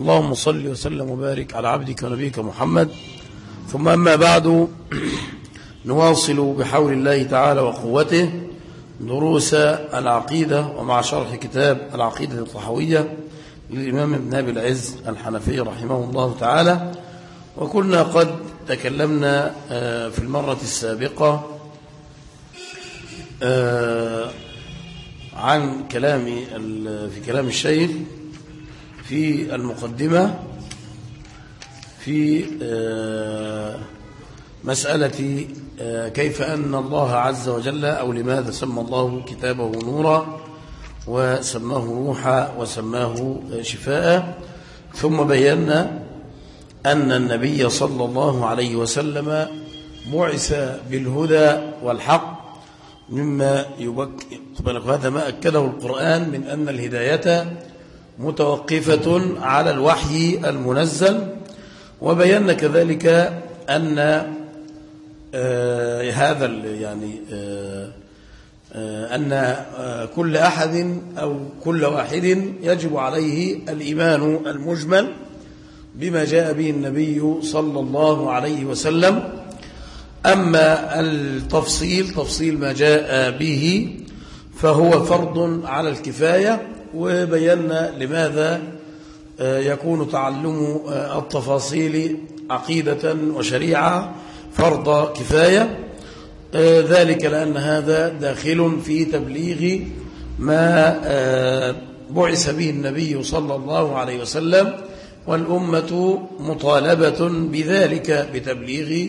اللهم صل وسلم وبارك على عبدك ونبيك محمد. ثم أما بعد نواصل بحول الله تعالى وقوته دروس العقيدة ومع شرح كتاب العقيدة الطحوية للإمام ابن أبي العز الحنفي رحمه الله تعالى. وكنا قد تكلمنا في المرة السابقة عن كلام في كلام الشيخ في المقدمة في مسألة كيف أن الله عز وجل أو لماذا سمى الله كتابه نورا وسماه روحا وسماه شفاء. ثم بينا أن النبي صلى الله عليه وسلم بعث بالهدى والحق مما يبكر هذا ما أكده القرآن من أن الهداية متوقفة على الوحي المنزل وبينا كذلك أن آه هذا يعني آه آه أن كل أحد أو كل واحد يجب عليه الإيمان المجمل بما جاء به النبي صلى الله عليه وسلم. أما التفصيل تفصيل ما جاء به فهو فرض على الكفاية. وبينا لماذا يكون تعلم التفاصيل عقيدة وشريعة فرض كفاية ذلك لأن هذا داخل في تبليغ ما بعث به النبي صلى الله عليه وسلم والأمة مطالبة بذلك بتبليغ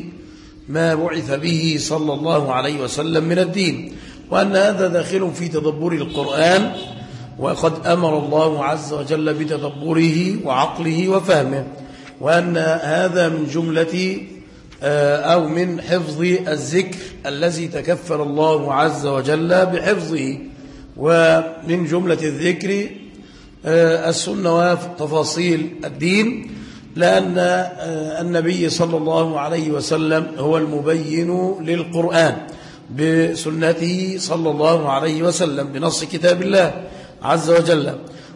ما بعث به صلى الله عليه وسلم من الدين وأن هذا داخل في تدبر القرآن وقد أمر الله عز وجل بتدبره وعقله وفهمه وأن هذا من جملة أو من حفظ الذكر الذي تكفل الله عز وجل بحفظه. ومن جملة الذكر السنة وتفاصيل الدين لأن النبي صلى الله عليه وسلم هو المبين للقرآن بسنته صلى الله عليه وسلم بنص كتاب الله. عز وجل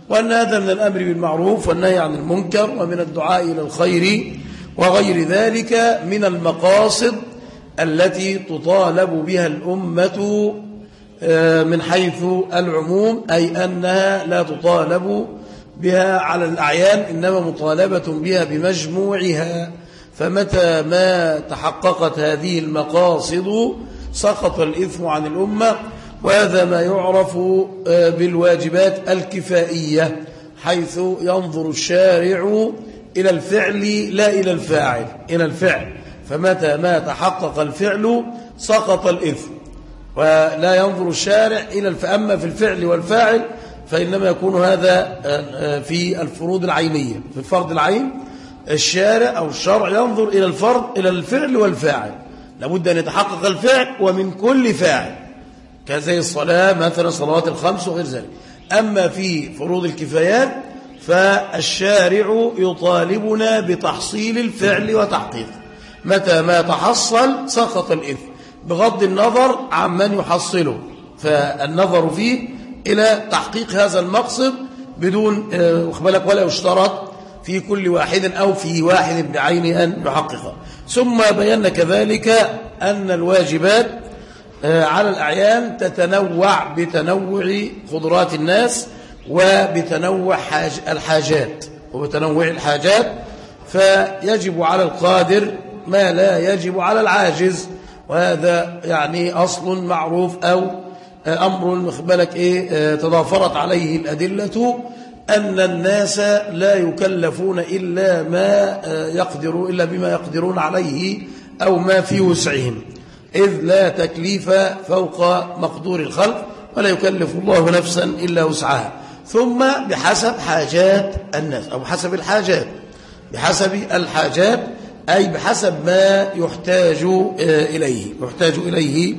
وأن هذا من الأمر بالمعروف والنهي عن المنكر ومن الدعاء إلى الخير وغير ذلك من المقاصد التي تطالب بها الأمة من حيث العموم أي أنها لا تطالب بها على الأعيان إنما مطالبة بها بمجموعها. فمتى ما تحققت هذه المقاصد سقط الإثم عن الأمة. وهذا ما يعرف بالواجبات الكفائية حيث ينظر الشارع إلى الفعل لا إلى الفاعل إلى الفعل. فمتى ما تحقق الفعل سقط الإثم. ولا ينظر الشارع إلى أما في الفعل والفاعل فإنما يكون هذا في الفروض العينية في الفرض العين. الشارع أو الشرع ينظر إلى الفرض إلى الفعل والفاعل. لابد أن يتحقق الفعل ومن كل فاعل. كزي الصلاة مثلا صلوات الخمس وغير ذلك. أما في فروض الكفايات فالشارع يطالبنا بتحصيل الفعل وتحقيقه متى ما تحصل سقط الإثم. بغض النظر عمن يحصله. فالنظر فيه إلى تحقيق هذا المقصد بدون بالك ولا يشترط في كل واحد أو في واحد بعين أن يحققه ثم بينا كذلك أن الواجبات على الأعيان تتنوع بتنوع قدرات الناس وبتنوع حاج الحاجات. وبتنوع الحاجات فيجب على القادر ما لا يجب على العاجز. وهذا يعني أصل معروف أو أمر بالك إيه؟ تضافرت عليه الأدلة أن الناس لا يكلفون إلا ما يقدروا إلا بما يقدرون عليه أو ما في وسعهم. إذ لا تكليف فوق مقدور الخلق ولا يكلف الله نفسا إلا وسعها. ثم بحسب حاجات الناس أو بحسب الحاجات. بحسب الحاجات أي بحسب ما يحتاج إليه. يحتاج إليه.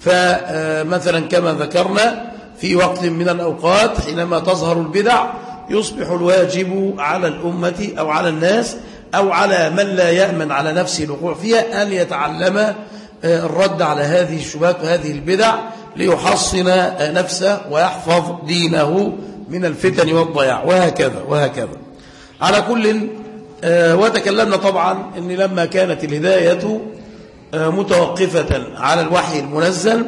فمثلا كما ذكرنا في وقت من الأوقات حينما تظهر البدع يصبح الواجب على الأمة أو على الناس أو على من لا يأمن على نفسه الوقوع فيها أن يتعلم آه، الرد على هذه الشبهات وهذه البدع ليحصن آه، نفسه ويحفظ دينه من الفتن والضياع. وهكذا وهكذا. على كل آه، وتكلمنا طبعا أن لما كانت الهداية متوقفة على الوحي المنزل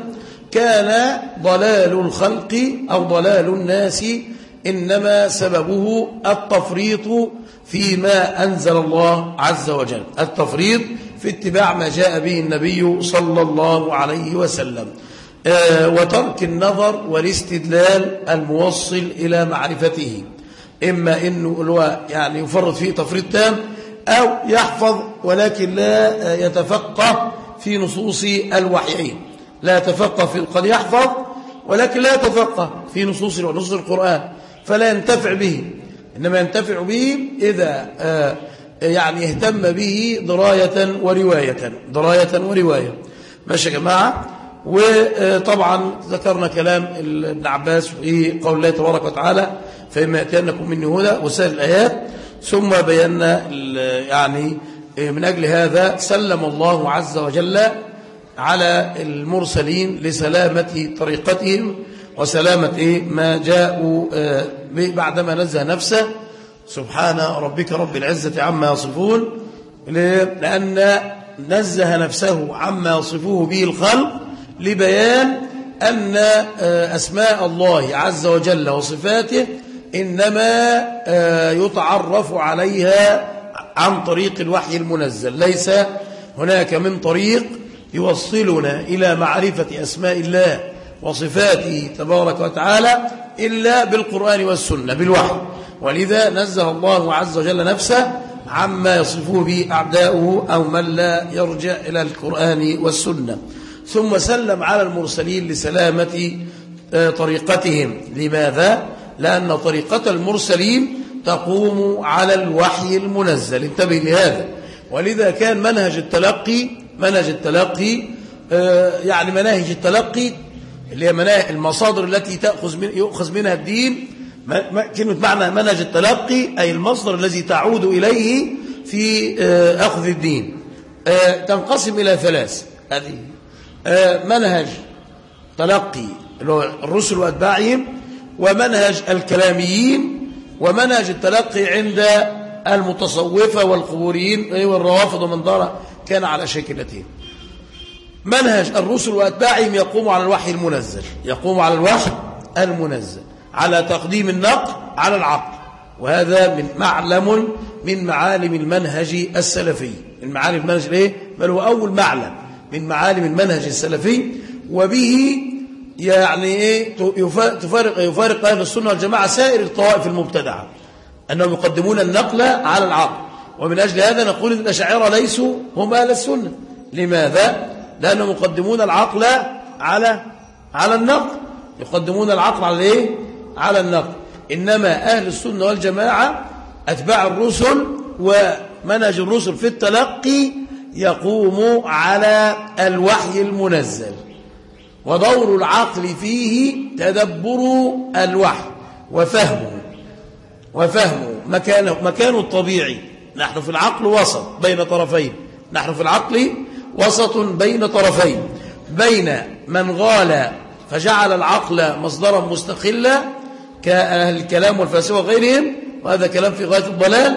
كان ضلال الخلق أو ضلال الناس إنما سببه التفريط فيما أنزل الله عز وجل. التفريط في اتباع ما جاء به النبي صلى الله عليه وسلم. آه، وترك النظر والاستدلال الموصل إلى معرفته. إما أنه يعني يفرط فيه تفريط تام أو يحفظ ولكن لا يتفقه في نصوص الوحيين. لا يتفقه في قد يحفظ ولكن لا يتفقه في نصوص نصوص القرآن. فلا ينتفع به. إنما ينتفع به إذا آه، يعني اهتم به دراية ورواية دراية ورواية. ماشي يا جماعة؟ وطبعا ذكرنا كلام ابن عباس في قول الله تبارك وتعالى فإما يأتينكم مني هدى وسائل الآيات. ثم بينا يعني من أجل هذا سلم الله عز وجل على المرسلين لسلامة طريقتهم وسلامة ما جاءوا آه، بعدما نزه نفسه. سبحان ربك رب العزة عما يصفون لأن نزه نفسه عما يصفوه به الخلق لبيان أن آه، أسماء الله عز وجل وصفاته إنما آه، يتعرف عليها عن طريق الوحي المنزل. ليس هناك من طريق يوصلنا إلى معرفة أسماء الله وصفاته تبارك وتعالى إلا بالقرآن والسنة بالوحي. ولذا نزه الله عز وجل نفسه عما يصفه به أعداؤه أو من لا يرجع إلى القرآن والسنة. ثم سلم على المرسلين لسلامة آه، طريقتهم. لماذا؟ لأن طريقة المرسلين تقوم على الوحي المنزل. انتبه لهذا. ولذا كان منهج التلقي منهج التلقي آه، يعني مناهج التلقي اللي هي المصادر التي تأخذ من يؤخذ منها الدين كلمة معنى منهج التلقي أي المصدر الذي تعود إليه في آه، أخذ الدين. آه، تنقسم إلى ثلاث. هذه منهج تلقي الرسل وأتباعهم ومنهج الكلاميين ومنهج التلقي عند المتصوفة والقبوريين والروافض ومن دار كان على شكلتين منهج الرسل وأتباعهم يقوم على الوحي المنزل يقوم على الوحي المنزل. على تقديم النقل على العقل وهذا من معلم من معالم المنهج السلفي. المعالم المنهج الايه بل هو أول معلم من معالم المنهج السلفي. وبه يعني إيه؟ تفارق يفارق أهل السنة والجماعة سائر الطوائف المبتدعة. أنهم يقدمون النقل على العقل ومن أجل هذا نقول إن الاشاعره ليسوا هم أهل السنة. لماذا؟ لأنهم يقدمون العقل على على النقل يقدمون العقل على إيه؟ على النقل إنما أهل السنة والجماعة أتباع الرسل ومنهج الرسل في التلقي يقوم على الوحي المنزل ودور العقل فيه تدبر الوحي وفهمه. وفهمه مكانه, مكانه الطبيعي نحن في العقل وسط بين طرفين. نحن في العقل وسط بين طرفين. بين من غال فجعل العقل مصدرا مستقلا كأهل الكلام والفلسفة وغيرهم وهذا كلام في غاية الضلال.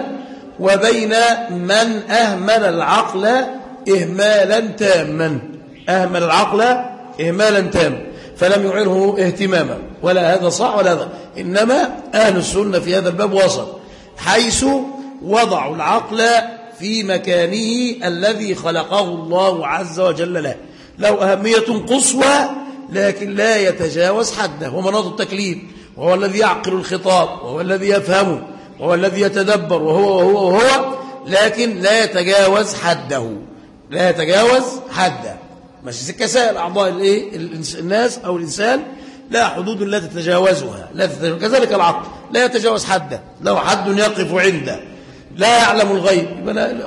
وبين من أهمل العقل إهمالا تاما. أهمل العقل إهمالا تاما. فلم يعره اهتماما. ولا هذا صح ولا هذا. إنما أهل السنة في هذا الباب وسط. حيث وضعوا العقل في مكانه الذي خلقه الله عز وجل له. له أهمية قصوى لكن لا يتجاوز حده. هو مناط التكليف. وهو الذي يعقل الخطاب وهو الذي يفهمه وهو الذي يتدبر وهو وهو وهو لكن لا يتجاوز حده. لا يتجاوز حده. مش كسائر أعضاء الإيه؟ الناس أو الإنسان لا حدود لا تتجاوزها لا تتجاوز كذلك العقل لا يتجاوز حده. له حد يقف عنده. لا يعلم الغيب.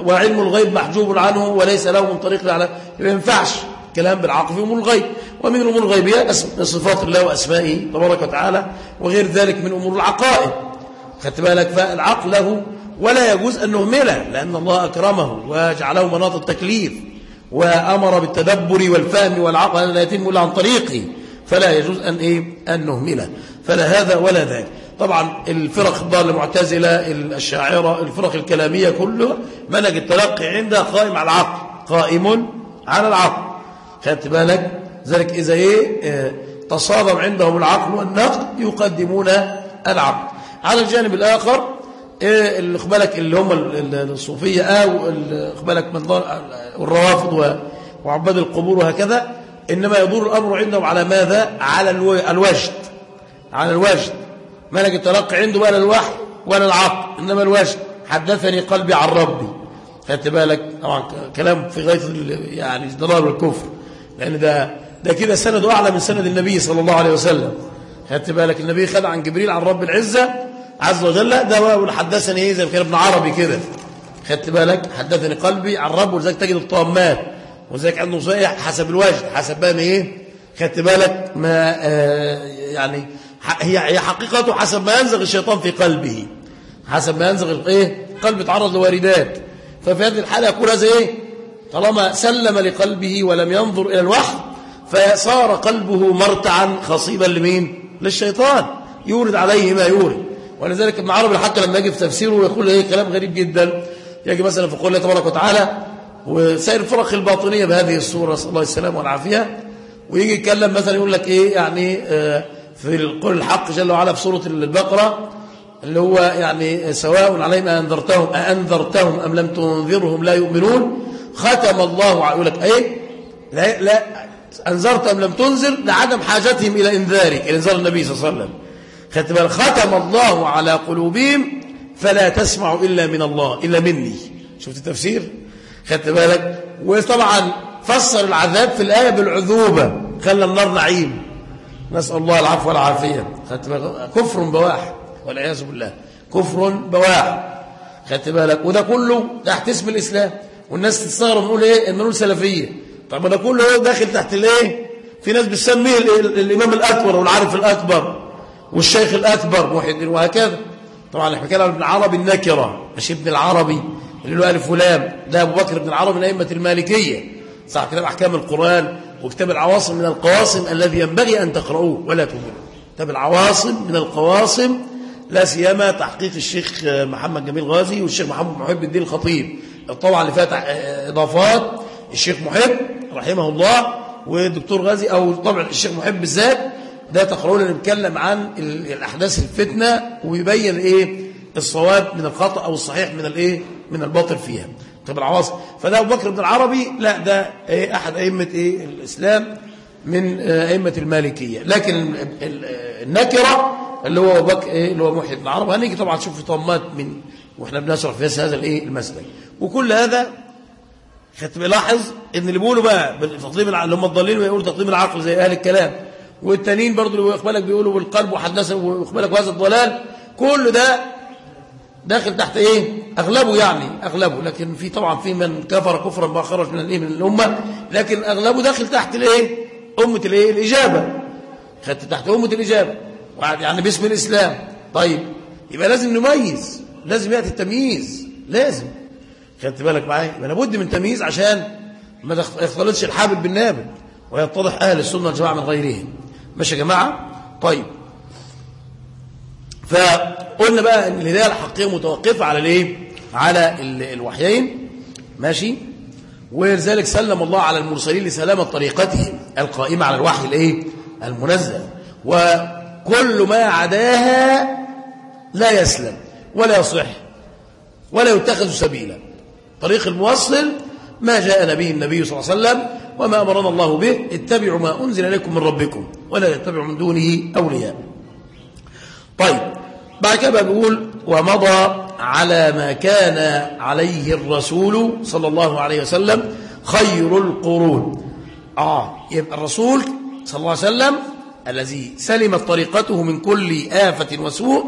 وعلم الغيب محجوب عنه وليس له من طريق على ما ينفعش كلام بالعقل امور الغيب. ومن الأمور الغيبية صفات الله وأسمائه تبارك وتعالى وغير ذلك من أمور العقائد. خدت بالك فالعقل له ولا يجوز أن نهمله لأن الله أكرمه وجعله مناط التكليف وأمر بالتدبر والفهم والعقل لا يتم إلا عن طريقه فلا يجوز أن إيه؟ أن نهمله. فلا هذا ولا ذاك. طبعا الفرق الضالة المعتزلة الشاعرة الفرق الكلامية كلها منهج التلقي عندها قائم على العقل قائم على العقل. خدت بالك؟ ذلك إذا إيه آه، تصادم عندهم العقل والنقد يقدمون العقل. على الجانب الآخر إيه اللي بالك اللي هم الصوفية أو بالك من الروافض وعباد القبور وهكذا إنما يدور الأمر عندهم على ماذا؟ على الوجد. على الوجد. ملك التلقي عنده ولا الوحي ولا العقل إنما الوجد. حدثني قلبي عن ربي. خدت بالك؟ طبعا كلام في غاية يعني الضلال والكفر لأن ده ده كده سند أعلى من سند النبي صلى الله عليه وسلم. خدت بالك؟ النبي خد عن جبريل عن رب العزة عز وجل. ده حدثني إيه؟ زي كان ابن عربي كده. خدت بالك؟ حدثني قلبي عن رب ولذلك تجد الطامات. وذلك عنده صحيح حسب الوجد حسب بقى إيه؟ خدت بالك؟ ما آه يعني هي هي حقيقته حسب ما ينزغ الشيطان في قلبه. حسب ما ينزغ إيه؟ قلب تعرض لواردات. ففي هذه الحالة يقول هذا إيه؟ طالما سلم لقلبه ولم ينظر إلى الوحي فصار قلبه مرتعا خصيبا لمين؟ للشيطان. يورد عليه ما يورد. ولذلك ابن عربي حتى لما يجي في تفسيره يقول إيه كلام غريب جدا. يجي مثلا في قول الله تبارك وتعالى وسائر الفرق الباطنية بهذه الصورة صلى الله وسلم والعافية. ويجي يتكلم مثلا يقول لك إيه يعني آه في القول الحق جل وعلا في سورة البقرة اللي هو يعني سواء عليهم أنذرتهم أأنذرتهم أم لم تنذرهم لا يؤمنون ختم الله يقول لك إيه؟ لا, لا أنذرت أم لم تنذر؟ لعدم حاجتهم إلى إنذارك إلى إنذار النبي صلى الله عليه وسلم. ختم الله على قلوبهم فلا تسمع إلا من الله إلا مني. شفت التفسير؟ خدت بالك؟ وطبعا فسر العذاب في الآية بالعذوبة خلى النار نعيم. نسأل الله العفو والعافية. خدت بالك؟ كفر بواح والعياذ بالله. كفر بواح. خدت بالك؟ وده كله تحت اسم الإسلام. والناس تستغرب نقول إيه؟ إن نقول سلفية. طب ده كله داخل تحت الايه؟ في ناس بتسميه الإمام الأكبر والعارف الأكبر والشيخ الأكبر محي الدين وهكذا. طبعا إحنا بنتكلم ابن العربي النكرة مش ابن العربي اللي له ألف ولام. ده أبو بكر بن العربي من أئمة المالكية. صح كتاب أحكام القرآن وكتاب العواصم من القواصم الذي ينبغي أن تقرؤوه ولا تهملوه كتاب العواصم من القواصم لا سيما تحقيق الشيخ محمد جميل غازي والشيخ محمد محب الدين الخطيب. الطبعه اللي فيها إضافات الشيخ محب رحمه الله والدكتور غازي أو طبعا الشيخ محب بالذات ده تقرؤون اللي بيتكلم عن الأحداث الفتنة ويبين إيه؟ الصواب من الخطأ أو الصحيح من الإيه؟ من الباطل فيها. طب العواصم. فده أبو بكر بن العربي لا ده إيه؟ أحد أئمة إيه؟ الإسلام من أئمة المالكية. لكن النكرة اللي هو أبو بكر إيه؟ اللي هو محي بن العربي. هنيجي طبعا نشوف طمات من وإحنا بنشرح في هذا الإيه؟ المسلك. وكل هذا خدت بلاحظ إن اللي بيقولوا بقى بالتقديم اللي هم الضالين بيقولوا تقديم العقل زي أهل الكلام. والتانيين برضه اللي يقبلك بيقولوا بالقلب وحدثنا ويقبلك بهذا الضلال. كل ده داخل تحت إيه؟ أغلبه يعني أغلبه. لكن في طبعا في من كفر كفرا ما خرج من الايه من الأمة. لكن أغلبه داخل تحت الإيه؟ أمة الإيه؟ الإجابة. خدت تحت أمة الإجابة. يعني باسم الإسلام. طيب يبقى لازم نميز. لازم يأتي التمييز. لازم. خدت بالك معايا؟ يبقى لابد من تمييز عشان ما يختلطش الحابل بالنابل ويتضح أهل السنة والجماعة من غيرهم. ماشي يا جماعة؟ طيب. فقلنا بقى إن الهداية الحقيقية متوقفة على الإيه؟ على الوحيين. ماشي؟ ولذلك سلم الله على المرسلين لسلامة طريقتهم القائمة على الوحي الإيه؟ المنزل وكل ما عداها لا يسلم ولا يصح ولا يتخذ سبيلا. طريق الموصل ما جاءنا به النبي صلى الله عليه وسلم وما أمرنا الله به اتبعوا ما أنزل إليكم من ربكم ولا تتبعوا من دونه أولياء. طيب بعد كده بيقول ومضى على ما كان عليه الرسول صلى الله عليه وسلم خير القرون. آه يبقى الرسول صلى الله عليه وسلم الذي سلمت طريقته من كل آفة وسوء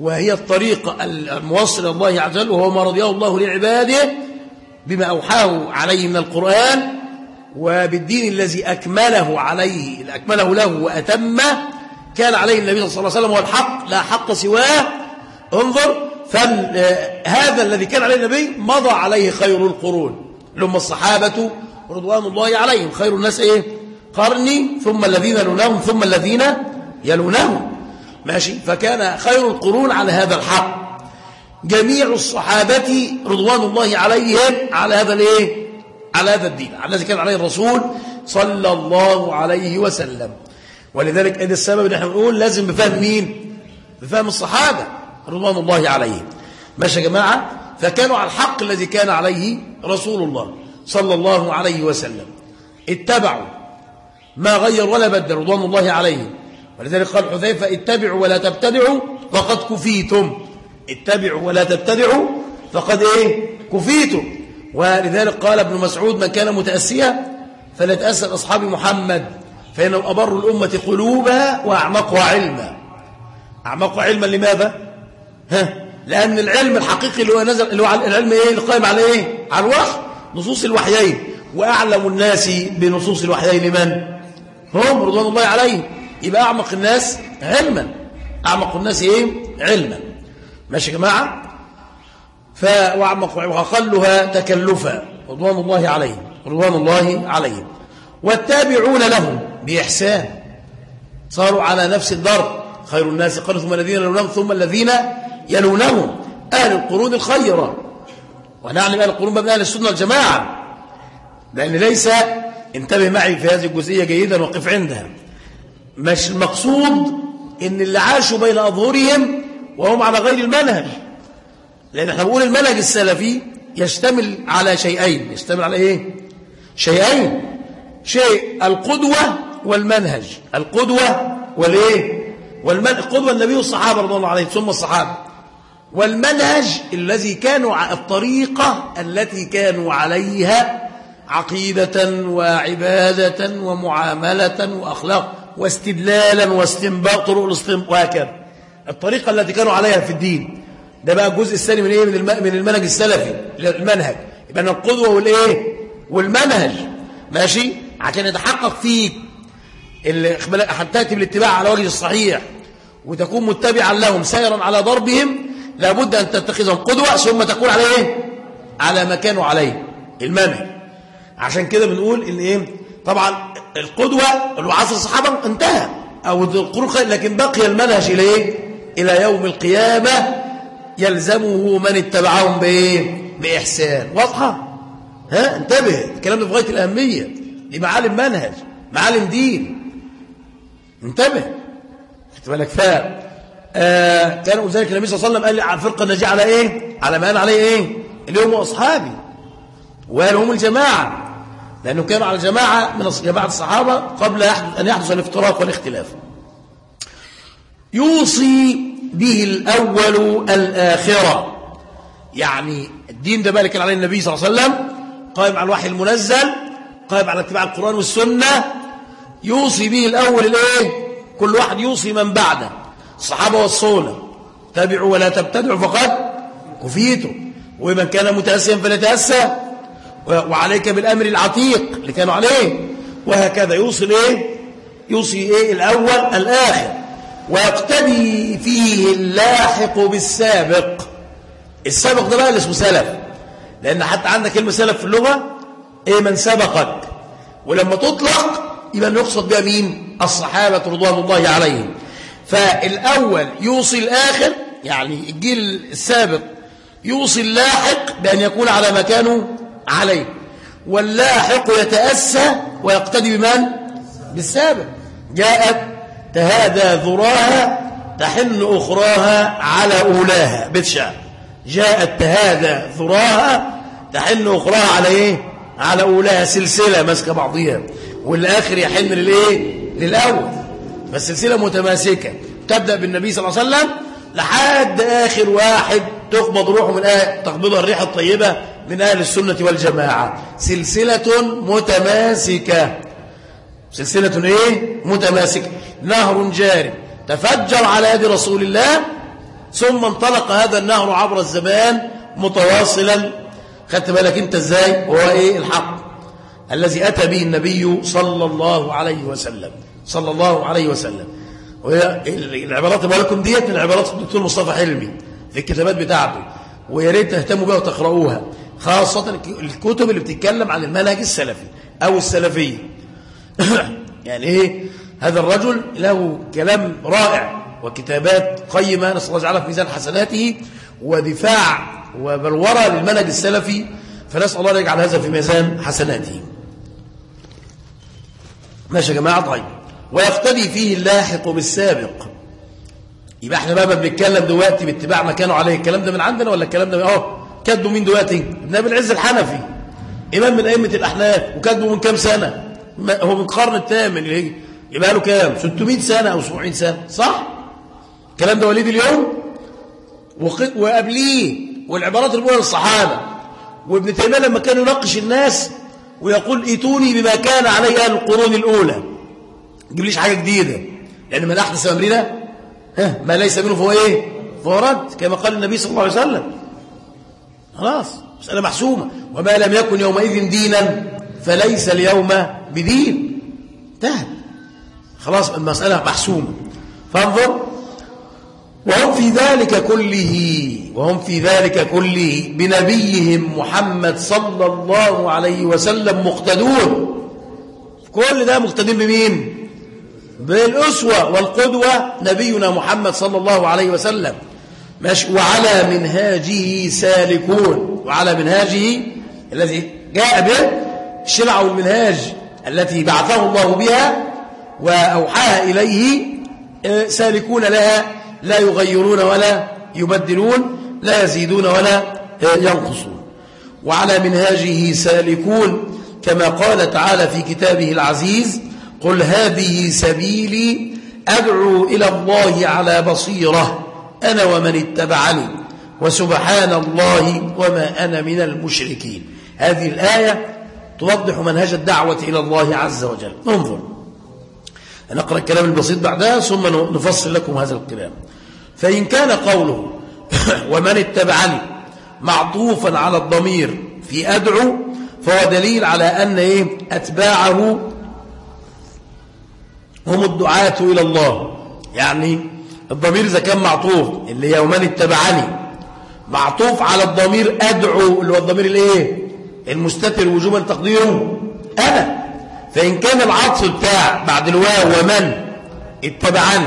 وهي الطريق الموصل إلى الله عز وجل وهو ما رضيه الله لعباده بما أوحاه عليه من القرآن وبالدين الذي أكمله عليه أكمله له وأتمه كان عليه النبي صلى الله عليه وسلم هو الحق لا حق سواه. انظر فهذا الذي كان عليه النبي مضى عليه خير القرون. لما الصحابة رضوان الله عليهم خير الناس إيه؟ قرني ثم الذين يلونهم ثم الذين يلونهم. ماشي؟ فكان خير القرون على هذا الحق. جميع الصحابة رضوان الله عليهم على هذا الايه؟ على هذا الدين على الذي كان عليه الرسول صلى الله عليه وسلم. ولذلك ادي السبب ان إحنا بنقول لازم بفهم مين؟ بفهم الصحابة رضوان الله عليهم. ماشي يا جماعة؟ فكانوا على الحق الذي كان عليه رسول الله صلى الله عليه وسلم. اتبعوا ما غير ولا بدل رضوان الله عليهم. ولذلك قال حذيفة اتبعوا ولا تبتدعوا فقد كفيتم. اتبعوا ولا تبتدعوا فقد إيه؟ كفيتم. ولذلك قال ابن مسعود من كان متأسيا فليتأسى أصحاب محمد فإنهم أبر الأمة قلوبها وأعمقها علما. أعمقها علما لماذا؟ ها؟ لأن العلم الحقيقي اللي هو نزل اللي هو العلم إيه؟ اللي قائم على إيه؟ على الوحي نصوص الوحيين. وأعلم الناس بنصوص الوحيين من؟ هم رضوان الله عليهم. يبقى أعمق الناس علما. أعمق الناس إيه؟ علما. ماشي يا جماعة؟ ف وأعمق وأقلها تكلفا. رضوان الله عليهم. رضوان الله عليهم. والتابعون لهم بإحسان. صاروا على نفس الضرب خير الناس قالوا ثم الذين يلونهم ثم الذين يلونهم. أهل القرون الخيرة. ونعلم أهل القرون من أهل السنة والجماعة. لأن ليس انتبه معي في هذه الجزئية جيدا وقف عندها. مش المقصود إن اللي عاشوا بين أظهرهم وهم على غير المنهج. لأن إحنا بنقول المنهج السلفي يشتمل على شيئين. يشتمل على إيه؟ شيئين. شيء القدوة والمنهج. القدوة والإيه؟ والمن... القدوة النبي والصحابة رضي الله عليهم ثم الصحابة. والمنهج الذي كانوا الطريقة التي كانوا عليها عقيدة وعبادة ومعاملة وأخلاق. واستدلالا واستنباط طرق الاستنباط وهكذا. الطريقة التي كانوا عليها في الدين ده بقى الجزء الثاني من إيه؟ من من المنهج السلفي المنهج. يبقى القدوة والإيه؟ والمنهج. ماشي؟ عشان يتحقق فيك تأتي بالاتباع على وجه الصحيح وتكون متبعا لهم سيرا على ضربهم لابد أن تتخذهم قدوة ثم تكون على إيه؟ على ما كانوا عليه المنهج. عشان كده بنقول إن إيه؟ طبعا القدوة العصر الصحابة انتهى. أو القرون لكن بقي المنهج إلى إيه إلى يوم القيامة يلزمه من اتبعهم بايه بإحسان. واضحة؟ ها؟ انتبه. الكلام ده في غاية الأهمية. دي معالم منهج معالم دين. انتبه. خدت بالك ف آه كان ذلك النبي صلى الله عليه وسلم قال لي الفرقة الناجية على إيه؟ على ما أنا عليه إيه؟ اليوم وأصحابي. وهم الجماعة. لأنه كانوا على جماعة من جماعة الصحابة قبل أن يحدث الافتراق والاختلاف. يوصي به الأول الآخرة. يعني الدين ده مالك عليه النبي صلى الله عليه وسلم قائم على الوحي المنزل قائم على اتباع القرآن والسنة. يوصي به الأول الإيه؟ كل واحد يوصي من بعده. الصحابة والصولة. تابعوا ولا تبتدعوا فقد كفيتوا. ومن كان متأسيا فليتأسى. وعليك بالأمر العتيق اللي كانوا عليه. وهكذا يوصي الايه يوصي إيه؟ الأول الآخر. ويقتدي فيه اللاحق بالسابق. السابق ده بقى اللي اسمه سلف. لأن حتى عندك كلمة سلف في اللغة إيه؟ من سبقك. ولما تطلق يبقى يقصد بها مين؟ الصحابة رضوان الله عليهم. فالأول يوصي الآخر يعني الجيل السابق يوصي اللاحق بأن يكون على مكانه عليه. واللاحق يتأسى ويقتدي بمن؟ بالسابق. جاءت تهادى ذراها تحن أخراها على أولاها. بيت شعر جاءت تهادى ذراها تحن أخراها على إيه؟ على أولاها. سلسلة ماسكة بعضيها. والآخر يحن للإيه؟ للأول. فالسلسلة متماسكة. تبدأ بالنبي صلى الله عليه وسلم لحد آخر واحد تقبض روحه من آه تقبضها الريحة الطيبة من أهل السنة والجماعة. سلسلة متماسكة. سلسلة إيه؟ متماسكة. نهر جاري تفجر على يد رسول الله ثم انطلق هذا النهر عبر الزمان متواصلا. خدت بالك أنت إزاي؟ هو إيه؟ الحق. الذي أتى به النبي صلى الله عليه وسلم. صلى الله عليه وسلم. وهي العبارات اللي لكم ديت؟ من عبارات الدكتور مصطفى حلمي. في الكتابات بتاعته. ويا ريت تهتموا بها وتقرؤوها. خاصة الكتب اللي بتتكلم عن المنهج السلفي أو السلفية. يعني إيه؟ هذا الرجل له كلام رائع وكتابات قيمة نسأل الله تعالى في ميزان حسناته ودفاع وبلورة للمنهج السلفي فنسأل الله يجعل هذا في ميزان حسناته. ماشي يا جماعة طيب. ويقتدي فيه اللاحق بالسابق. يبقى إحنا بقى بنتكلم دلوقتي باتباع ما كانوا عليه. الكلام ده من عندنا ولا الكلام ده آه كاتبه مين دلوقتي. ابن ابي العز الحنفي إمام من أئمة الأحناف وكاتبه من كام سنة؟ هو من القرن الثامن الهجري يبقى له كام؟ 600 سنة أو 700 سنة صح؟ الكلام ده وليد اليوم؟ وقبليه والعبارات الاولى للصحابة. وابن تيمية لما كان يناقش الناس ويقول ائتوني بما كان عليه أهل القرون الأولى. جيب حاجة جديدة؟ لأن من أحدث أمرنا ما ليس منه فهو إيه؟ فهو رد كما قال النبي صلى الله عليه وسلم. خلاص مسألة محسومة. وما لم يكن يومئذ دينا فليس اليوم بدين. انتهت خلاص المسألة محسومة. فانظر. وهم في ذلك كله وهم في ذلك كله بنبيهم محمد صلى الله عليه وسلم مقتدون. كل ده مقتدين بمين؟ بالأسوة والقدوة نبينا محمد صلى الله عليه وسلم. ماشي. وعلى منهاجه سالكون. وعلى منهاجه الذي جاء به الشرع والمنهاج التي بعثه الله بها وأوحاها إليه آه، سالكون لها لا يغيرون ولا يبدلون لا يزيدون ولا آه، ينقصون. وعلى منهاجه سالكون كما قال تعالى في كتابه العزيز قل هذه سبيلي أدعو إلى الله على بصيرة. أنا ومن اتبعني وسبحان الله وما أنا من المشركين. هذه الآية توضح منهج الدعوة إلى الله عز وجل. انظر. نقرأ الكلام البسيط بعدها ثم نفصل لكم هذا الكلام. فإن كان قوله ومن اتبعني معطوفا على الضمير في أدعو فهو دليل على أن إيه؟ أتباعه هم الدعاة إلى الله. يعني الضمير إذا كان معطوف اللي يومان اتبعني. معطوف على الضمير أدعو اللي هو الضمير الإيه؟ المستتر وجوبا تقديره أنا. فإن كان العطف بتاع بعد الواو ومن اتبعني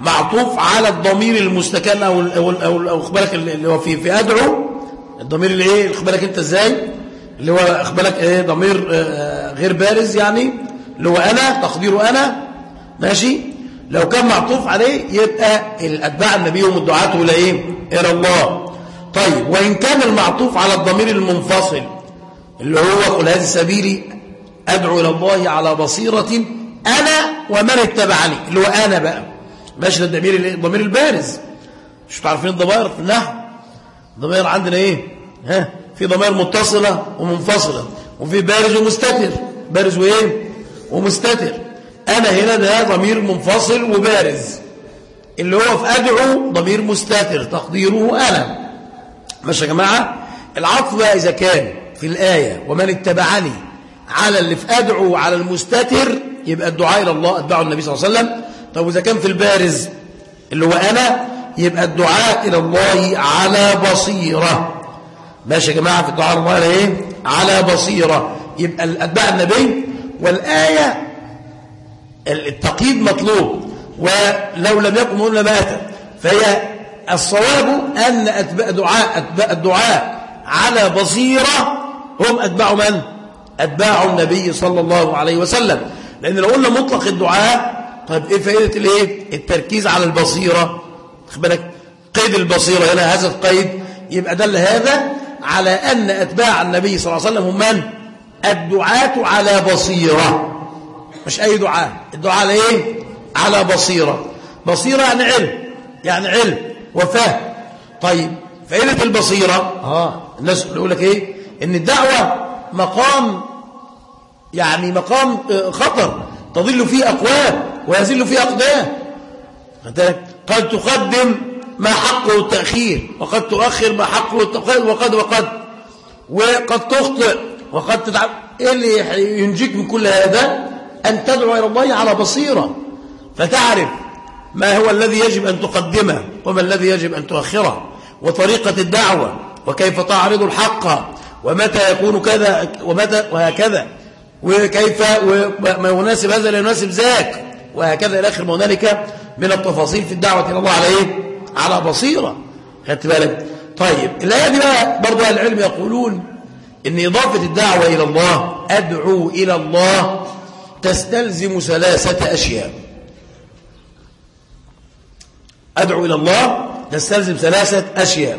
معطوف على الضمير المستكن أو أو أو, أو اللي هو في في أدعو. الضمير اللي إيه؟ بالك أنت إزاي؟ اللي هو بالك إيه؟ ضمير آه، غير بارز يعني. اللي هو أنا تقديره أنا. ماشي؟ لو كان معطوف عليه يبقى الأتباع النبي هم الدعاة إلى إيه؟ إلى الله. طيب وإن كان المعطوف على الضمير المنفصل اللي هو قل هذه سبيلي أدعو إلى الله على بصيرة أنا ومن اتبعني اللي هو أنا بقى. ماشي الضمير الضمير البارز. مش تعرفين الضمائر؟ في النحو الضمائر عندنا إيه؟ ها؟ في ضمائر متصلة ومنفصلة وفي بارز ومستتر. بارز وإيه؟ ومستتر. أنا هنا ده ضمير منفصل وبارز. اللي هو في أدعو ضمير مستتر تقديره أنا. ماشي يا جماعة؟ العطف بقى إذا كان في الآية ومن اتبعني على اللي في أدعو على المستتر يبقى الدعاء إلى الله أتبعه النبي صلى الله عليه وسلم. طب وإذا كان في البارز اللي هو أنا يبقى الدعاء إلى الله على بصيرة. ماشي يا جماعة في الدعاء إلى الله إيه؟ على بصيرة. يبقى أتباع النبي والآية التقييد مطلوب. ولو لم يكن هنا مات. فهي الصواب أن أتباع دعاء أتباع الدعاء على بصيرة هم أتباع من؟ أتباع النبي صلى الله عليه وسلم. لأن لو قلنا مطلق الدعاء طيب إيه فائدة الإيه؟ التركيز على البصيرة. بالك؟ قيد البصيرة. هنا هذا القيد. يبقى دل هذا على أن أتباع النبي صلى الله عليه وسلم هم من؟ الدعاة على بصيرة. مش أي دعاء. الدعاء على إيه على بصيرة. بصيرة يعني علم. يعني علم. وفهم. طيب فائدة البصيرة آه الناس يقول لك إيه؟ إن الدعوة مقام يعني مقام آه، خطر. تضل فيه أقوام ويزل فيه أقدام. قد تقدم ما حقه التأخير وقد تؤخر ما حقه التقدم وقد وقد. وقد تخطئ وقد تتعب. إيه اللي ينجيك من كل هذا؟ أن تدعو إلى الله على بصيرة. فتعرف ما هو الذي يجب أن تقدمه وما الذي يجب أن تؤخره وطريقة الدعوة وكيف تعرض الحق ومتى يكون كذا ومتى وهكذا. وكيف وما يناسب هذا لا يناسب ذاك وهكذا إلى آخر ما هنالك من التفاصيل في الدعوة إلى الله على إيه؟ على بصيرة. خدت بالك؟ طيب الآية دي بقى برضه العلم يقولون إن إضافة الدعوة إلى الله أدعو إلى الله تستلزم ثلاثة أشياء. أدعو إلى الله تستلزم ثلاثة أشياء.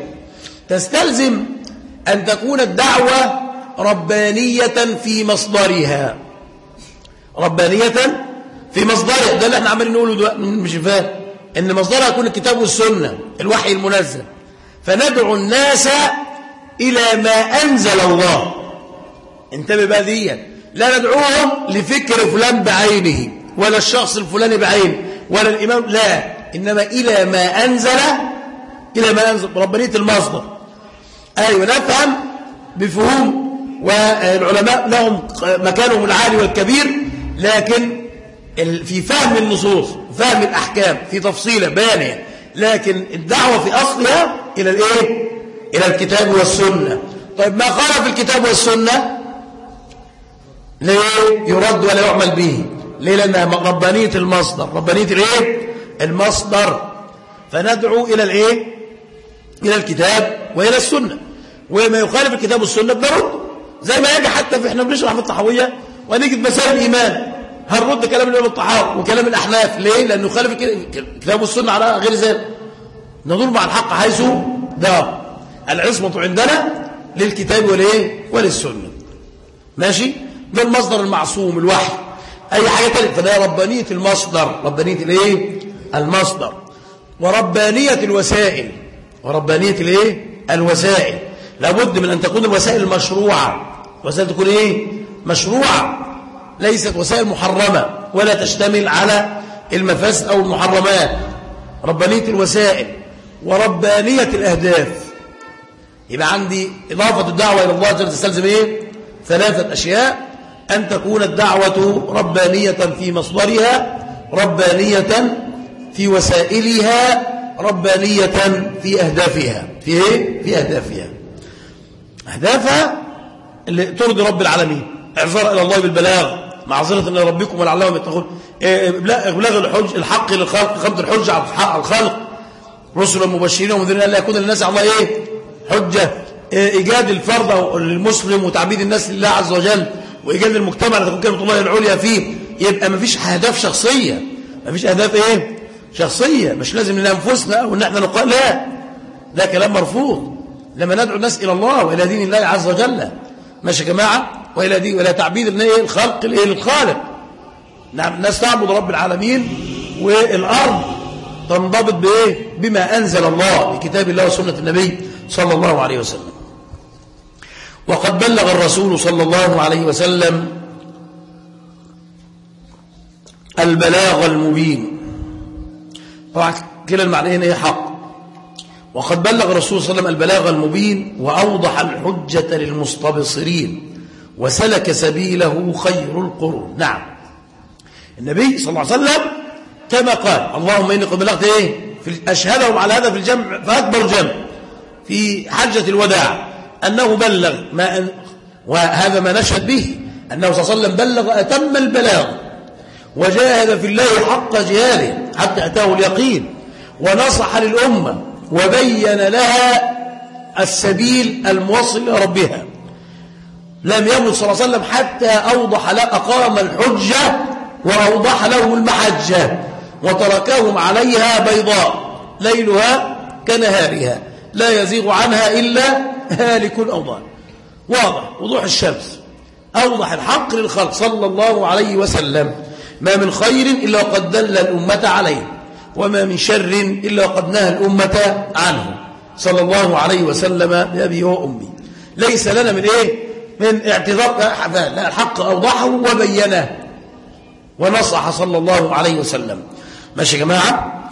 تستلزم أن تكون الدعوة ربانية في مصدرها. ربانية في مصدرها. ده اللي إحنا عمالين نقوله دلوقتي مش فاهم إن مصدرها يكون الكتاب والسنة الوحي المنزل. فندعو الناس إلى ما أنزل الله. انتبه بقى دي لا ندعوهم لفكر فلان بعينه ولا الشخص الفلاني بعينه ولا الإمام لا. إنما إلى ما أنزل إلى ما أنزل ربانية المصدر. أيوة نفهم بفهوم والعلماء لهم مكانهم العالي والكبير لكن في فهم النصوص فهم الأحكام في تفصيلة بانية لكن الدعوة في أصلها إلى الإيه؟ إلى الكتاب والسنة. طيب ما خالف الكتاب والسنة؟ ليه يرد ولا يعمل به؟ ليه؟ لأنها ربانية المصدر. ربانية الإيه؟ المصدر. فندعو إلى الإيه؟ إلى الكتاب وإلى السنة. وما يخالف الكتاب والسنة بنرد. زي ما يجي حتى في إحنا بنشرح في الطحوية ونجد مسائل الإيمان. هنرد كلام الإمام الطحاوي وكلام الأحناف؟ ليه؟ لأنه خالف الكتاب والسنة على غير ذلك. ندور مع الحق حيث دار العصمة عندنا للكتاب وليه؟ وللسنة. ماشي؟ ده المصدر المعصوم الوحي أي حاجة تانية؟ فده ربانية المصدر. ربانية الإيه؟ المصدر. وربانية الوسائل. وربانية الإيه؟ الوسائل. لابد من أن تكون الوسائل المشروعة الوسائل تكون إيه؟ مشروعة. ليست وسائل محرمة ولا تشتمل على المفاسد أو المحرمات. ربانية الوسائل. وربانية الأهداف. يبقى عندي إضافة الدعوة إلى الله تستلزم إيه؟ ثلاثة أشياء. أن تكون الدعوة ربانية في مصدرها ربانية في وسائلها ربانية في أهدافها. في إيه؟ في أهدافها. أهدافها اللي ترضي رب العالمين. إعذار إلى الله بالبلاغ. معذرة إلى ربكم ولعلهم يتقون. إبلاغ الحج الحق للخلق خمد الحج على الخلق. رسلا مبشرين ومنذرين لا يكون للناس على الله إيه؟ حجة. إيجاد الفرد المسلم وتعبيد الناس لله عز وجل. وايجاد المجتمع اللي تكون كلمه الله العليا فيه يبقى ما فيش أهداف شخصية. ما فيش أهداف إيه؟ شخصية. مش لازم لأنفسنا أو ان إحنا نقال لا. ده كلام مرفوض. لما ندعو الناس إلى الله وإلى دين الله عز وجل. ماشي يا جماعة؟ وإلى دين وإلى تعبيد إيه؟ الخلق الايه الخالق. نعم الناس تعبد رب العالمين والأرض تنضبط بإيه؟ بما أنزل الله بكتاب الله وسنة النبي صلى الله عليه وسلم. وقد بلغ الرسول صلى الله عليه وسلم البلاغ المبين. طبعا كلا المعنيين هي حق. وقد بلغ الرسول صلى الله عليه وسلم البلاغ المبين وأوضح الحجة للمستبصرين وسلك سبيله خير القرون. نعم. النبي صلى الله عليه وسلم كما قال اللهم إني قد بلغت إيه؟ أشهدهم على هذا في الجمع فأكبر جمع في حجة الوداع. أنه بلغ ما أن وهذا ما نشهد به أنه صلى الله عليه وسلم بلغ أتم البلاغ وجاهد في الله حق جهاده حتى أتاه اليقين ونصح للأمة وبين لها السبيل الموصل إلى ربها. لم يمت صلى الله عليه وسلم حتى أوضح له أقام الحجة وأوضح لهم المحجة وتركهم عليها بيضاء ليلها كنهارها. لا يزيغ عنها إلا هالك أو ضال واضح وضوح الشمس. أوضح الحق للخلق صلى الله عليه وسلم. ما من خير إلا قد دل الأمة عليه وما من شر إلا قد نهى الأمة عنه. صلى الله عليه وسلم بأبي وأمي. ليس لنا من إيه؟ من اعتذار. لا الحق أوضحه وبينه. ونصح صلى الله عليه وسلم. ماشي يا جماعة.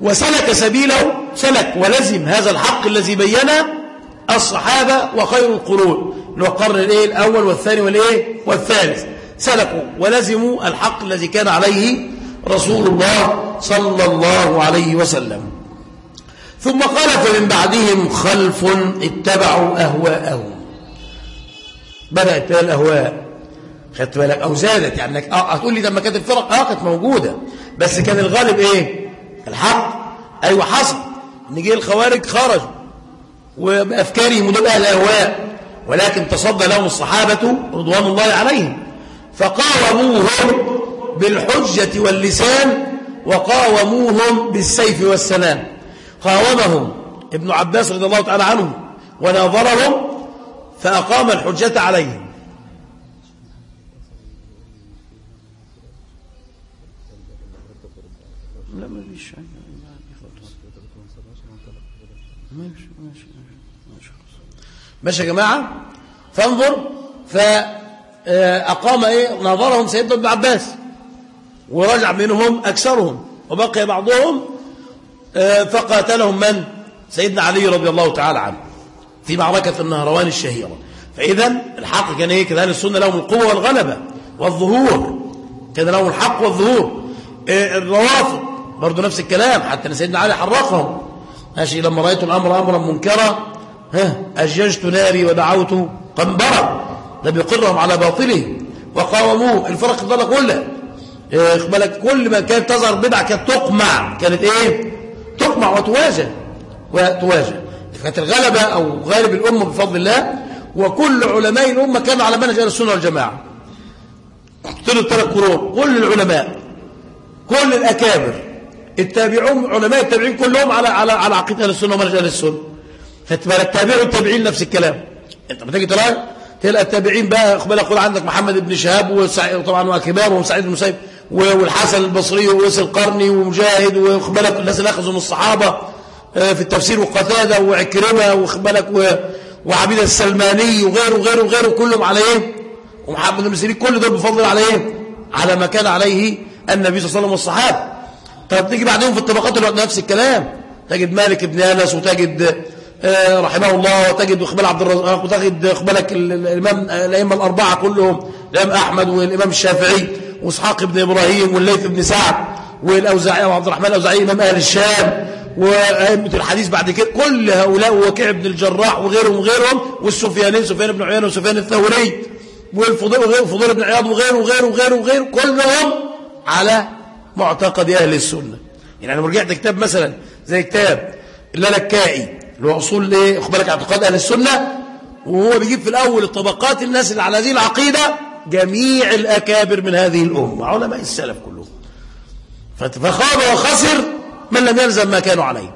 وسلك سبيله سلك ولزم هذا الحق الذي بينه الصحابة وخير القرون. اللي هو القرن الايه؟ الأول والثاني والإيه؟ والثالث. سلكوا ولزموا الحق الذي كان عليه رسول الله صلى الله عليه وسلم. ثم خلف من بعدهم خلف اتبعوا أهواءهم. بدأت بها الأهواء. خدت بالك؟ أو زادت يعني. آه هتقول لي لما كانت الفرق آه كانت موجودة. بس كان الغالب إيه؟ الحق. أيوه حصل. ان جه الخوارج خرجوا. وبأفكارهم ودول أهل الأهواء ولكن تصدى لهم الصحابة رضوان الله عليهم. فقاوموهم بالحجة واللسان وقاوموهم بالسيف والسلام. قاومهم ابن عباس رضي الله تعالى عنه وناظرهم فأقام الحجة عليهم لا ما فيش ماشي ماشي ماشي ماشي يا جماعة؟ فانظر فأقام إيه؟ نظرهم سيدنا ابن عباس ورجع منهم أكثرهم وبقي بعضهم آه، فقاتلهم من؟ سيدنا علي رضي الله تعالى عنه في معركة النهروان الشهيرة. فإذا الحق كان إيه؟ كان أهل السنة لهم القوة والغلبة والظهور. كان لهم الحق والظهور. آه، الروافض برضو نفس الكلام حتى سيدنا علي حرقهم ماشي لما رأيت الأمر أمرا منكرا ها أججت ناري ودعوت قنبرا ده بيقرهم على باطله وقاوموه الفرق الضالة كلها اقبلك كل ما كانت تظهر بدعة كانت تقمع. كانت إيه؟ تقمع وتواجه. وتواجه. كانت الغلبة أو غالب الأمة بفضل الله. وكل علماء الأمة كانوا على منهج أهل السنة والجماعة. طول الثلاث قرون كل العلماء. كل الأكابر. التابعون علماء التابعين كلهم على على على عقيدة أهل السنة ومنهج أهل السنة. فتبقى التابعين والتابعين نفس الكلام. انت بتيجي تلاقي تلقى التابعين بقى اقبل خد عندك محمد بن شهاب وطبعا وكبار وسعيد بن مسيب والحسن البصري وويس القرني ومجاهد واقبلك الناس اللي أخذوا من الصحابة آه، في التفسير وقتادة وعكرمة واقبلك وعبيد السلماني وغيره وغيره وغيره كلهم على إيه ومحمد بن سيرين كل دول بفضل على إيه على ما كان عليه النبي صلى الله عليه وسلم والصحابة. طب تيجي بعدهم في الطبقات اللي نفس الكلام. تجد مالك بن أنس وتجد رحمه الله وتجد إقبال عبد الرزاق وتجد إقبالك الإمام الأئمة الأربعة كلهم الإمام أحمد والإمام الشافعي وإسحاق بن إبراهيم والليث بن سعد والأوزاعي وعبد الرحمن الأوزاعي إمام أهل الشام وأئمة الحديث بعد كده كل هؤلاء ووكيع بن الجراح وغيرهم وغيرهم والسفيانين سفيان بن عيينة وسفيان الثوري والفضيل وغيره فضيل بن عياض وغيره وغيره وغيره وغيره كلهم على معتقد أهل السنة. يعني لو رجعت كتاب مثلا زي كتاب اللالكائي اللي هو أصول إيه؟ أخبرك اعتقاد أهل السنة. وهو بيجيب في الأول الطبقات الناس اللي على هذه العقيدة جميع الأكابر من هذه الأمة علماء السلف كلهم. فخاب وخسر من لم يلزم ما كانوا عليه.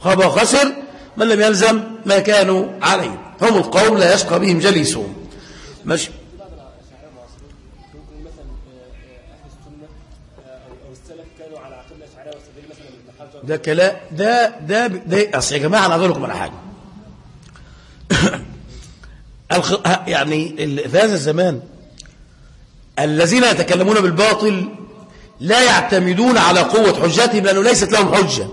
خاب وخسر من لم يلزم ما كانوا عليه. هم القوم لا يشقى بهم جليسهم. ماشي. ده كلام ده ده ده أصل يا جماعة أنا أقول لكم على حاجة. يعني في هذا الزمان الذين يتكلمون بالباطل لا يعتمدون على قوة حجتهم لأنه ليست لهم حجة.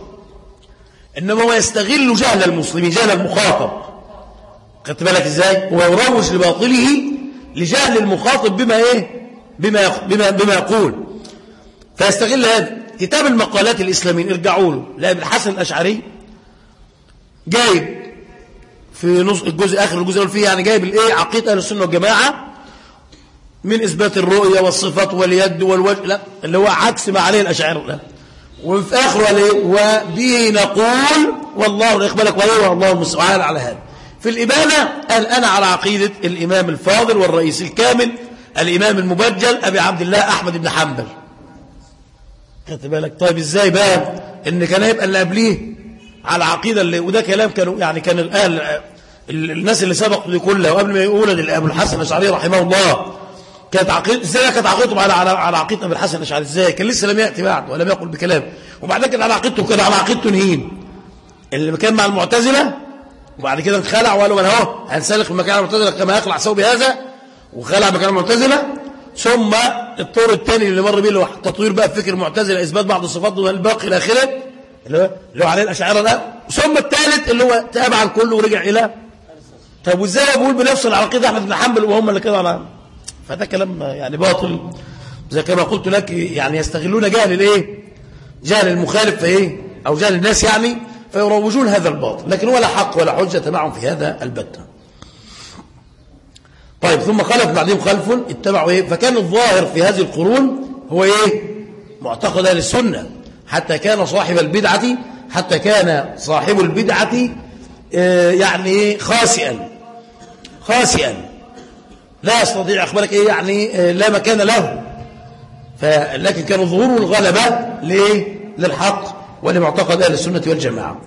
إنما هو يستغل جهل المسلمين جهل المخاطب. خدت بالك إزاي؟ ويروج لباطله لجهل المخاطب بما إيه؟ بما, بما, بما يقول. فيستغل هذا. كتاب المقالات الإسلاميين ارجعوا له. لابن الحسن الأشعري جايب في نص الجزء آخر الجزء فيه يعني جايب الإيه؟ عقيدة أهل السنة والجماعة من إثبات الرؤية والصفات واليد والوجه لا اللي هو عكس ما عليه الأشعار لا. وفي آخره قال وبه نقول والله يقبلك ولا والله المستعان على هذا. في الإبانة قال أنا على عقيدة الإمام الفاضل والرئيس الكامل الإمام المبجل أبي عبد الله أحمد بن حنبل. خدت بالك؟ طيب إزاي بقى إن كان هيبقى اللي قبليه على عقيدة اللي وده كلام كانوا يعني كان الاهل الناس اللي سبقوا دي كلها وقبل ما يولد أبو الحسن الأشعري رحمه الله كانت عقيده إزاي كانت عقيدتهم على على على عقيدة أبو الحسن الأشعري؟ إزاي؟ كان لسه لم يأتي بعد ولم يقل بكلام. وبعد كده على عقيدته كده على عقيدته نهين. اللي كان مع المعتزلة وبعد كده اتخلع وقالوا أنا أهو هنسلخ مكان المعتزلة كما يخلع ثوب هذا وخلع مكان المعتزلة. ثم الطور الثاني اللي مر بيه اللي هو تطوير بقى فكر المعتزله إثبات بعض الصفات دون الباقي إلى اخره اللي هو عليه الأشاعرة ده. ثم الثالث اللي هو تاب عن كله ورجع إلى طب وإزاي بقول بنفس على عقيده أحمد بن حنبل وهم اللي كده على فده كلام يعني باطل. زي كما قلت لك يعني يستغلون جهل الإيه؟ جهل المخالف في إيه؟ أو جهل الناس يعني فيروجون هذا الباطل. لكن ولا حق ولا حجة معهم في هذا البتة. طيب ثم خلف بعدهم خلف اتبعوا إيه فكان الظاهر في هذه القرون هو إيه؟ معتقد أهل السنة حتى كان صاحب البدعة حتى كان صاحب البدعة آه، يعني خاسئا خاسئا. لا يستطيع أخبارك إيه؟ يعني آه، لا مكان له. لكن كان الظهور والغلبة ليه للحق ولمعتقد أهل السنة والجماعة.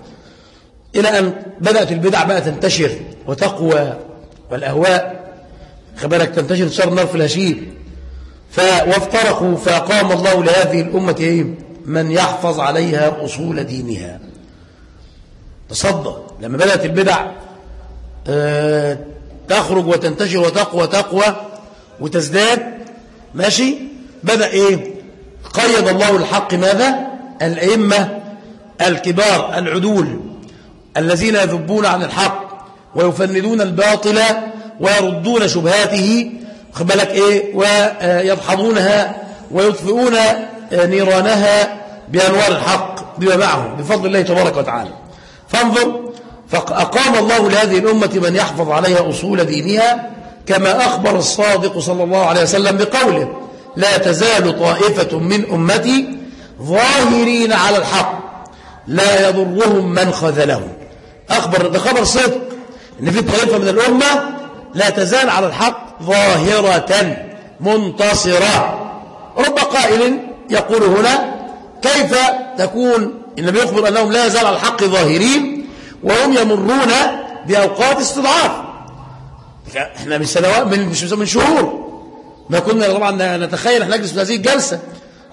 إلى أن بدأت البدع بقى تنتشر وتقوى والأهواء. خبرك تنتشر صار النار في الهشيم. وافترقوا فأقام الله لهذه الأمة إيه؟ من يحفظ عليها أصول دينها. تصدى لما بدأت البدع آه، تخرج وتنتشر وتقوى تقوى وتزداد ماشي؟ بدأ إيه؟ قيد الله الحق ماذا؟ الأئمة الكبار العدول الذين يذبون عن الحق ويفندون الباطل ويردون شبهاته خبلك إيه؟ ويدحضونها ويطفئون نيرانها بأنوار الحق بما معهم بفضل الله تبارك وتعالى. فانظر فأقام الله لهذه الأمة من يحفظ عليها أصول دينها كما أخبر الصادق صلى الله عليه وسلم بقوله لا تزال طائفة من أمتي ظاهرين على الحق لا يضرهم من خذلهم. أخبر بخبر صدق إن في طائفة من الأمة لا تزال على الحق ظاهرة منتصرة. رب قائل يقول هنا كيف تكون النبي يخبر أنهم لا يزال على الحق ظاهرين وهم يمرون بأوقات استضعاف. إحنا من سنوات من مش من شهور ما كنا طبعا نتخيل إحنا نجلس في هذه الجلسة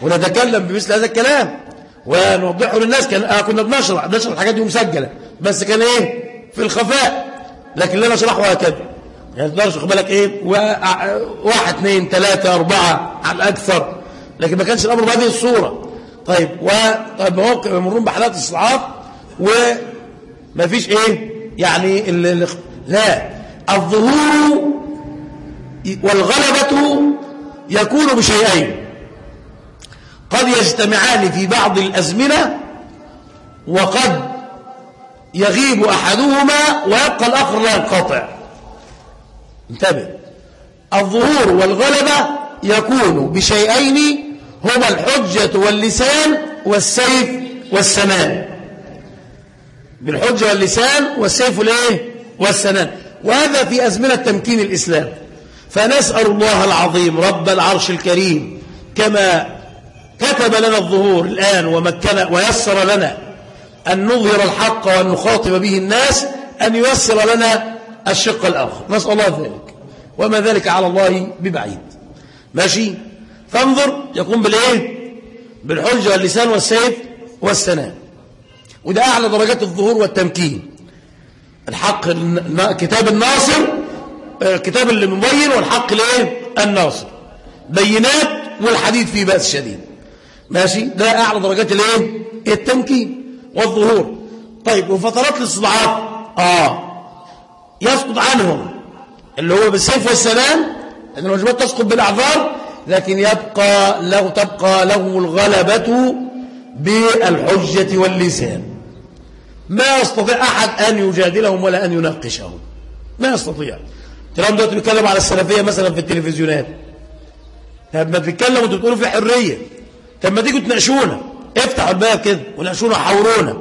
ونتكلم بمثل هذا الكلام ونوضحه للناس. كان آه كنا بنشرح بنشرح الحاجات دي مسجلة. بس كان إيه؟ في الخفاء. لكن لا نشرحه هكذا يعني تقدرش خد بالك إيه؟ واحد اثنين ثلاثة أربعة على الأكثر. لكن ما كانش الأمر بهذه الصورة. طيب و طيب يمرون بحالات استضعاف و ما فيش إيه؟ يعني ال... لا. الظهور والغلبة يكون بشيئين. قد يجتمعان في بعض الأزمنة وقد يغيب أحدهما ويبقى الآخر لا ينقطع. انتبه. الظهور والغلبة يكون بشيئين هما الحجة واللسان والسيف والسنان. بالحجة واللسان والسيف الايه والسنان. وهذا في أزمنة تمكين الإسلام. فنسأل الله العظيم رب العرش الكريم كما كتب لنا الظهور الآن ومكن ويسر لنا أن نظهر الحق وأن نخاطب به الناس أن ييسر لنا الشق الآخر. نسأل الله ذلك. وما ذلك على الله ببعيد. ماشي؟ فانظر يقوم بالإيه؟ بالحجة واللسان والسيف والسنان. وده أعلى درجات الظهور والتمكين. الحق كتاب الناصر آه، كتاب اللي مبين والحق الايه الناصر. بينات والحديث فيه بأس شديد. ماشي؟ ده أعلى درجات الإيه؟ التمكين والظهور. طيب وفترات الاستضعاف آه. يسقط عنهم اللي هو بالسيف والسلام ان الواجبات تسقط بالأعذار لكن يبقى له تبقى له الغلبة بالحجة واللسان. ما يستطيع أحد أن يجادلهم ولا أن يناقشهم. ما يستطيع. تلاقيهم دلوقتي بيتكلموا على السلفية مثلا في التلفزيونات. طب ما تتكلموا وانتوا بتقولوا في حرية. طب ما تيجوا تناقشونا. افتحوا الباب كده وناقشونا وحاورونا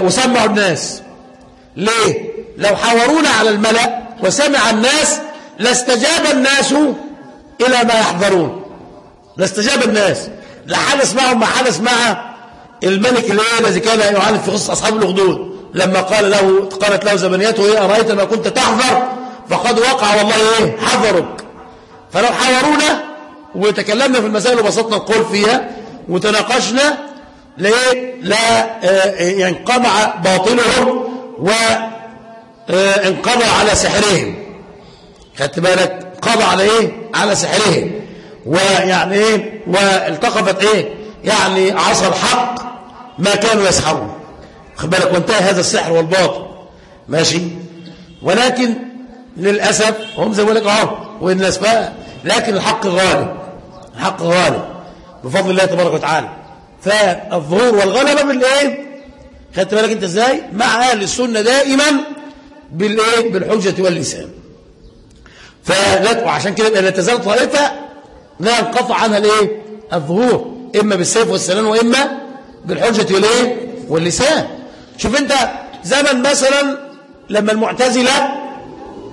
وسمعوا الناس. ليه؟ لو حاورونا على الملأ وسمع الناس لاستجاب الناس إلى ما يحضرون لاستجاب الناس. لا حدث معهم ما حدث مع الملك الذي كان يعالج في قصة أصحاب الأخدود. لما قال له قالت له زبنيته إيه أرأيت ما كنت تحذر؟ فقد وقع والله إيه حذرك. فلو حاورونا وتكلمنا في المسائل وبسطنا القول فيها وتناقشنا ليه؟ لا آه، ينقمع باطلهم وانقضى آه، على سحرهم. خدت بالك؟ قضى على إيه؟ على سحرهم. ويعني إيه؟ والتقفت إيه؟ يعني عصا الحق ما كانوا يسحرون. خد بالك؟ وانتهى هذا السحر والباطل. ماشي؟ ولكن للأسف هم زي ما لك أهو والناس بقى لكن الحق غالب. الحق غالب. بفضل الله تبارك وتعالى. فالظهور والغلبة بالايه خدت بالك أنت إزاي؟ مع أهل السنة دائما بالإيه؟ بالحجة واللسان. فلا وعشان كده لا تزال طائفة لا انقطع عنها الإيه؟ الظهور إما بالسيف والسنان وإما بالحجة والإيه؟ واللسان. شوف أنت زمن مثلا لما المعتزلة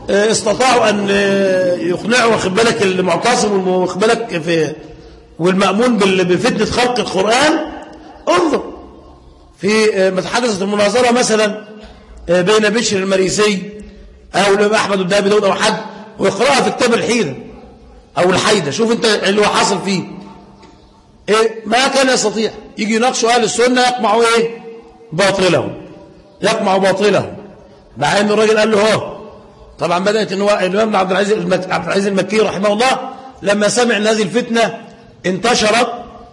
آه، استطاعوا أن آه، يقنعوا واخد بالك المعتصم واخد بالك في والمأمون بفتنة خلق القرآن. انظر في آه، متحدثة المناظرة مثلا بين بشر المريسي أو أحمد الدابي داود أو حد ويقرأها في كتاب الحيدة أو الحيدة شوف أنت اللي هو حاصل فيه. إيه ما كان يستطيع. يجي يناقشوا أهل السنة يقمعوا إيه؟ باطلهم. يقمعوا باطلهم. مع ان الراجل قال له هو طبعا بدأت ان هو الإمام عبد العزيز عبد العزيز المكي رحمه الله لما سمع إن هذه الفتنة انتشرت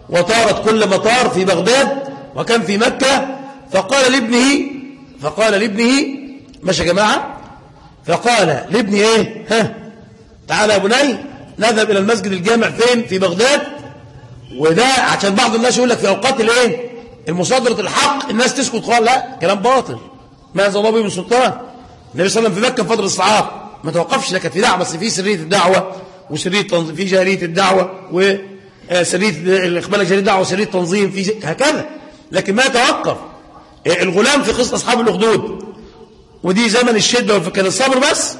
وطارت كل مطار في بغداد وكان في مكة فقال لابنه فقال لابنه ماشي يا جماعة؟ فقال لابنه إيه؟ ها تعالى يا بني نذهب إلى المسجد الجامع فين؟ في بغداد. وده عشان بعض الناس يقول لك في أوقات الإيه؟ المصادرة الحق الناس تسكت قال لا كلام باطل. ما أنزل الله به من سلطان. النبي صلى الله عليه وسلم في مكة في فتره الصعاب ما توقفش لكن في دعوة بس في سرية الدعوة وسرية في جاريه الدعوة وسريه الإقبال جاريه الدعوة وسرية التنظيم في هكذا. لكن ما توقف. الغلام في قصة أصحاب الأخدود. ودي زمن الشدة كان الصبر بس.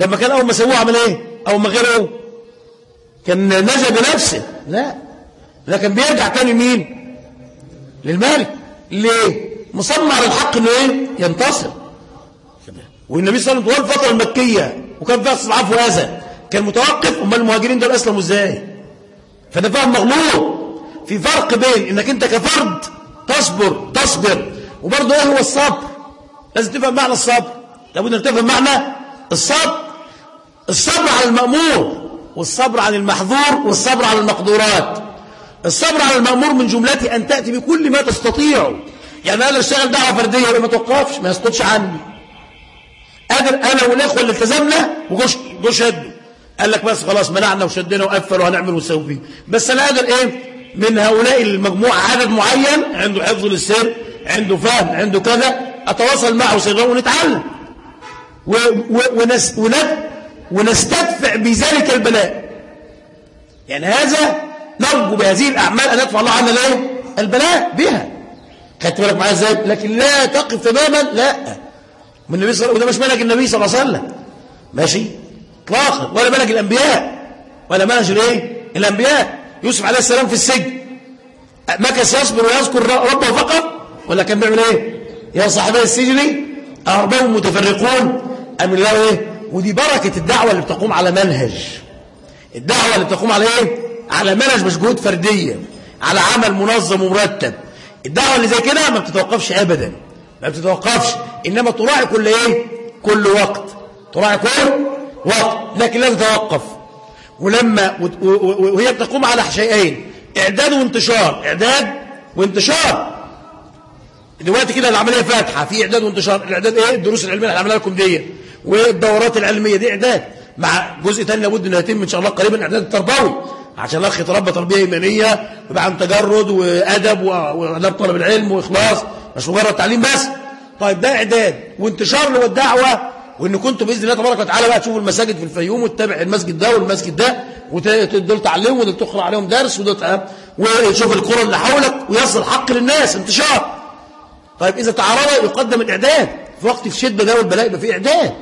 لما كان أول ما سووه عمل إيه؟ أول ما غيره كان نجا بنفسه. لا. لكن بيرجع تاني مين للمالك ليه؟ مصمم على الحق إنه إيه؟ ينتصر. والنبي صلى الله عليه وسلم طوال الفترة المكية وكان فيها استضعاف وهذا كان متوقف أمال المهاجرين دول أسلموا إزاي؟ فده فهم مغلوب. في فرق بين إنك أنت كفرد تصبر تصبر وبرضه إيه هو الصبر لازم تفهم معنى الصبر لابد انك تفهم معنى الصبر الصبر على المأمور والصبر عن المحظور والصبر على المقدورات. الصبر على المأمور من جملته أن تأتي بكل ما تستطيع. يعني أنا اشتغل دعوة فردية ما توقفش ما يسقطش عني. قادر أنا والإخوة اللي التزمنا وجوش جوش شدوا قال لك بس خلاص منعنا وشدنا وقفل وهنعمل ونسوي بس أنا قادر إيه؟ من هؤلاء المجموعة عدد معين عنده حفظ للسر. عنده فهم عنده كذا أتواصل معه سرا ونتعلم. ونس ونستدفع بذلك البلاء. يعني هذا نرجو بهذه الأعمال أن يدفع الله عنا الإيه؟ البلاء بها. خدت بالك معايا إزاي؟ لكن لا تقف تماما لا. من النبي صلى وده مش منهج النبي صلى الله عليه وسلم. ماشي؟ اطلاقا. ولا منهج الأنبياء. ولا منهج الايه الأنبياء. يوسف عليه السلام في السجن. مكث يصبر ويذكر ربه فقط. ولا كان بيعمل إيه؟ يا صاحبي السجن ارباب متفرقون. ام الله إيه؟ ودي بركة الدعوة اللي بتقوم على منهج. الدعوة اللي بتقوم على إيه؟ على منهج مش جهود فردية على عمل منظم ومرتب. الدعوة اللي زي كده ما بتتوقفش أبدا. ما بتتوقفش. إنما تراعي كل إيه؟ كل وقت. تراعي كل وقت. لكن لا تتوقف. ولما وهي بتقوم على شيئين. إعداد وانتشار. إعداد وانتشار. دلوقتي كده العملية فاتحة. في إعداد وانتشار. الإعداد إيه؟ الدروس العلمية اللي عملها لكم دي. والدورات العلمية دي إعداد. مع جزء تاني لابد انه يتم إن شاء الله قريبا الاعداد التربوي. عشان الأخ يتربى تربية إيمانية ويبقى عن تجرد وأدب وأداب طلب العلم وإخلاص. مش مجرد تعليم بس. طيب ده إعداد. وانتشار له الدعوة وإن كنتوا بإذن الله تبارك وتعالى بقى تشوفوا المساجد في الفيوم وتتابع المسجد ده والمسجد ده ودول تعلموا ودول تقرا عليهم درس ودول وتشوف القرى اللي حولك ويصل حق للناس. انتشار. طيب إذا تعارض يقدم الإعداد في وقت الشدة ده والبلاء يبقى في إعداد.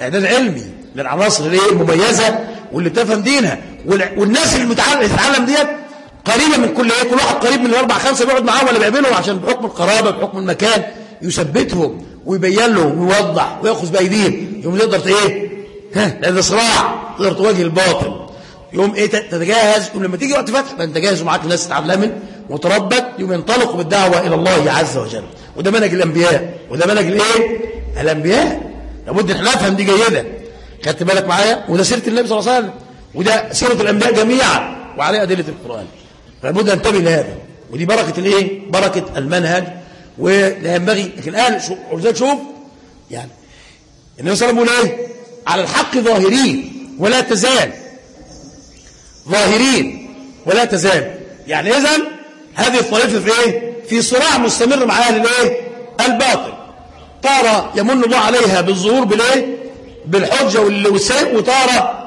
إعداد علمي للعناصر الايه المميزة واللي بتفهم دينها والناس اللي بتتعلم ديت قريبة من كل كل واحد قريب من الاربع خمسة بيقعد معاهم ولا بيقابلهم عشان بحكم القرابة بحكم المكان يثبتهم ويبين لهم ويوضح ويأخذ بأيديهم. يوم تقدر إيه؟ ها لأن صراع تقدر تواجه الباطل. يوم إيه؟ تتجهز يوم لما تيجي وقت فتح أنت جاهز ومعاك ناس تتعلم وتربت يوم ينطلقوا بالدعوة إلى الله عز وجل. وده منهج الأنبياء. وده منهج الإيه؟ الأنبياء. لابد إن نفهم دي جيدة. خدت بالك معايا؟ وده سيرة النبي صلى الله عليه وسلم. وده سيرة الأنبياء جميعا. وعليه أدلة القرآن. فلابد أن ننتبه لهذا. ودي بركة الإيه؟ بركة المنهج. ولا ينبغي لكن الآن شوف شوف يعني النبي صلى الله عليه وسلم إيه؟ على الحق ظاهرين ولا تزال. ظاهرين ولا تزال. يعني اذا هذه الطائفة في إيه؟ في صراع مستمر مع أهل الإيه؟ الباطل. تارة يمن الله عليها بالظهور بالإيه؟ بالحجة والسيء وتارة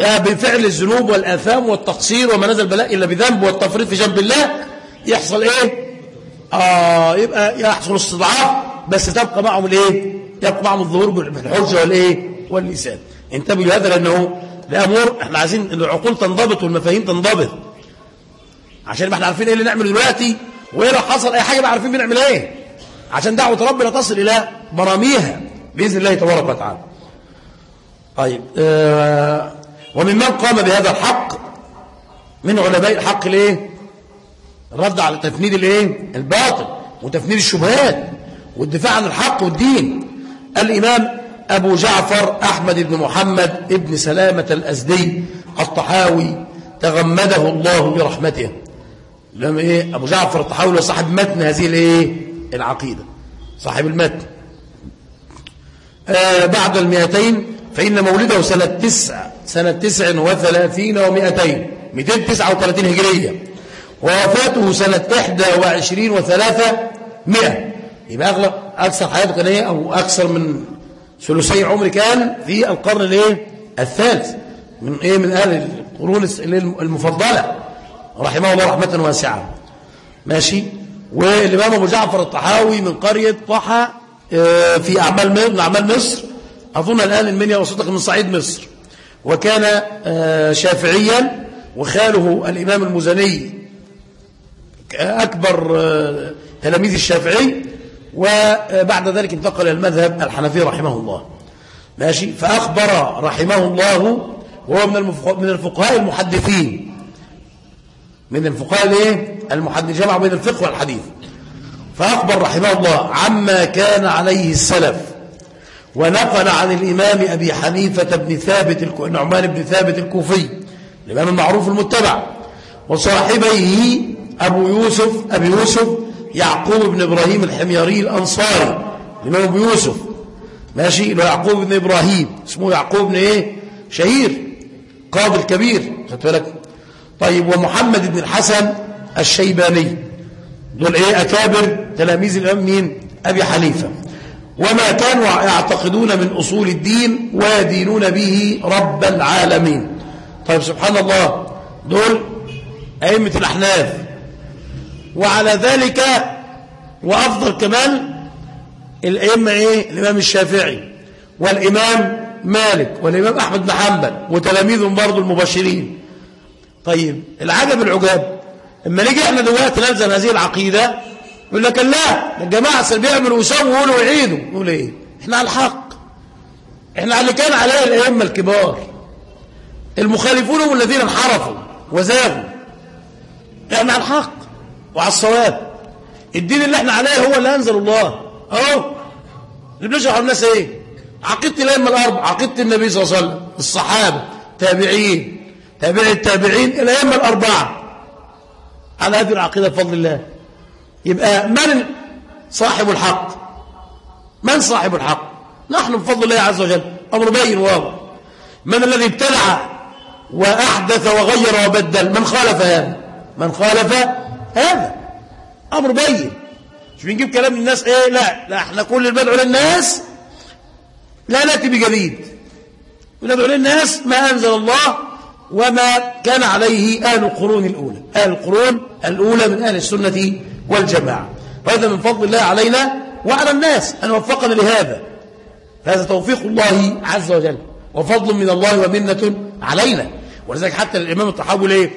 بفعل الذنوب والآثام والتقصير وما نزل بلاء إلا بذنب والتفريط في جنب الله. يحصل إيه؟ آه يبقى يحصل استضعاف بس تبقى معهم الإيه؟ يبقى معهم الظهور بالحجة والإيه؟ واللسان انتبهوا لهذا لأنه الأمور إحنا عايزين العقول تنضبط والمفاهيم تنضبط. عشان ما إحنا عارفين إيه اللي نعمله دلوقتي وايه لو حصل أي حاجة ما عارفين بنعمل إيه؟ عشان دعوة ربنا تصل إلى مراميها بإذن الله تبارك وتعالى. طيب آه وممن قام بهذا الحق؟ من علماء الحق الايه الرد على تفنيد الإيه؟ الباطل وتفنيد الشبهات والدفاع عن الحق والدين. الإمام أبو جعفر أحمد بن محمد ابن سلامة الأزدي الطحاوي تغمده الله برحمته. لما إيه أبو جعفر الطحاوي صاحب متن هذه الإيه؟ العقيدة. صاحب المتن. آه بعد المئتين فإن مولده سنة تسع سنة تسع وثلاثين ومئتين مئتين تسعة وثلاثين هجرية. ووفاته سنة إحدى وعشرين وثلاثة مئة. يبقى أغلب أكثر حياته كان إيه؟ أو أكثر من ثلثي عمر كان في القرن الإيه؟ الثالث. من إيه؟ من أهل القرون المفضلة. رحمه الله رحمة واسعة. ماشي؟ والإمام أبو جعفر الطحاوي من قرية طحا آه، في أعمال من أعمال مصر. أظن الآن المنيا وصدق من صعيد مصر. وكان آه، شافعيا وخاله الإمام المزني أكبر آه، تلاميذ الشافعي. وبعد ذلك انتقل إلى المذهب الحنفي رحمه الله. ماشي؟ فأخبر رحمه الله وهو من من الفقهاء المحدثين. من الفقهاء الايه؟ المحدث جمع بين الفقه والحديث. فأخبر رحمه الله عما كان عليه السلف ونقل عن الإمام أبي حنيفة بن ثابت النعمان بن ثابت الكوفي الإمام المعروف المتبع وصاحبيه أبو يوسف أبي يوسف يعقوب بن إبراهيم الحميري الأنصاري. الإمام أبو يوسف ماشي؟ له يعقوب بن إبراهيم اسمه يعقوب بن إيه؟ شهير قاضي الكبير خدت بالك؟ طيب ومحمد بن الحسن الشيباني. دول إيه؟ أكابر تلاميذ الإمام مين؟ أبي حنيفة. وما كانوا يعتقدون من أصول الدين ويدينون به رب العالمين. طيب سبحان الله دول أئمة الأحناف. وعلى ذلك وأفضل كمان الأئمة إيه؟ الإمام الشافعي والإمام مالك والإمام أحمد بن حنبل وتلاميذهم برضو المبشرين طيب العجب العجاب. اما نيجي إحنا دلوقتي نلزم هذه العقيدة؟ يقول لك لا الجماعة بيعملوا ويسووا ويعيدوا. نقول إيه؟ إحنا على الحق. إحنا على اللي كان عليه الأئمة الكبار. المخالفون هم الذين انحرفوا وزاغوا. إحنا على الحق وعلى الصواب. الدين اللي إحنا عليه هو اللي أنزل الله. أهو. اللي بنشرح الناس إيه؟ عقيدة الأئمة الاربع عقيدة النبي صلى الله عليه وسلم الصحابة تابعين تابع التابعين الائمه الاربعه على هذه العقيده بفضل الله. يبقى من صاحب الحق؟ من صاحب الحق؟ نحن بفضل الله عز وجل. أمر باين واضح من الذي ابتلع وأحدث وغير وبدل؟ من خالف هذا؟ من خالف هذا. أمر باين مش بنجيب كلام الناس إيه؟ لا. لا إحنا كل المدعو للناس لا نأتي بجديد. ندعو للناس ما أنزل الله وما كان عليه أهل القرون الأولى. أهل القرون الأولى من أهل السنة والجماعة. وهذا من فضل الله علينا وعلى الناس أن وفقنا لهذا. هذا توفيق الله عز وجل. وفضل من الله ومنة علينا. ولذلك حتى الإمام الطحاوي ليه؟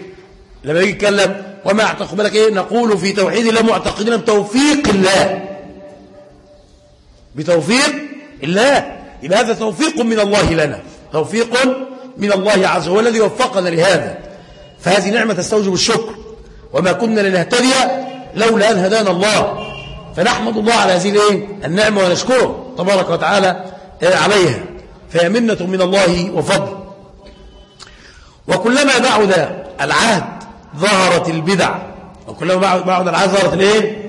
لما يجي يتكلم وما اعتقد بالك إيه؟ نقول في توحيد الله معتقدين بتوفيق الله. بتوفيق الله. يبقى هذا توفيق من الله لنا. توفيق من الله عز وجل الذي وفقنا لهذا. فهذه نعمة تستوجب الشكر. وما كنا لنهتدي لولا أن هدانا الله. فنحمد الله على هذه النعمة ونشكره تبارك وتعالى آه، عليها. فهي منة من الله وفضل. وكلما بعد العهد ظهرت البدع. وكلما بعد العهد ظهرت الإيه؟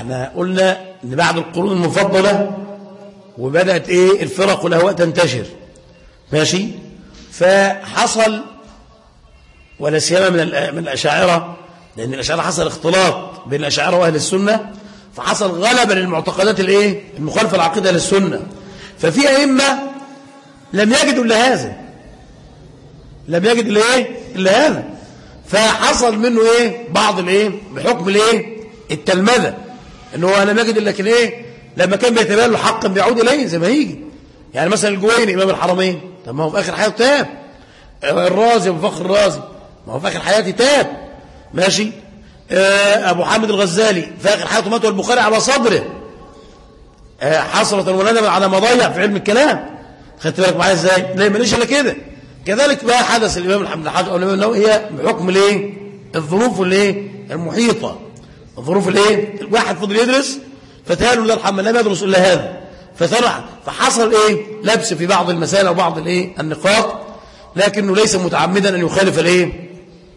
إحنا قلنا ان بعد القرون المفضلة وبدأت إيه الفرق والاهواء تنتشر. ماشي؟ فحصل ولا سيما من من الأشاعرة لأن الأشاعرة حصل اختلاط بين الأشاعرة وأهل السنة فحصل غلبة للمعتقدات الايه؟ المخالفة للعقيده للسنة. ففي أئمة لم يجدوا إلا هذا. لم يجد إلا إيه؟ إلا هذا. فحصل منه إيه؟ بعض الإيه؟ بحكم الإيه؟ التلمذة. ان هو لم يجد الا إيه؟ لما كان بيتبين له حقا بيعود إليه زي ما هيجي يعني مثلا الجويني إمام الحرمين. طب ما هو في آخر حياته تاب. الرازي أبو فخر الرازي. ما هو في آخر حياته تاب. ماشي؟ آه، أبو حامد الغزالي في آخر حياته مات البخاري على صدره. آه، حسرة وندما على ما ضيع في علم الكلام. خدت بالك معايا إزاي؟ لا ماليش إلا كده. كذلك بقى حدث الإمام الحمد لله أو الإمام النووي هي بحكم الإيه؟ الظروف الايه المحيطة. الظروف الايه؟ الواحد فضل يدرس فتهاله الله يرحمه لم يدرس إلا هذا. فطلع فحصل إيه؟ لبس في بعض المسائل أو بعض الإيه؟ النقاط لكنه ليس متعمدا أن يخالف الإيه؟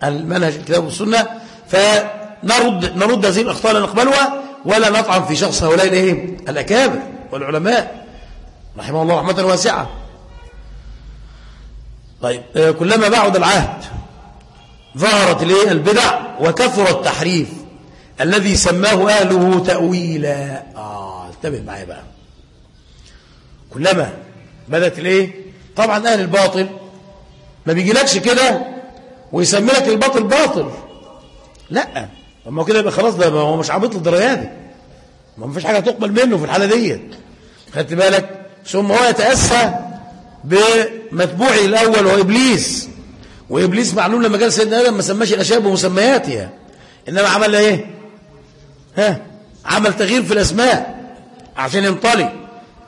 المنهج الكتاب والسنة. فنرد نرد هذه الأخطاء لا نقبلها ولا نطعن في شخص هؤلاء الإيه؟ الأكابر والعلماء. رحمه الله رحمة واسعة. طيب آه، كلما بعد العهد ظهرت الإيه؟ البدع وكثر التحريف. الذي سماه أهله تأويلا. آه انتبه معايا بقى. كلما بدأت الإيه؟ طبعا أهل الباطل ما بيجيلكش كده ويسمي لك الباطل باطل. لا اما كده يبقى خلاص ده هو مش عبيط للدرجة دي. ما فيش حاجة تقبل منه في الحالة ديت. خدت بالك؟ ثم هو يتأسى بمتبوعه الأول هو ابليس وإبليس معلوم لما قال سيدنا آدم ما سماش الأشياء بمسمياتها. إنما عمل إيه؟ ها عمل تغيير في الأسماء عشان ينطلق.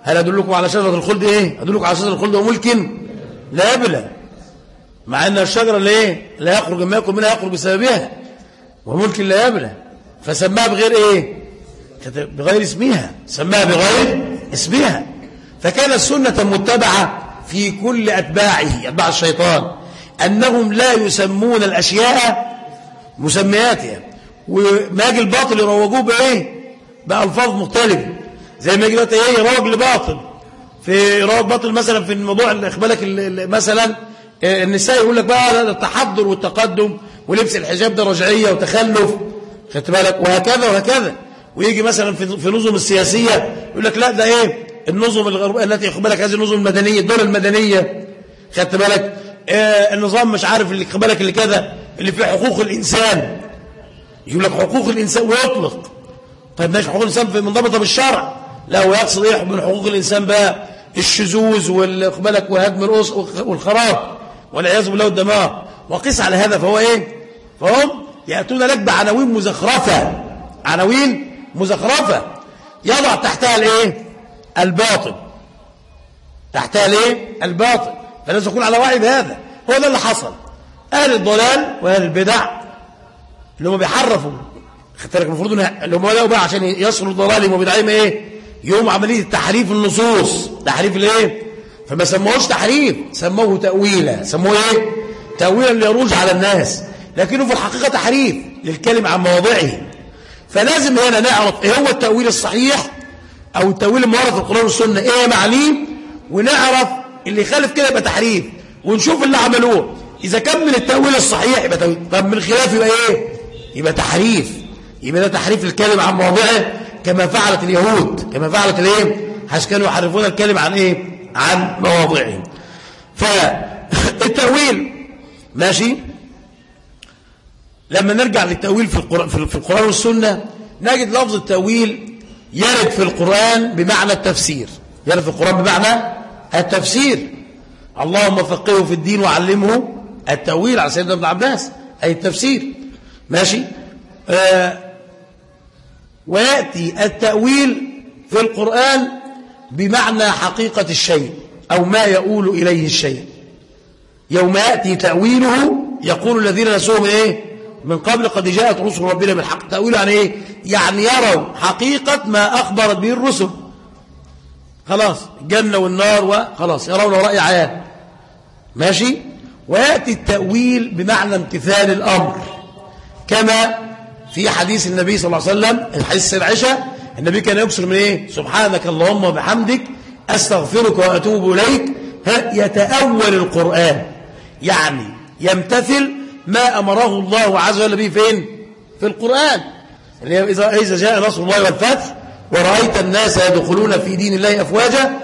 هل أدلكم على شجرة الخلد إيه؟ أدلكم على شجرة الخلد وملك لا يبلى. مع أن الشجرة إيه؟ لا يخرج ما يأكل منها يخرج بسببها. وملك لا يبلى. فسماها بغير إيه؟ بغير اسمها. سماها بغير اسمها. فكانت سنة متبعة في كل أتباعه أتباع الشيطان أنهم لا يسمون الأشياء مسمياتها. وما يجي الباطل يروجوه بإيه؟ بألفاظ مختلفة. زي ما يجي دلوقتي إيه؟ يروج لباطل في يروج باطل مثلا في الموضوع اللي إخبالك مثلا آه، النساء يقول لك بقى التحضر والتقدم ولبس الحجاب ده رجعية وتخلف. خدت بالك؟ وهكذا وهكذا. ويجي مثلا في في نظم السياسية يقول لك لا ده إيه؟ النظم الغربيه التي بالك هذه النظم المدنية الدولة المدنية. خدت بالك؟ آه النظام مش عارف اللي بالك اللي كذا اللي فيه حقوق الإنسان. يقول لك حقوق الإنسان ويطلق. طيب ماشي حقوق الإنسان منضبطة بالشرع. لا هو يقصد إيه من حقوق الإنسان بقى؟ الشذوذ والاقبالك وهدم الأس والخراب والعياذ بالله والدمار. وقس على هذا فهو إيه؟ فهم يأتون لك بعناوين مزخرفة. عناوين مزخرفة. يضع تحتها الإيه؟ الباطل. تحتها الإيه؟ الباطل. فلازم يكون على وعي بهذا. هو ده اللي حصل. أهل الضلال وأهل البدع اللي هم بيحرفوا. بالك المفروض اللي هم بقى عشان يصلوا ضلالهم وبدعهم إيه؟ يوم عملية تحريف النصوص. تحريف الإيه؟ فما سموهوش تحريف سموه تأويلا سموه إيه؟ تأويلا ليروج على الناس. لكنه في الحقيقة تحريف للكلم عن مواضعه. فلازم هنا نعرف إيه هو التأويل الصحيح أو التأويل الموارد في القرآن والسنة. إيه معنيه ونعرف اللي يخالف كده يبقى تحريف ونشوف اللي عملوه. إذا من التأويل الصحيح يبقى تأويل. طب من الخلاف يبقى إيه؟ يبقى تحريف. يبقى ده تحريف الكلم عن مواضعه كما فعلت اليهود كما فعلت الايه حيث كانوا يحرفون الكلم عن إيه؟ عن مواضعه فالتأويل ماشي؟ لما نرجع للتأويل في القرآن, في القرآن والسنة نجد لفظ التأويل يرد في القرآن بمعنى التفسير. يرد في القرآن بمعنى التفسير. اللهم فقهه في الدين وعلمه التأويل على سيدنا ابن عباس أي التفسير. ماشي؟ آه ويأتي التأويل في القرآن بمعنى حقيقة الشيء أو ما يؤول إليه الشيء. يوم يأتي تأويله يقول الذين نسوهم إيه؟ من قبل قد جاءت رسل ربنا بالحق. تأويل يعني إيه؟ يعني يروا حقيقة ما أخبرت به الرسل. خلاص الجنة والنار وخلاص يرون رأي عيان ماشي؟ ويأتي التأويل بمعنى امتثال الأمر. كما في حديث النبي صلى الله عليه وسلم الحديث العشاء النبي كان يبصر من إيه؟ سبحانك اللهم وبحمدك أستغفرك وأتوب إليك. يتأول القرآن. يعني يمتثل ما أمره الله عز وجل به فين؟ في القرآن. إذا إذا جاء نصر الله والفتح ورأيت الناس يدخلون في دين الله أفواجا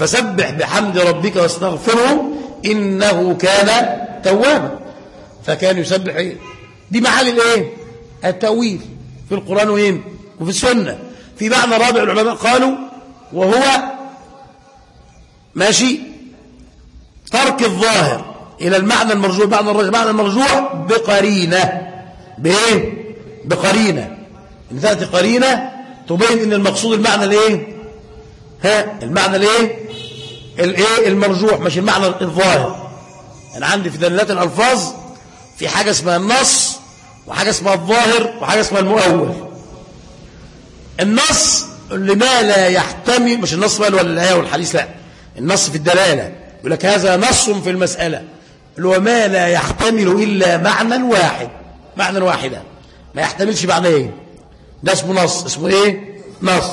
فسبح بحمد ربك واستغفره إنه كان توابا. فكان يسبح إيه؟ دي معاني الايه التأويل. في القرآن وين؟ وفي السنة. في معنى رابع العلماء قالوا وهو ماشي ترك الظاهر إلى المعنى المرجوع معنى الرجل معنى المرجوع بقرينة. بإيه؟ بقرينة. إن تأتي قرينة تبين إن المقصود المعنى الإيه؟ ها؟ المعنى الإيه؟ الإيه؟ المرجوح مش المعنى الظاهر. أنا عندي في دلالات الألفاظ في حاجة اسمها النص وحاجة اسمها الظاهر وحاجة اسمها المؤول. النص اللي ما لا يحتمل مش النص بقى ولا الآية والحديث لا. النص في الدلالة. يقول لك هذا نص في المسألة. اللي هو ما لا يحتمل إلا معنى واحد. معنى واحدا ما يحتملش معنيين ده اسمه نص. اسمه إيه؟ نص.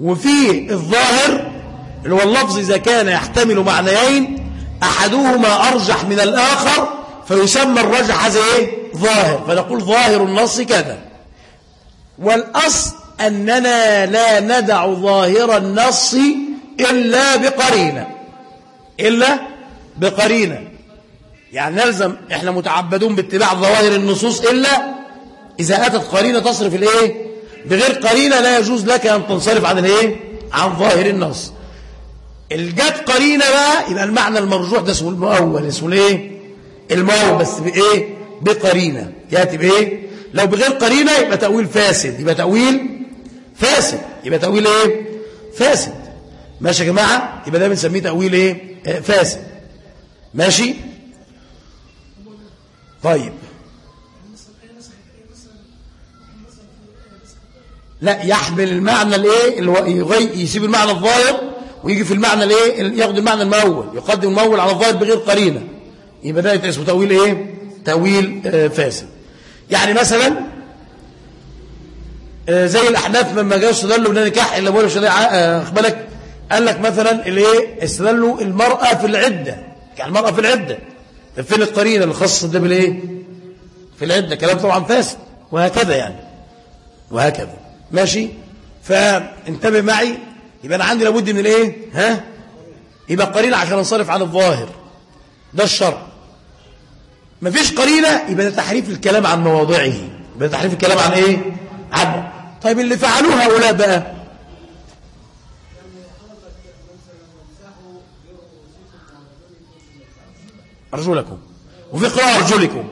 وفي الظاهر اللي هو اللفظ إذا كان يحتمل معنيين أحدهما أرجح من الآخر فيسمى الرجح هذا إيه؟ ظاهر. فنقول ظاهر النص كذا. والأصل أننا لا ندع ظاهر النص إلا بقرينة. إلا بقرينة. يعني نلزم إحنا متعبدون باتباع ظواهر النصوص إلا إذا أتت قرينة تصرف الإيه؟ بغير قرينة لا يجوز لك أن تنصرف عن الإيه؟ عن ظاهر النص. الجت قرينة بقى يبقى المعنى المرجوح ده اسمه المؤول اسمه الإيه؟ المؤول بس بإيه؟ بقرينة. يأتي بإيه؟ لو بغير قرينة يبقى تأويل فاسد. يبقى تأويل فاسد. يبقى تأويل إيه؟ فاسد. ماشي يا جماعة؟ يبقى ده بنسميه تأويل إيه؟ آه، فاسد. ماشي؟ طيب. لا يحمل المعنى الإيه؟ اللي هو يسيب المعنى الظاهر ويجي في المعنى الإيه؟ ياخد المعنى المؤول يقدم المؤول على الظاهر بغير قرينة. يبقى ده اسمه تأويل إيه؟ تأويل آه فاسد. يعني مثلا آه زي الاحناف لما جاوا استدلوا ان نكاح إلا بقول خد بالك قال لك مثلا الايه استدلوا المرأة في العدة. يعني المرأة في العدة. فين القرينة الخاصة ده بالإيه؟ في العدة. كلام طبعا فاسد. وهكذا يعني. وهكذا. ماشي؟ فانتبه معي. يبقى أنا عندي لابد من الايه ها؟ يبقى قرينة عشان أنصرف عن الظاهر. ده الشرع. مفيش قرينة يبقى ده تحريف الكلام عن مواضعه. يبقى تحريف الكلام عن إيه؟ عن طيب اللي فعلوه هؤلاء بقى. أرجلكم. وفي قراءة أرجلكم.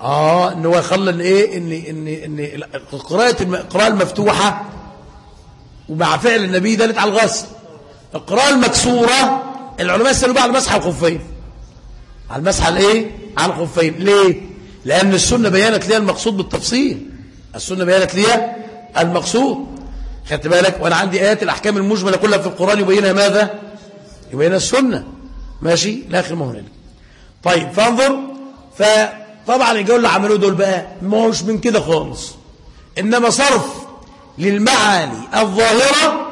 آه إن هو يخلى إيه؟ ان ان إن قراءه القراءة المفتوحة ومع فعل النبي دلت على الغسل القراءه المكسورة. العلماء سالوا بقى على المسح على الخفين. على المسح على إيه على الخفين. ليه؟ لأن السنة بيانت ليها المقصود بالتفصيل. السنة بيانت ليها المقصود. خدت بالك؟ وأنا عندي آيات الأحكام المجملة كلها في القرآن يبينها ماذا؟ يبينها السنة. ماشي؟ لاخر ما طيب فانظر. ف طبعا الجو اللي عملوه دول بقى ما هوش من كده خالص. إنما صرف للمعاني الظاهرة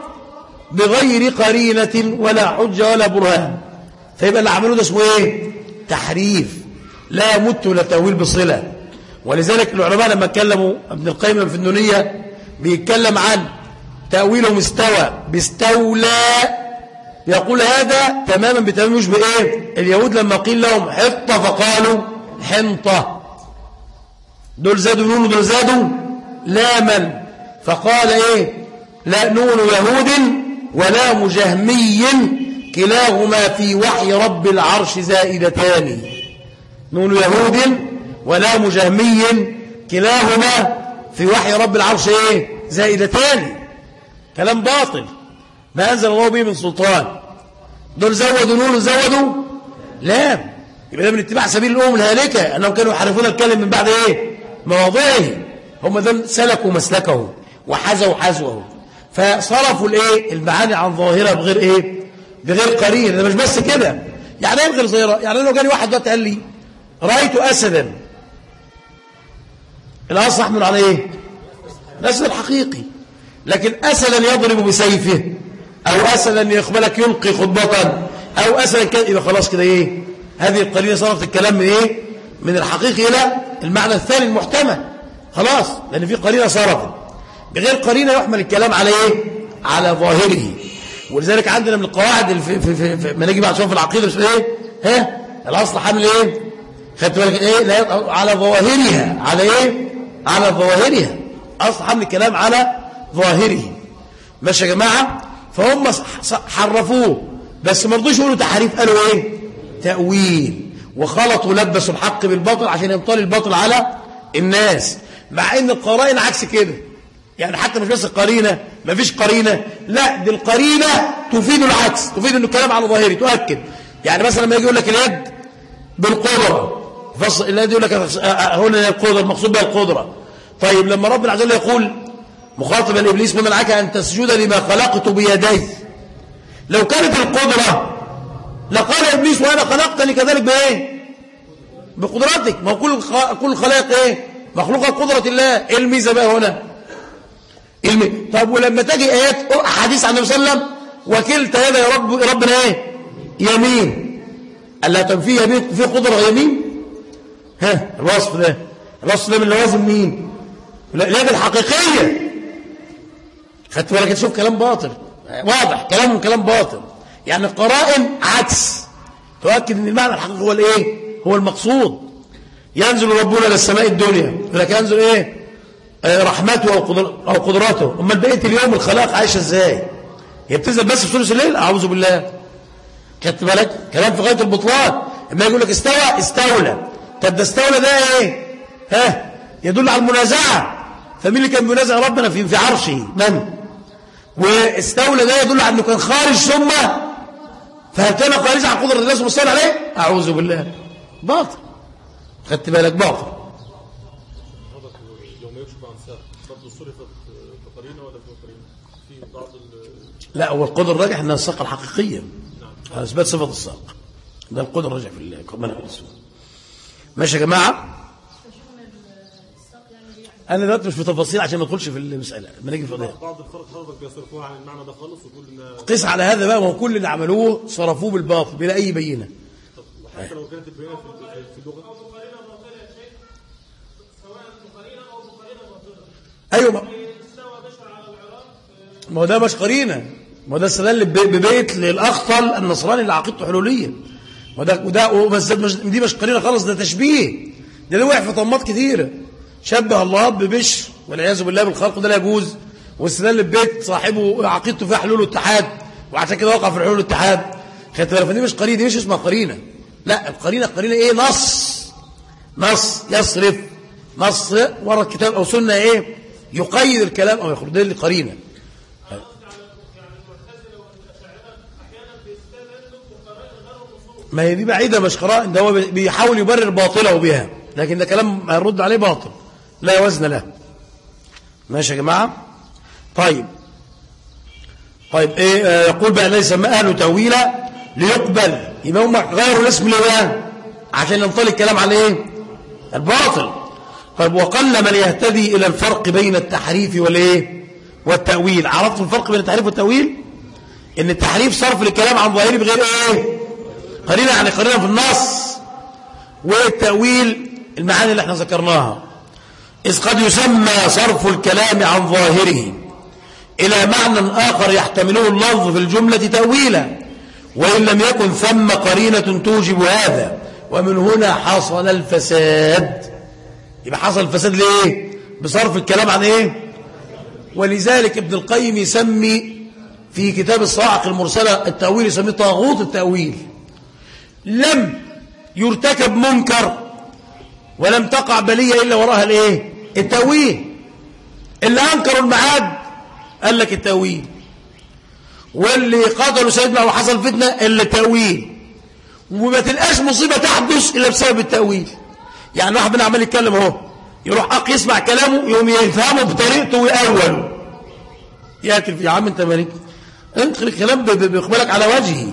بغير قرينة ولا حجة ولا برهان. فيبقى اللي عملوه ده اسمه إيه؟ تحريف. لا يمت ولا تأويل بصلة. ولذلك العلماء لما اتكلموا ابن القيم في النونية بيتكلم عن تأويلهم استوى باستولى يقول هذا تماما بتمام يشبه إيه اليهود لما قيل لهم حطة فقالوا حنطة. دول زادوا نون ودول زادوا لاما فقال إيه؟ لا نون يهود ولا مجهمي كلاهما في وحي رب العرش زائدتان. نون يهود ولا مجهمي كلاهما في وحي رب العرش إيه زائدتان. كلام باطل. ما أنزل الله به من سلطان. دول زودوا نون وزودوا لام. يبقى ده من اتباع سبيل الأمم الهالكة أنهم كانوا يحرفون الكلم من بعد إيه؟ مواضعه. هم دول سلكوا مسلكه وحزوا حزوه. فصرفوا الايه؟ المعاني عن ظاهرة بغير إيه؟ بغير قرين. ده مش بس كده. يعني إيه بغير ظاهرة؟ يعني لو جاني واحد دلوقتي قال لي رأيت أسدا. الأصل أحمل على إيه؟ الأسد الحقيقي. لكن أسدا يضرب بسيفه. أو أسدا يقبلك يلقي خطبة. أو أسدا كده. يبقى خلاص كده إيه؟ هذه القرينة صرفت الكلام من إيه؟ من الحقيقي إلى المعنى الثاني المحتمل. خلاص. لأن في قرينة صرفت. بغير قرينة يحمل الكلام على إيه على ظاهره. ولذلك عندنا من القواعد في في في, في ما نيجي بعد شوية في العقيدة مش إيه؟ ها؟ الأصل حمل إيه؟ خدت بالك إيه؟ لا على ظواهرها. على إيه؟ على ظواهرها. أصل حمل الكلام على ظاهره. ماشي يا جماعة؟ فهم حرفوه. بس ما رضوش يقولوا تحريف قالوا إيه؟ تأويل. وخلطوا لبسوا الحق بالباطل عشان ينطلي الباطل على الناس. مع إن القرائن عكس كده. يعني حتى مش بس القرينة ما فيش قرينة. لا دي القرينة تفيد العكس تفيد انه الكلام على ظاهري تؤكد. يعني مثلا لما يجي يقول لك اليد بالقدرة فصل الذي يقول لك هنا القدرة المقصود بها القدرة. طيب لما ربنا عز وجل يقول مخاطبا إبليس ما منعك أن تسجد لما خلقت بيدي. لو كانت القدرة لقال إبليس وأنا خلقتني كذلك بإيه؟ بقدرتك. ما هو كل كل خلائق إيه؟ مخلوقه قدرة الله. إيه الميزة بقى هنا. طب ولما تجي آيات حديث عن النبي صلى الله عليه وسلم وكلتا يدا يا رب ربنا إيه؟ يمين. ألا تنفي يمين في قدرة يمين؟ ها الوصف ده. الوصف ده من لوازم مين؟ اليد الحقيقيه خدت بالك؟ تشوف كلام باطل. واضح كلام كلام باطل. يعني القرائن عكس. تؤكد إن المعنى الحقيقي هو الإيه؟ هو المقصود. ينزل ربنا للسماء الدنيا. لك ينزل إيه؟ رحمته أو, قدر أو قدراته. أما بقية اليوم الخلاق عايشة إزاي؟ هي بتنزل بس في ثلث الليل؟ أعوذ بالله. خدت بالك؟ كلام في غاية البطلان. أما يقول لك استوى استولى. طب ده استولى ده إيه؟ ها؟ يدل على المنازعة. فمين اللي كان بينازع؟ ربنا في في عرشه. من؟ واستولى ده يدل على إنه كان خارج ثم فهل كان خارج عن قدرة الله سبحانه عليه؟ أعوذ بالله. باطل. خدت بالك؟ باطل. لا هو القدر الراجح انها الساقه الحقيقية. هذا إثبات صفة الساق. ده القدر الراجح في الله منهج الاسلام ماشي يا جماعة؟ أنا دلوقتي مش في تفاصيل عشان ما ادخلش في المسألة ما نيجي في قضيه بعض الفرق حضرتك بيصرفوها عن المعنى ده خالص ان قيس على هذا بقى وهو كل اللي عملوه صرفوه بالباطل بلا أي بينة. حتى لو كانت البينة في اللغة. أيوه. ما ما هو ده مش قرينه ما هو ده استدل ببيت للأخطل النصراني اللي عقيدته حلولية. وده وده بس دي مش قرينه خالص ده تشبيه. ده اللي وقع في طمات كثيره شبه الله ببش والعياذ بالله بالخلق ده لا يجوز. واستدل ببيت صاحبه عقيدته فيها حلول واتحاد وعشان كده وقع في الحلول والاتحاد خدت بالك فدي مش قرينة دي مش اسمها قرينة. لا القرينة قرينة إيه؟ نص. نص يصرف. نص ورا الكتاب أو سنة إيه؟ يقيد الكلام أو يخرج. ده اللي ما هي دي بعيدة مش قرائن ده هو بيحاول يبرر باطله بها لكن ده كلام هنرد عليه باطل لا وزن له. ماشي يا جماعة؟ طيب. طيب إيه آه يقول بقى ليس ما أهل تأويلا ليقبل. يبقى هم غيروا الاسم ليه عشان ينطلق الكلام على إيه؟ الباطل. طيب وقل من يهتدي إلى الفرق بين التحريف والإيه؟ والتأويل. عرفت الفرق بين التحريف والتأويل؟ إن التحريف صرف الكلام عن ظاهره بغير إيه؟ قرينة يعني قرينة في النص. والتأويل المعاني اللي إحنا ذكرناها. إذ قد يسمى صرف الكلام عن ظاهره. إلى معنى آخر يحتمله اللفظ في الجملة تأويلا. وإن لم يكن ثم قرينة توجب هذا. ومن هنا حصل الفساد. يبقى حصل الفساد ليه؟ بصرف الكلام عن إيه؟ ولذلك ابن القيم يسمي في كتاب الصواعق المرسلة التأويل يسميه طاغوت التأويل. لم يرتكب منكر ولم تقع بلية إلا وراها الإيه؟ التأويل. اللي أنكروا المعاد قال لك التأويل. واللي قتلوا سيدنا وحصل فتنة إلا تأويل وما تلقاش مصيبة تحدث إلا بسبب التأويل. يعني واحد من عمال يتكلم أهو يروح أق يسمع كلامه يوم يفهمه بطريقته ويأول يأتي يا عم أنت مالك؟ انت الكلام بيقبلك على وجهه.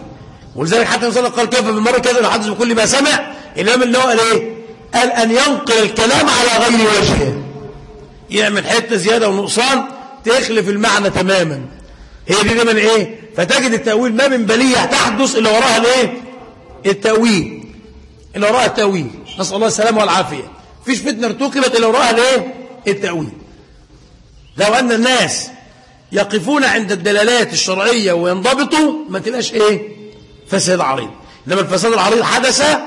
ولذلك حتى مثلا قال كيف بالمرة كذا؟ يحدث بكل ما سمع. الإمام اللي هو قال إيه؟ قال أن ينقل الكلام على غير وجهه. يعمل حتة زيادة ونقصان تخلف المعنى تماما. هي دي من إيه؟ فتجد التأويل ما من بلية تحدث إلا وراها الإيه؟ التأويل. إلا وراها التأويل. نسأل الله السلامة والعافية. فيش فتنة ارتكبت إلا وراها الإيه؟ التأويل. لو أن الناس يقفون عند الدلالات الشرعية وينضبطوا ما تلاش إيه؟ فساد عريض. إنما الفساد العريض حدث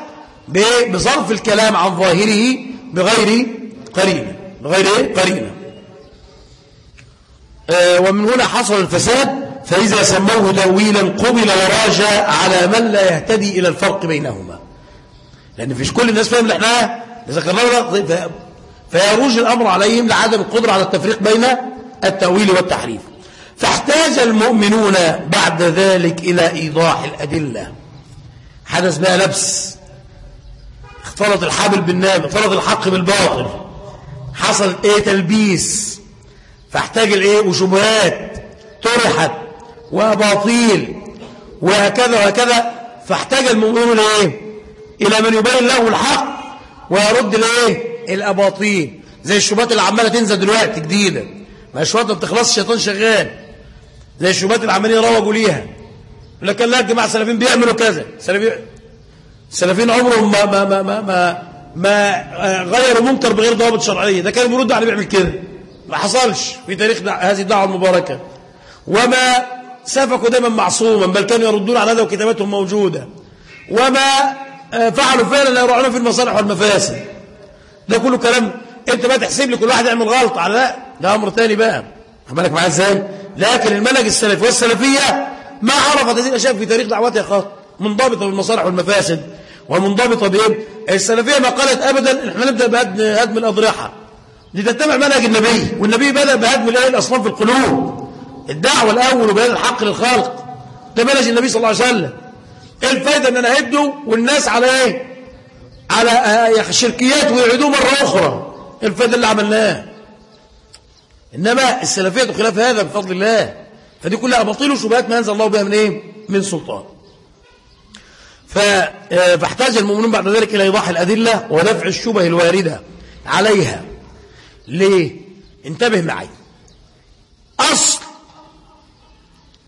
بصرف الكلام عن ظاهره بغير قرينة. بغير قرينة. آه ومن هنا حصل الفساد فإذا سموه تأويلا قبل وراجع على من لا يهتدي إلى الفرق بينهما. لأن فيش كل الناس فاهم إحنا ذكرنا فيروج الأمر عليهم لعدم القدرة على التفريق بين التأويل والتحريف. فاحتاج المؤمنون بعد ذلك إلى إيضاح الأدلة. حدث بها لبس. اختلط الحبل بالنام اختلط الحق بالباطل. حصل إيه؟ تلبيس. فاحتاج الإيه؟ وشبهات. طرحت. وأباطيل. وهكذا وهكذا. فاحتاج المؤمنون إيه؟ إلى من يبين له الحق ويرد الايه الأباطيل. زي الشبهات اللي عمالة تنزل دلوقتي جديدة. ما الشبهات ما بتخلصش الشيطان شغال. زي الشبهات اللي عمالين يروجوا ليها لكن لا الجماعة السلفيين بيعملوا كذا. السلفيين عمرهم ما ما ما ما ما, ما غيروا منكر بغير ضوابط شرعية. ده كان بيرد على بيعمل كده ما حصلش في تاريخ هذه الدعوة المباركة. وما سفكوا دايما معصوما بل كانوا يردون على هذا وكتاباتهم موجودة. وما فعلوا فعلا لا يراعون في المصالح والمفاسد. ده كله كلام. أنت بقى تحسب لي كل واحد يعمل غلطة. على لا ده أمر ثاني بقى. بالك معايا إزاي؟ لكن المنهج السلفي والسلفية ما عرفت هذه الأشياء في تاريخ دعوتها خاص منضبطة بالمصالح والمفاسد ومنضبطة بإيه؟ السلفية ما قالت ابدا إحنا نبدأ بهدم الأضرحة. دي تتبع منهج النبي والنبي بدأ بهدم الايه الأصنام في القلوب. الدعوة الأول وبيان الحق للخلق. ده منهج النبي صلى الله عليه وسلم. إيه الفايدة إن أنا أهده والناس على إيه؟ على شركيات ويعيدوه مرة أخرى. إيه الفايدة اللي عملناها؟ إنما السلفية خلاف هذا بفضل الله. فدي كلها أباطيل وشبهات ما أنزل الله بها من إيه؟ من سلطان. فاحتاج المؤمنون بعد ذلك إلى إيضاح الأدلة ودفع الشبه الواردة عليها. ليه؟ انتبه معي. أصل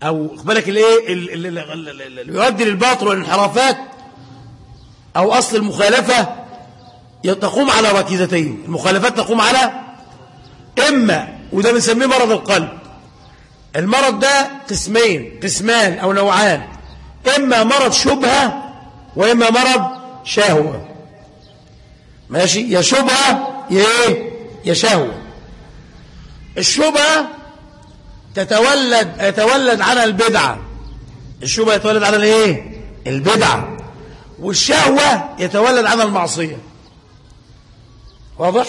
أو بالك الإيه؟ اللي يؤدي للباطل والانحرافات أو أصل المخالفة تقوم على ركيزتين. المخالفات تقوم على إما وده بنسميه مرض القلب. المرض ده قسمين قسمان أو نوعان. إما مرض شبهة وإما مرض شهوة. ماشي؟ يا شبهة يا إيه؟ يا شهوة. الشبهة تتولد يتولد عنها البدعة. الشبهة يتولد عنها الإيه؟ البدعة. والشهوة يتولد عنها المعصية. واضح؟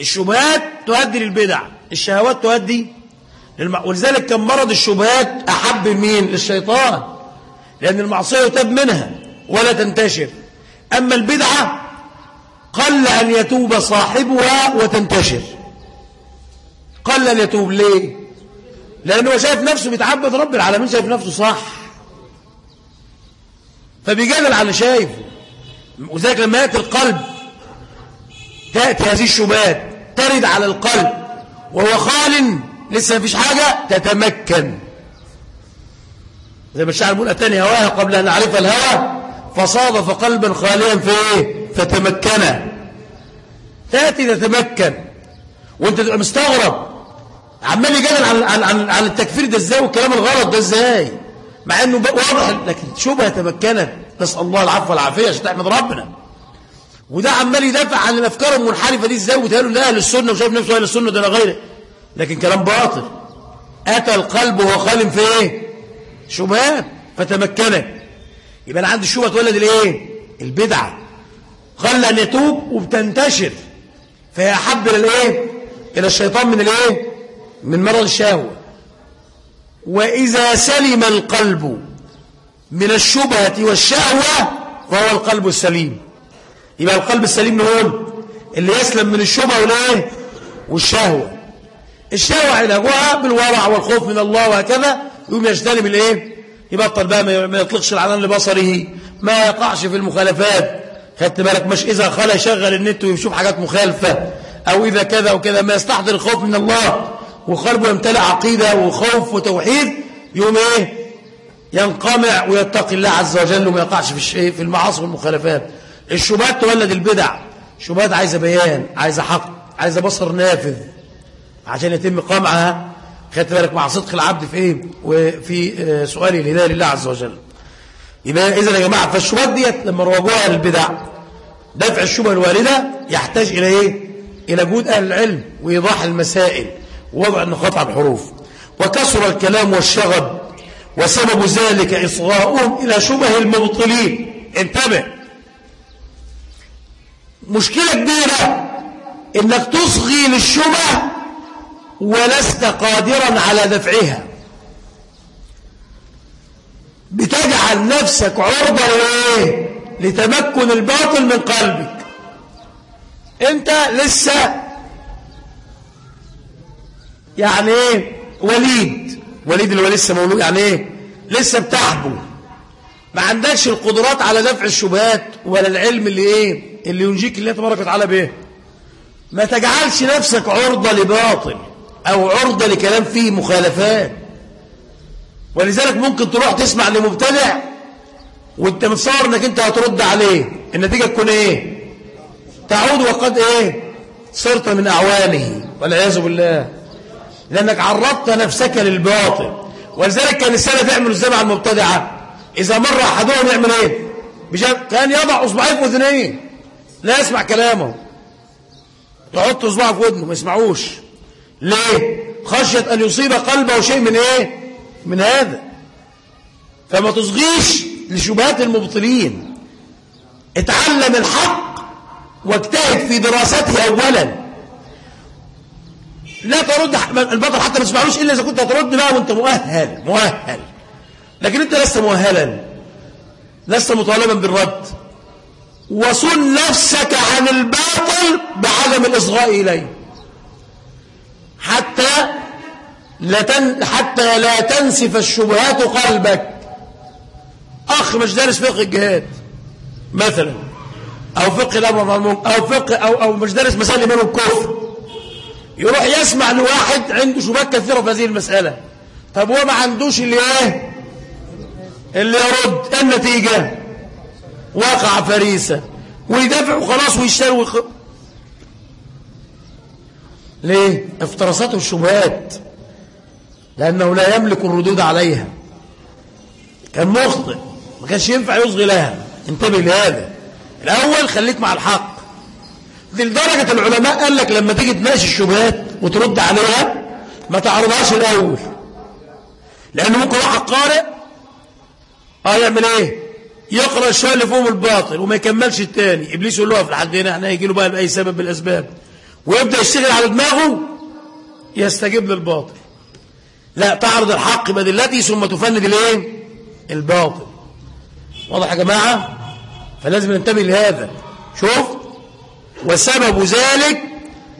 الشبهات تؤدي للبدع الشهوات تؤدي للم... ولذلك كان مرض الشبهات أحب مين للشيطان لأن المعصية يتاب منها ولا تنتشر. أما البدعة قل أن يتوب صاحبها وتنتشر. قل أن يتوب ليه؟ لأنه شايف نفسه بيتعبد رب العالمين شايف نفسه صح. فبيجادل على شايفه. وذلك لما يأتي القلب تأتي هذه الشبهات ترد على القلب وهو خال لسه ما فيش حاجة تتمكن. زي ما الشاعر بيقول أتاني هواها قبل أن أعرف الهوى فصادف قلبا خاليا في إيه؟ فتمكن. تأتي تتمكن. وأنت تبقى مستغرب عمال يجادل عن, عن, عن, عن التكفير ده إزاي والكلام الغلط ده إزاي؟ مع إنه واضح لكن شبهة تمكنت. نسأل الله العفو والعافية عشان تحمد ربنا. وده عمال يدافع عن الأفكار المنحرفة دي إزاي؟ وتقالوا لا أهل السنة وشايف نفسه أهل السنة ده غيره لكن كلام باطل. أتى القلب وهو خال في إيه؟ شبهات فتمكنت. يبقى أنا عندي الشبهه تولد الايه البدعة. قل أن يتوب وبتنتشر. فهي أحب إلى الإيه؟ إلى الشيطان من الإيه؟ من مرض الشهوة. وإذا سلم القلب من الشبهة والشهوة فهو القلب السليم. يبقى القلب السليم هون اللي يسلم من الشبهة والايه والشهوة. الشهوة علاجها بالورع والخوف من الله وهكذا يقوم يجتنب الإيه؟ يبطل بقى ما يطلقش العنان لبصره ما يقعش في المخالفات. خدت بالك؟ مش إذا خلى يشغل النت ويشوف حاجات مخالفة أو إذا كذا وكذا ما يستحضر الخوف من الله. وقلبه يمتلئ عقيدة وخوف وتوحيد يوم إيه؟ ينقمع ويتقي الله عز وجل وما يقعش في في المعاصي والمخالفات. الشبهات تولد البدع. شبهات عايزة بيان عايزة حق عايزة بصر نافذ. عشان يتم قمعها خدت بالك مع صدق العبد في إيه؟ وفي آه، سؤاله الهدايه لله عز وجل. يبقى اذا يا جماعة فالشبهات ديت لما روجوها للبدع دفع الشبهة الوارده يحتاج إلى إيه؟ إلى جهود أهل العلم وإيضاح المسائل ووضع النقاط على الحروف. وكثر الكلام والشغب وسبب ذلك إصغاؤهم إلى شبه المبطلين. انتبه. مشكلة كبيرة إنك تصغي للشبه ولست قادرا على دفعها. بتجعل نفسك عرضة لإيه؟ لتمكن الباطل من قلبك. أنت لسه يعني إيه؟ وليد. وليد اللي هو لسه مولود يعني إيه؟ لسه بتحبو ما عندكش القدرات على دفع الشبهات ولا العلم اللي إيه؟ اللي ينجيك الله تبارك وتعالى به ما تجعلش نفسك عرضة لباطل أو عرضة لكلام فيه مخالفات. ولذلك ممكن تروح تسمع لمبتدع وانت متصور انك انت هترد عليه. النتيجة تكون إيه؟ تعود وقد إيه؟ صرت من أعوانه والعياذ بالله. لأنك عرضت نفسك للباطل. ولذلك كان السلف يعمل إزاي مع المبتدعة. إذا مر أحدهم يعمل إيه؟ كان يضع اصبعيه في اذنيه لا يسمع كلامه يحط اصبعه في ودنه ما يسمعوش. ليه؟ خشية أن يصيب قلبه شيء من إيه؟ من هذا. فما تصغيش لشبهات المبطلين. اتعلم الحق واجتهد في دراسته اولا. لا ترد البطل حتى ما تسمعلوش إلا إذا كنت هترد بقى وأنت مؤهل مؤهل. لكن أنت لست مؤهلا. لست مطالبا بالرد. وصن نفسك عن الباطل بعدم الإصغاء إليه. حتى لا حتى لا تنسف الشبهات قلبك. أخ مش دارس فقه الجهاد مثلا. أو فقه الأمر أو فقه أو, أو مش دارس مسائل الإيمان والكفر يروح يسمع لواحد عنده شبهات كثيرة في هذه المسألة. طب هو ما عندوش اللي إيه؟ اللي يرد. النتيجة؟ وقع فريسة ويدافع وخلاص ويشتري ويخ... ليه؟ افترسته الشبهات. لأنه لا يملك الردود عليها. كان مخطئ. ما كانش ينفع يصغي لها. انتبه لهذا. الأول خليك مع الحق. لدرجة العلماء قال لك لما تيجي تناقش الشبهات وترد عليها ما تعرضهاش الأول. لأنه ممكن واحد قارئ آه يعمل إيه؟ يقرأ الشيء اللي فيهم الباطل وما يكملش التاني. إبليس يقول له في لحد هنا إحنا هيجي له بقى بأي سبب من الأسباب. ويبدأ يشتغل على دماغه يستجيب للباطل. لا تعرض الحق بدلته ثم تفند الايه الباطل. واضح يا جماعة؟ فلازم ننتبه لهذا. شوف وسبب ذلك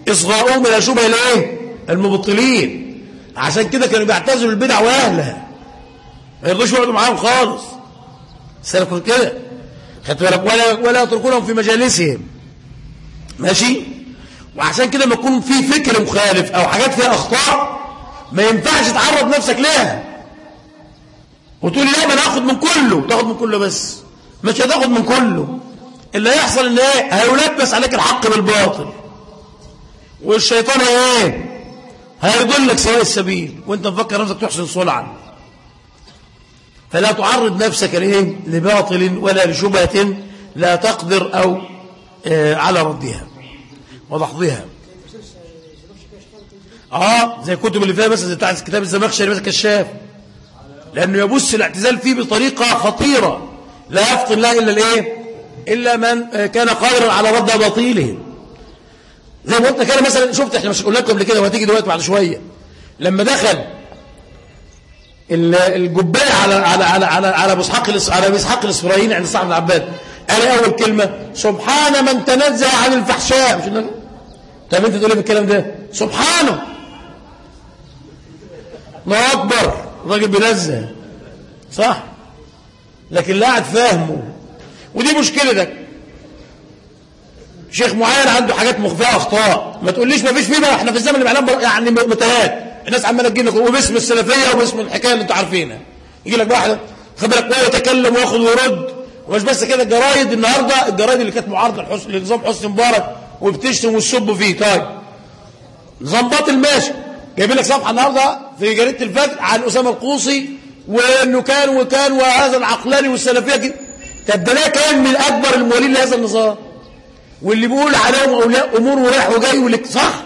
إصغاؤهم إلى شبه الإيه؟ المبطلين. عشان كده كانوا بيعتزلوا البدع وأهلها. ما يرضوش يقعدوا معاهم خالص. السلف كده خدت بالك؟ ولا ولا يتركونهم في مجالسهم. ماشي؟ وعشان كده ما يكون في فكر مخالف أو حاجات فيها أخطاء ما ينفعش تعرض نفسك لها. وتقول لا ما أنا هاخد من كله. تاخد من كله بس. مش هتاخد من كله. اللي هيحصل إن إيه هيلبس عليك الحق بالباطل. والشيطان إيه؟ هيضلك سواء السبيل. وأنت مفكر نفسك تحسن صلعا فلا تعرض نفسك لإيه؟ لباطل ولا لشبهة لا تقدر أو آه على ردها وضحضها. آه زي الكتب اللي فيها مثلا زي بتاع كتاب الزمخشري مثلا كشاف. لأنه يبص الاعتزال فيه بطريقة خطيرة. لا يفطن لها إلا الإيه؟ إلا من كان قادرا على رد باطيله زي ما قلت كده مثلا شفت إحنا مش قلنا لكم قبل كده وهتيجي دلوقتي بعد شوية. لما دخل الجباية على على على على على الإس- على إسحاق الإسرائيلي عند صاحب العباد. قال أول كلمة سبحان من تنزه عن الفحشاء. مش طب أنت تقول إيه بالكلام ده؟ سبحانه. الله أكبر. الراجل بينزه. صح؟ لكن لا قاعد فاهمه ودي مشكلتك شيخ معين عنده حاجات مخفية أخطاء. ما تقوليش ما فيش فيه إحنا في الزمن اللي معلم يعني متهات الناس عمالة تجي لك وباسم السلفية وباسم الحكاية اللي أنتوا عارفينها. يجي لك واحد خد بالك وهو يتكلم وياخد ويرد. ومش بس كده الجرايد النهارده الجرايد اللي كانت معارضة لحسن لنظام حسني مبارك وبتشتم وتسب فيه. طيب. نظام باطل ماشي جايبين لك صفحة النهارده في جريدة الفجر عن أسامة القوصي وإنه كان وكان وهذا العقلاني والسلفية كده. طب ده لا كان من أكبر الموالين لهذا النظام. واللي بيقول عليهم أمور ورايح وجاي صح؟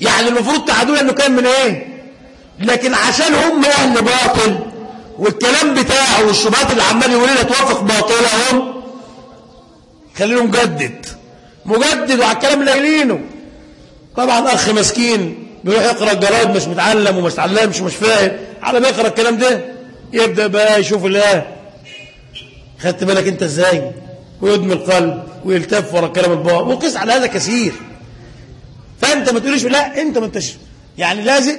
يعني المفروض تعادوا انه كان من إيه لكن عشان هم أهل باطل والكلام بتاعه والشبهات اللي عمال يقول لنا توافق باطلهم خليهم مجدد مجدد وعلى الكلام اللي قايلينه. طبعا أخ مسكين بيروح يقرأ الجرايد مش متعلم ومش متعلمش ومش فاهم. على ما يقرأ الكلام ده يبدأ بقى يشوف الله خدت بالك أنت إزاي؟ ويدمي القلب ويلتف ورا الكلام الباطل وقس على هذا كثير. فانت ما تقوليش لا انت ما انتش. يعني لازم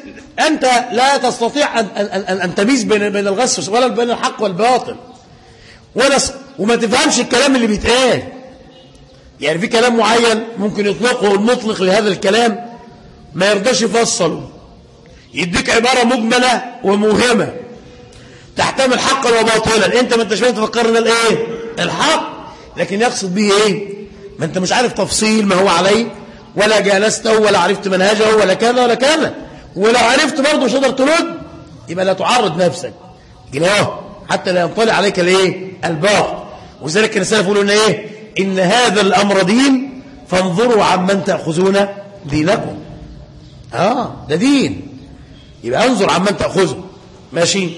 انت لا تستطيع أن أن أن, أن تميز بين بين الغش ولا بين الحق والباطل. ولا وما تفهمش الكلام اللي بيتقال. يعني في كلام معين ممكن يطلقه المطلق لهذا الكلام ما يرضاش يفصله. يديك عبارة مجملة وموهمة. تحتمل حقا وباطلا. انت ما انتش فاهم تفكر ده الايه الحق. لكن يقصد به إيه؟ ما انت مش عارف تفصيل ما هو عليه. ولا جالسته ولا عرفت منهجه ولا كذا ولا كذا. ولو عرفت برضه مش تقدر ترد يبقى لا تعرض نفسك. اهو حتى لا ينطلع عليك الإيه؟ الباطل. وذلك كان السلف يقولون إيه؟ إن هذا الأمر دين فانظروا عمن تأخذون دينكم. آه ده دين. يبقى انظر عمن تأخذه. ماشي؟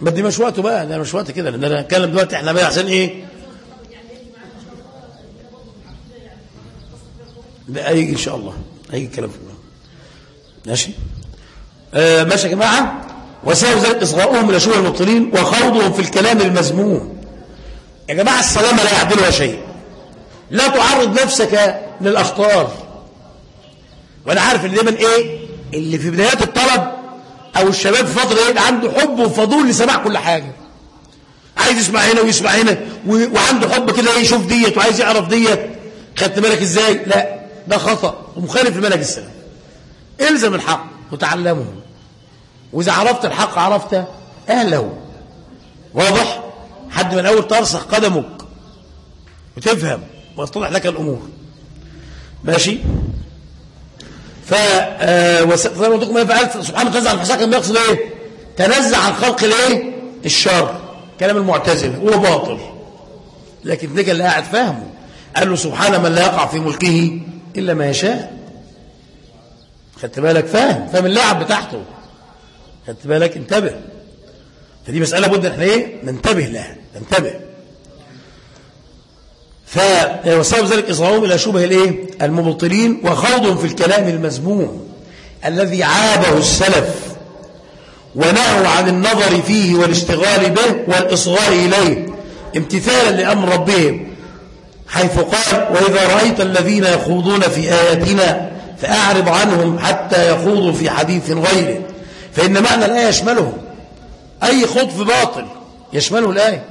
ما دي مش وقته بقى ده مش وقت كده لأن أنا هتكلم دلوقتي إحنا عشان إيه؟ ده هيجي إن شاء الله. هيجي الكلام في الله. ماشي؟ آه ماشي يا جماعة. وسبب ذلك إصغاؤهم إلى شبه المبطلين وخوضهم في الكلام المذموم. يا جماعة السلامة لا يعدلها شيء. لا تعرض نفسك للأخطار. وأنا عارف إن دايما إيه؟ اللي في بدايات الطلب أو الشباب في فترة إيه عنده حب وفضول لسماع كل حاجة. عايز يسمع هنا ويسمع هنا وعنده حب كده يشوف ديت وعايز يعرف ديت. خدت بالك إزاي؟ لا. ده خطأ ومخالف لمنهج السلف. إلزم الحق وتعلمه وإذا عرفت الحق عرفت أهله. واضح؟ حد من أول ترسخ قدمك. وتفهم ويتضح لك الأمور. ماشي؟ ف آه، وس- زي ما فعلت. سبحانه وتعالى عن الحساب كان بيقصد إيه؟ تنزع عن خلق الايه الشر. كلام المعتزله هو باطل. لكن ده اللي قاعد فاهمه. قال له سبحان من لا يقع في ملكه إلا ما يشاء. خدت بالك؟ فاهم. فاهم اللعب بتاعته. خدت بالك؟ انتبه. فدي مسألة بد إحنا إيه؟ ننتبه لها. ننتبه. فوسبب ذلك إصغائهم إلى شبه الإيه؟ المبطلين وخوضهم في الكلام المذموم الذي عابه السلف ونهوا عن النظر فيه والاشتغال به والإصغاء إليه امتثالا لأمر ربهم. حيث قال وإذا رأيت الذين يخوضون في آياتنا فأعرض عنهم حتى يخوضوا في حديث غيره. فإن معنى الآية يشملهم أي خوض في باطل يشمله الآية.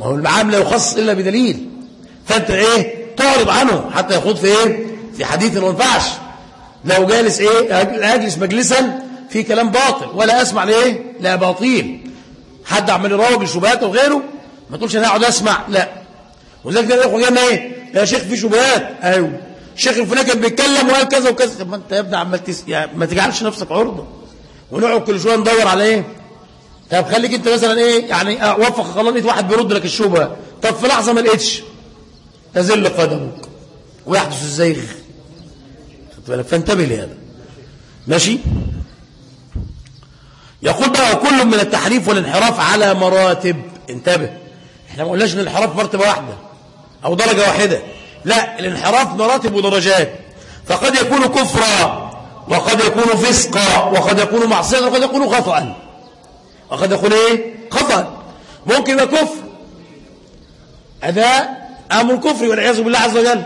ما هو المعام لا يخص إلا بدليل. فأنت إيه؟ تعرض عنه حتى يخوض في إيه؟ في حديث ما ينفعش. لو جالس إيه؟ أجلس مجلسا في كلام باطل ولا أسمع لإيه؟ لا باطيل. حد عمال يروج لشبهات وغيره ما تقولش أنا أقعد أسمع. لا. وذلك الإخوة جانا إيه؟ يا شيخ في شبهات. أيوه. الشيخ الفلاني كان بيتكلم وقال كذا وكذا. طب ما أنت يا ابني عمال تس... يعني ما تجعلش نفسك عرضة. ونقعد كل شوية ندور على إيه؟ طب خليك أنت مثلا إيه؟ يعني وفق لقيت واحد بيرد لك الشبهة. طب في لحظة ما لقيتش. تزل قدمك ويحدث الزيغ. خدت بالك؟ فانتبه لهذا. ماشي؟ يقول بقى كل من التحريف والانحراف على مراتب. انتبه. إحنا ما قلناش إن الانحراف مرتبة واحدة. أو درجة واحدة. لا الانحراف مراتب ودرجات. فقد يكون كفرا وقد يكون فسقا وقد يكون معصية وقد يكون خطأ وقد يكون إيه؟ خطأ ممكن يبقى كفر. هذا أمر كفري والعياذ بالله عز وجل.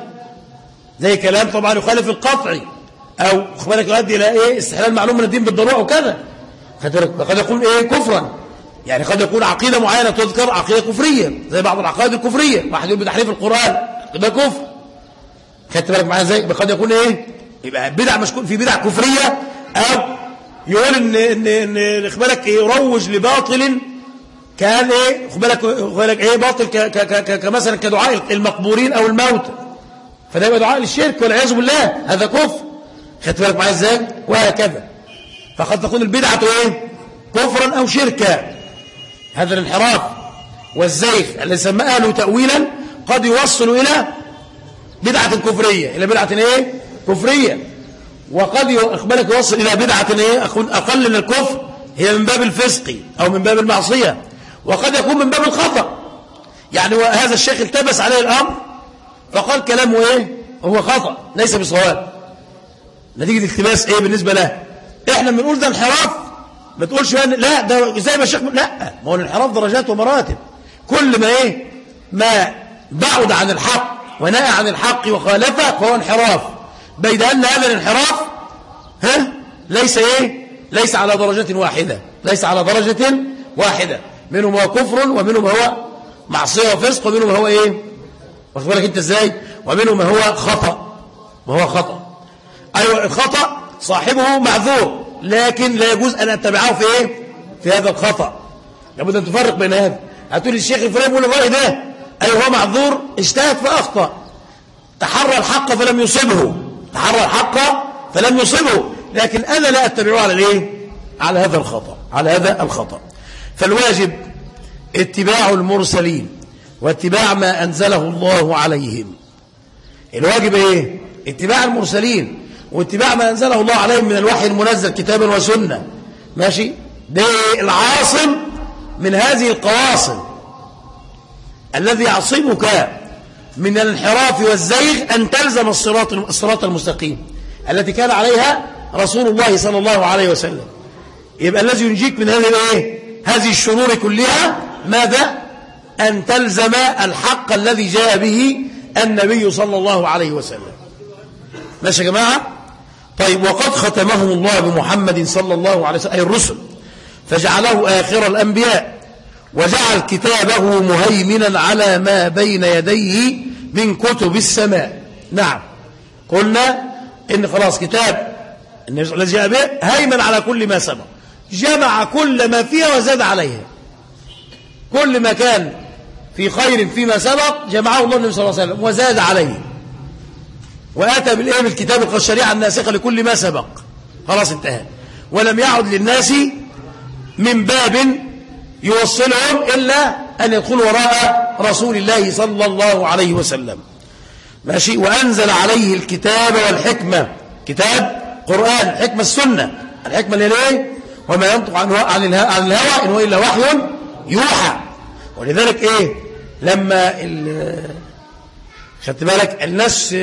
زي كلام طبعا يخالف القطعي أو بالك يؤدي إلى إيه؟ استحلال معلوم من الدين بالضرورة وكذا. قد يكون إيه؟ كفرا. يعني قد يكون عقيدة معينة تذكر عقيدة كفرية زي بعض العقائد الكفرية واحد يقول بتحريف القرآن ده كفر. خدت بالك معايا إزاي؟ قد يكون إيه؟ يبقى بدع مشكون في بدع كفرية أو يقول ان ان ان بالك يروج لباطل كان إيه؟ بالك بالك إيه؟ باطل كمثلا كدعاء المقبورين أو الموت. فده يبقى دعاء للشرك والعياذ بالله هذا كفر. خدت بالك معايا إزاي؟ وهكذا. فقد تكون البدعة إيه؟ كفرا أو شركا. هذا الانحراف والزيغ الذي سماه أهله تاويلا قد يوصل إلى بدعة كفرية. إلى بدعة إيه؟ كفرية. وقد بالك يوصل إلى بدعة إيه؟ أقل من الكفر. هي من باب الفسق أو من باب المعصية. وقد يكون من باب الخطأ. يعني هذا الشيخ التبس عليه الأمر فقال كلامه إيه؟ هو خطأ ليس بصواب. نتيجة التباس إيه بالنسبة له؟ إحنا بنقول ده انحراف ما تقولش لا ده زي ما الشيخ لا ما هو الانحراف درجات ومراتب. كل ما إيه؟ ما بعد عن الحق ونهى عن الحق وخالفه فهو انحراف. بيد أن هذا الانحراف ها؟ ليس إيه؟ ليس على درجة واحدة ليس على درجة واحدة. منهم هو كفر ومنهم هو معصية وفسق ومنهم هو إيه؟ واخد بالك أنت إزاي؟ ومنهم هو خطأ. وهو خطأ. أيوه الخطأ صاحبه معذور. لكن لا يجوز أن أتبعه في إيه؟ في هذا الخطأ. لابد أن تفرق بين هذا. هتقول الشيخ الفلاني يقول الراي ده أيوه هو معذور اجتهد فأخطأ. تحرى الحق فلم يصبه. تحرى الحق فلم يصبه. لكن أنا لا أتبعه على الإيه؟ على هذا الخطأ على هذا الخطأ. فالواجب اتباع المرسلين واتباع ما أنزله الله عليهم. الواجب إيه؟ اتباع المرسلين. واتباع ما أنزله الله عليهم من الوحي المنزل كتابا وسنة. ماشي؟ ده العاصم من هذه القواصم. الذي يعصمك من الانحراف والزيغ أن تلزم الصراط الصراط المستقيم التي كان عليها رسول الله صلى الله عليه وسلم. يبقى الذي ينجيك من هذه الإيه؟ هذه الشرور كلها ماذا؟ أن تلزم الحق الذي جاء به النبي صلى الله عليه وسلم. ماشي يا جماعة؟ طيب وقد ختمهم الله بمحمد صلى الله عليه وسلم أي الرسل فجعله آخر الأنبياء وجعل كتابه مهيمنا على ما بين يديه من كتب السماء. نعم. قلنا إن خلاص كتاب الذي جاء به هيمن على كل ما سبق جمع كل ما فيها وزاد عليها. كل ما كان في خير فيما سبق جمعه الله النبي صلى الله عليه وسلم وزاد عليه. وآتى بالإيه بالكتاب الشريعة الناسخة لكل ما سبق. خلاص انتهى. ولم يعد للناس من باب يوصلهم إلا أن يدخلوا وراء رسول الله صلى الله عليه وسلم. ماشي؟ وأنزل عليه الكتاب والحكمة. كتاب قرآن حكمة السنة. الحكمة اللي هي وما ينطق عن عن الهوى إن هو إلا وحي يوحى. ولذلك إيه؟ لما خدت بالك؟ الناس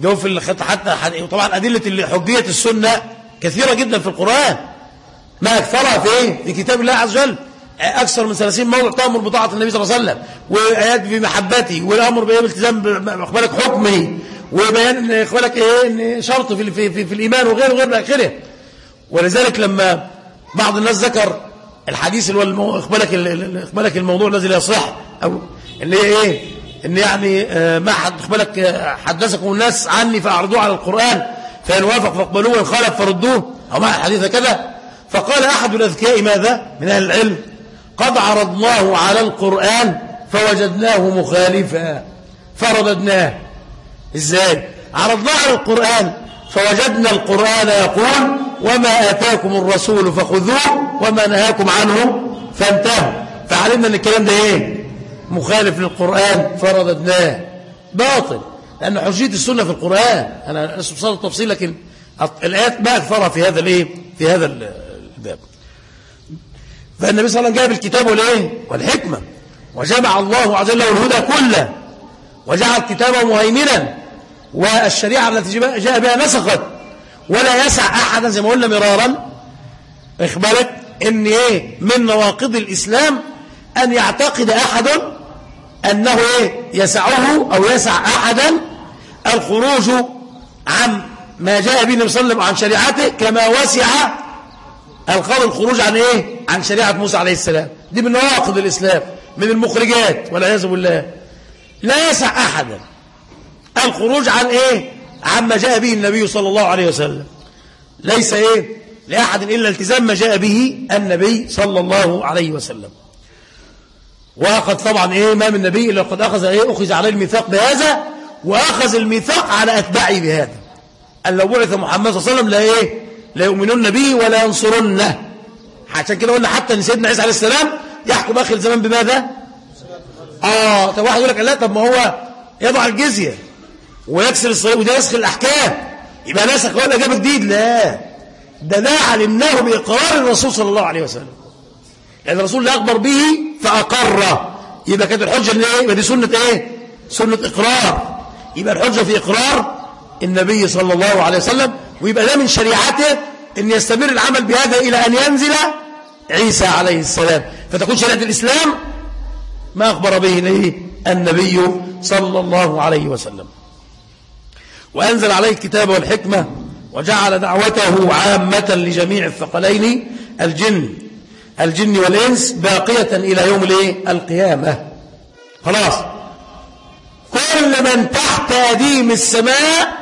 جو في الخط حتى طبعا أدلة حجية السنة كثيرة جدا في القرآن. ما أكثرها في إيه؟ في كتاب الله عز وجل. أكثر من 30 موضع تأمر بطاعة النبي صلى الله عليه وسلم. وآيات بمحبته والأمر بالتزام بالتزام حكمه. وبيان إخبارك إيه؟ شرط في, في, في, في الإيمان وغيره وغير آخره. ولذلك لما بعض الناس ذكر الحديث اللي هو اخبالك اخبالك الموضوع الذي لا يصح أو اللي هي إيه؟ إن يعني آه، ما حد اخبالك آه، حدثكم الناس عني فأعرضوه على القرآن فإن وافق فاقبلوه وإن خالف فردوه أو مع الحديث كذا. فقال أحد الأذكياء ماذا؟ من أهل العلم قد عرضناه على القرآن فوجدناه مخالفا فرددناه. إزاي؟ عرضناه على القرآن فوجدنا القرآن يقول وما آتاكم الرسول فخذوه وما نهاكم عنه فانتهوا. فعلمنا إن الكلام ده إيه؟ مخالف للقرآن فرددناه. باطل. لأن حجية السنة في القرآن. أنا أسف صار التفصيل لكن الآيات ما أكثرها في هذا الإيه؟ في هذا الباب. فالنبي صلى الله عليه وسلم جاب الكتاب والإيه؟ والحكمة. وجمع الله عز وجل الهدى كله. وجعل كتابه مهيمنا. والشريعة التي جاء بها نسخت. ولا يسع أحدا زي ما قلنا مرارا. اخبرك ان إيه؟ من نواقض الإسلام أن يعتقد أحد أنه إيه؟ يسعه أو يسع أحدا الخروج عن ما جاء به النبي صلى الله عليه وسلم عن شريعته كما وسع القول الخروج عن إيه؟ عن شريعة موسى عليه السلام. دي من نواقض الإسلام من المخرجات والعياذ بالله. لا يسع أحدا الخروج عن إيه؟ عما جاء به النبي صلى الله عليه وسلم. ليس إيه؟ لأحد إلا التزام ما جاء به النبي صلى الله عليه وسلم. وأخذ طبعا إيه ما من نبي إلا قد أخذ إيه أخذ عليه الميثاق بهذا وأخذ الميثاق على أتباعه بهذا. أن لو بعث محمد صلى الله عليه وسلم لا إيه لا يؤمنون به ولا ينصرنه. عشان كده قلنا حتى إن سيدنا عيسى عليه السلام يحكم آخر الزمان بماذا؟ آه طب واحد يقول لك لا طب ما هو يضع الجزية ويكسر الصليب وده يسخ الأحكام. يبقى ناسخ ولا جاب جديد؟ لا. ده ده علمناه بإقرار الرسول صلى الله عليه وسلم. يعني الرسول اللي اخبر به فأقر. يبقى كانت الحجة إن إيه؟ يبقى دي سنة إيه؟ سنة إقرار. يبقى الحجة في إقرار النبي صلى الله عليه وسلم ويبقى ده من شريعته إن يستمر العمل بهذا إلى أن ينزل عيسى عليه السلام. فتكون شريعة الإسلام ما أخبر به ليه النبي صلى الله عليه وسلم. وأنزل عليه الكتاب والحكمة وجعل دعوته عامة لجميع الثقلين الجن. الجن والإنس باقية إلى يوم الإيه؟ القيامة. خلاص. كل من تحت اديم السماء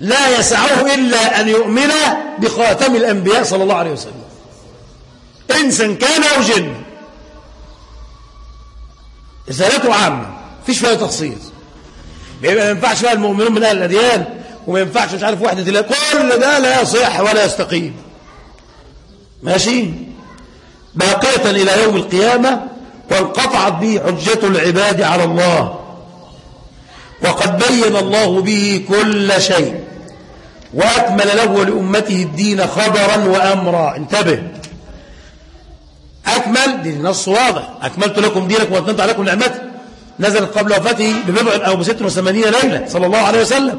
لا يسعه إلا أن يؤمن بخاتم الأنبياء صلى الله عليه وسلم. إنسا كان أو جن. رسالته عامة. فيش فيها تخصيص. بيبقى ما ينفعش بقى المؤمنون من أهل الأديان وما ينفعش مش عارف وحدة الله كل ده لا يصح ولا يستقيم. ماشي؟ باقية إلى يوم القيامة وانقطعت به حجة العباد على الله. وقد بين الله به كل شيء. وأكمل له ولأمته الدين خبرا وأمرا. انتبه. أكمل. دي نص واضح. أكملت لكم دينكم وأتممت عليكم نعمتي. نزلت قبل وفاته ببضع أو بست وثمانين ليلة صلى الله عليه وسلم.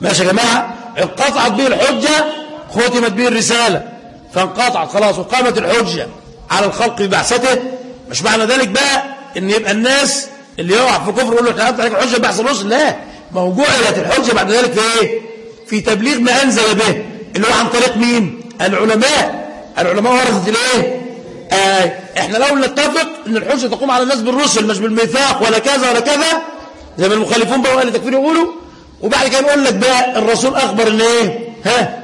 ماشي يا جماعة. انقطعت به الحجة ختمت به الرسالة. فانقطعت خلاص وقامت الحجة. على الخلق ببعثته. مش معنى ذلك بقى إن يبقى الناس اللي يقع في كفر يقول له تعالى عليك الحجة بحث الرسل. لا. ما هو جعلت الحجة بعد ذلك في إيه؟ في تبليغ ما أنزل به. اللي هو عن طريق مين؟ العلماء. العلماء ورثة الإيه؟ آه إحنا لو نتفق إن الحجة تقوم على الناس بالرسل مش بالميثاق ولا كذا ولا كذا زي ما المخالفون بقى اللي تكفير يقولوا. وبعد كده نقول لك بقى الرسول أخبر ان إيه ها؟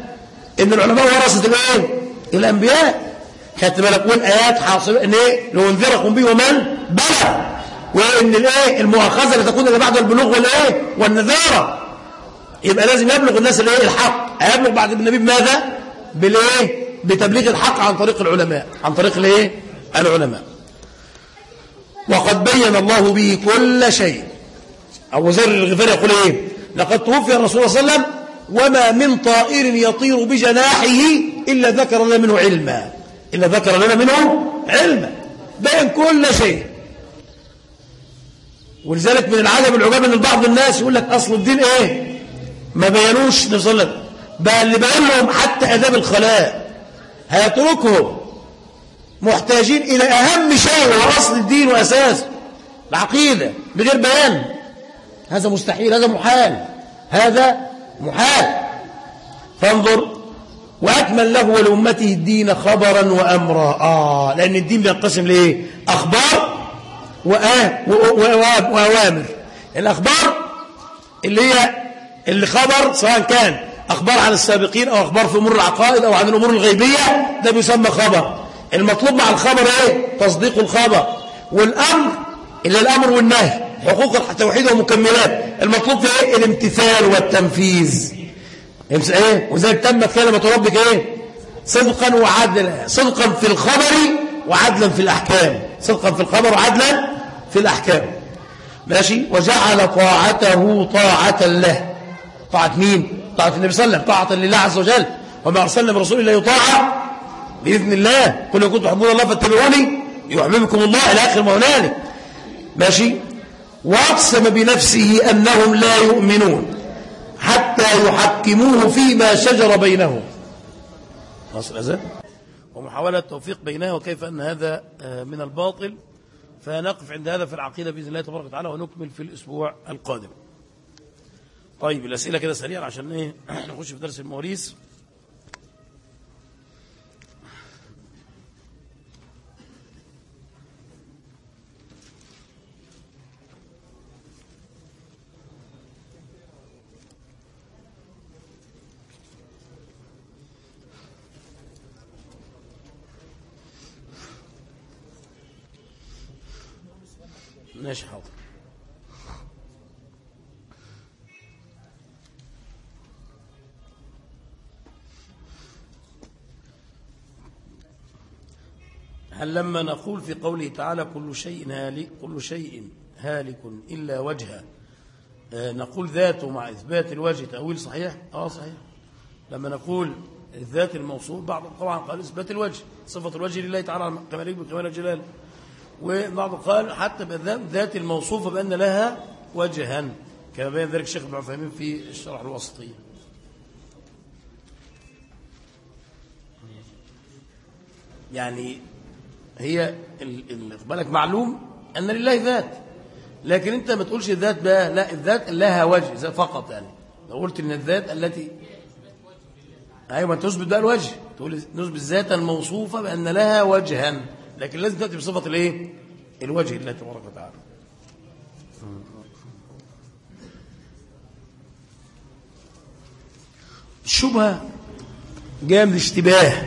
إن العلماء ورثة الإيه؟ الأنبياء. خدت بالك والايات حاصله إن إيه؟ لانذركم به ومن؟ بلغ وإن الإيه؟ المؤاخذة اللي تكون اللي بعد البلوغ والإيه؟ والنذارة. يبقى لازم يبلغ الناس الإيه؟ الحق. هيبلغ بعد النبي بماذا؟ بالإيه؟ بتبليغ الحق عن طريق العلماء. عن طريق الإيه؟ العلماء. وقد بين الله به كل شيء. أبو ذر الغفاري يقول إيه؟ لقد توفي الرسول صلى الله عليه وسلم وما من طائر يطير بجناحه إلا ذكر لنا منه علما. إلا ذكر لنا منه علما بين كل شيء. ولذلك من العجب العجاب إن بعض الناس يقول لك أصل الدين إيه؟ ما بينوش النبي بقى اللي بين لهم حتى اداب الخلاء هيتركهم محتاجين إلى أهم شيء وهو أصل الدين وأساسه. العقيدة بغير بيان. هذا مستحيل هذا محال. هذا محال. فانظر وأكمل له ولأمته الدين خبرا وامرا. آه لأن الدين بينقسم لإيه؟ أخبار وأوامر. الأخبار اللي هي اللي خبر سواء كان أخبار عن السابقين أو أخبار في أمور العقائد أو عن الأمور الغيبية ده بيسمى خبر. المطلوب مع الخبر إيه؟ تصديق الخبر. والأمر اللي الأمر والنهي حقوق التوحيد ومكملات. المطلوب في إيه؟ الامتثال والتنفيذ. إيه؟ وذلك تمت كلمة ربك إيه؟ صدقا وعدلا صدقا في الخبر وعدلا في الأحكام. صدقا في الخبر وعدلا في الأحكام. ماشي؟ وجعل طاعته طاعة له. طاعة مين؟ طاعة النبي صلى الله عليه وسلم. طاعة لله عز وجل. وما أرسلنا من رسول إلا يطاع بإذن الله. كل كنتم تحبون الله فاتبعوني. يحببكم الله إلى آخر ما هنالك ماشي؟ وأقسم بنفسه أنهم لا يؤمنون. يحكموه فيما شجر بينهم. نصر أزال ومحاولة التوفيق بينها وكيف أن هذا آه، من الباطل. فنقف عند هذا في العقيدة بإذن الله تبارك وتعالى ونكمل في الأسبوع القادم. طيب الأسئلة كده سريعا عشان إيه؟ نخش في درس المواريث. حاضر هل لما نقول في قوله تعالى كل شيء هالك كل شيء هالك إلا وجهه آه، نقول ذاته مع إثبات الوجه تأويل صحيح؟ آه صحيح. لما نقول الذات الموصول بعض طبعا قال إثبات الوجه صفة الوجه لله تعالى كما يجب كمال الجلال. وبعض قال حتى ذات الموصوفة بأن لها وجها كما بين ذلك الشيخ ابن عثيمين في الشرح الوسطي. يعني هي بالك معلوم أن لله ذات لكن أنت ما تقولش الذات بقى لا الذات لها وجه فقط يعني. لو قلت أن الذات التي أيوة ما تثبت بقى الوجه. تقول نثبت ذاتا الموصوفة بأن لها وجها. لكن لازم تأتي بصفة الإيه؟ الوجه الله تبارك وتعالى. الشبهة جاء من اشتباه.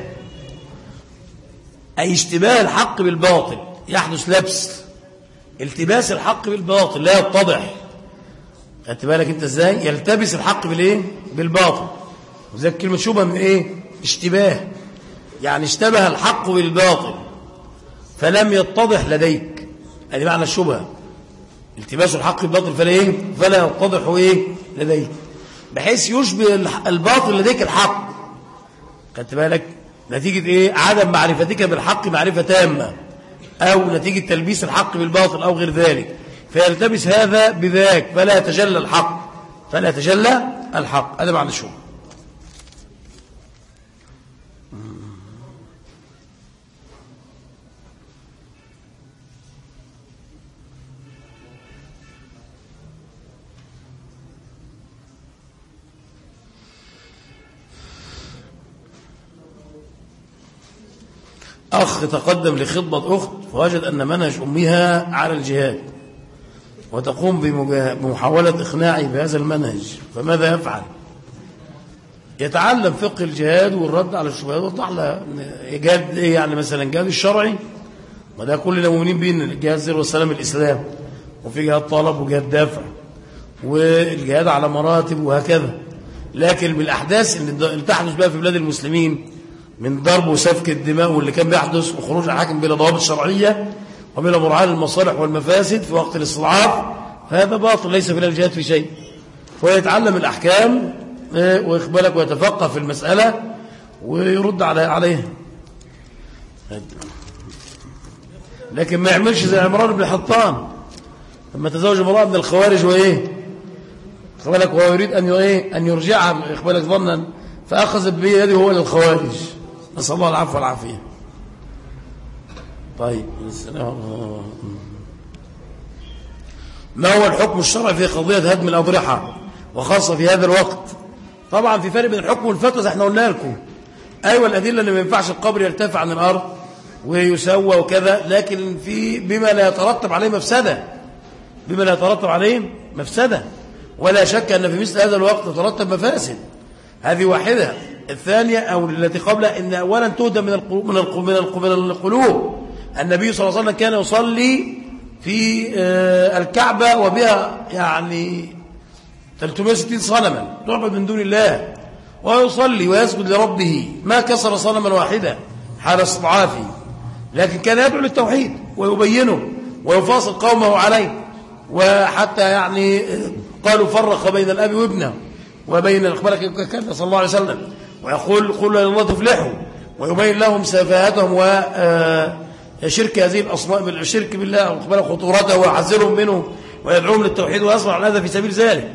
أي اشتباه الحق بالباطل. يحدث لبس. التباس الحق بالباطل. لا يتضح. خدت بالك أنت إزاي؟ يلتبس الحق بالإيه؟ بالباطل. وذلك كلمة شبهة من إيه؟ اشتباه. يعني اشتبه الحق بالباطل. فلم يتضح لديك. هذه معنى الشبهة. التباس الحق بالباطل فلا إيه فلا يتضح إيه؟ لديك. بحيث يشبه الباطل لديك الحق. خدت بالك؟ نتيجة إيه؟ عدم معرفتك بالحق معرفة تامة. أو نتيجة تلبيس الحق بالباطل أو غير ذلك. فيلتبس هذا بذاك. فلا يتجلى الحق. فلا يتجلى الحق. هذا معنى الشبهة. أخ تقدم لخطبة أخت فوجد أن منهج أمها على الجهاد وتقوم بمحاولة إقناعه بهذا المنهج فماذا يفعل؟ يتعلم فقه الجهاد والرد على الشبهات وضح لها جهاد إيه يعني مثلا جهاد الشرعي وده كلنا مؤمنين إن الجهاد زي والسلام الإسلام وفي جهاد طلب وجهاد دافع والجهاد على مراتب وهكذا لكن بالأحداث اللي تحدث بقى في بلاد المسلمين من ضرب وسفك الدماء واللي كان بيحدث وخروج الحاكم بلا ضوابط شرعية وبلا مراعاة للمصالح والمفاسد في وقت الاستضعاف هذا باطل ليس في الجهاد في شيء. فيتعلم الأحكام إيه، ويقبلك ويتفقه في المسألة ويرد عليها لكن ما يعملش زي عمران بن حطان لما تزوج امرأة من الخوارج وإيه؟ قبلك وهو يريد أن إيه؟ أن يرجعها يقبلك ظنا فأخذ بيده هو للخوارج نسأل الله العفو والعافية. طيب ما هو الحكم الشرعي في قضية هدم الأضرحة وخاصة في هذا الوقت؟ طبعا في فرق بين الحكم والفتوى إحنا قلنا لكم. أيوة الأدلة اللي ما ينفعش القبر يرتفع عن الأرض ويسوى وكذا لكن في بما لا يترتب عليه مفسدة. بما لا يترتب عليه مفسدة. ولا شك أن في مثل هذا الوقت تترتب مفاسد. هذه واحدة. الثانية أو التي قبلها إن أولا تهدى من القلوب من من القلوب النبي صلى الله عليه وسلم كان يصلي في آه، الكعبة وبها يعني 360 صنما. تعبد من دون الله. ويصلي ويسجد لربه. ما كسر صنما واحدا حال استضعافه لكن كان يدعو للتوحيد ويبينه ويفاصل قومه عليه. وحتى يعني قالوا فرق بين الأب وابنه وبين إخبارك كان صلى الله عليه وسلم ويقول قل الله تفلحوا ويبين لهم سفاهتهم وشرك هذه الأصنام الشرك بالله وإخبار خطورته ويحذرهم منه ويدعوهم للتوحيد على هذا في سبيل ذلك.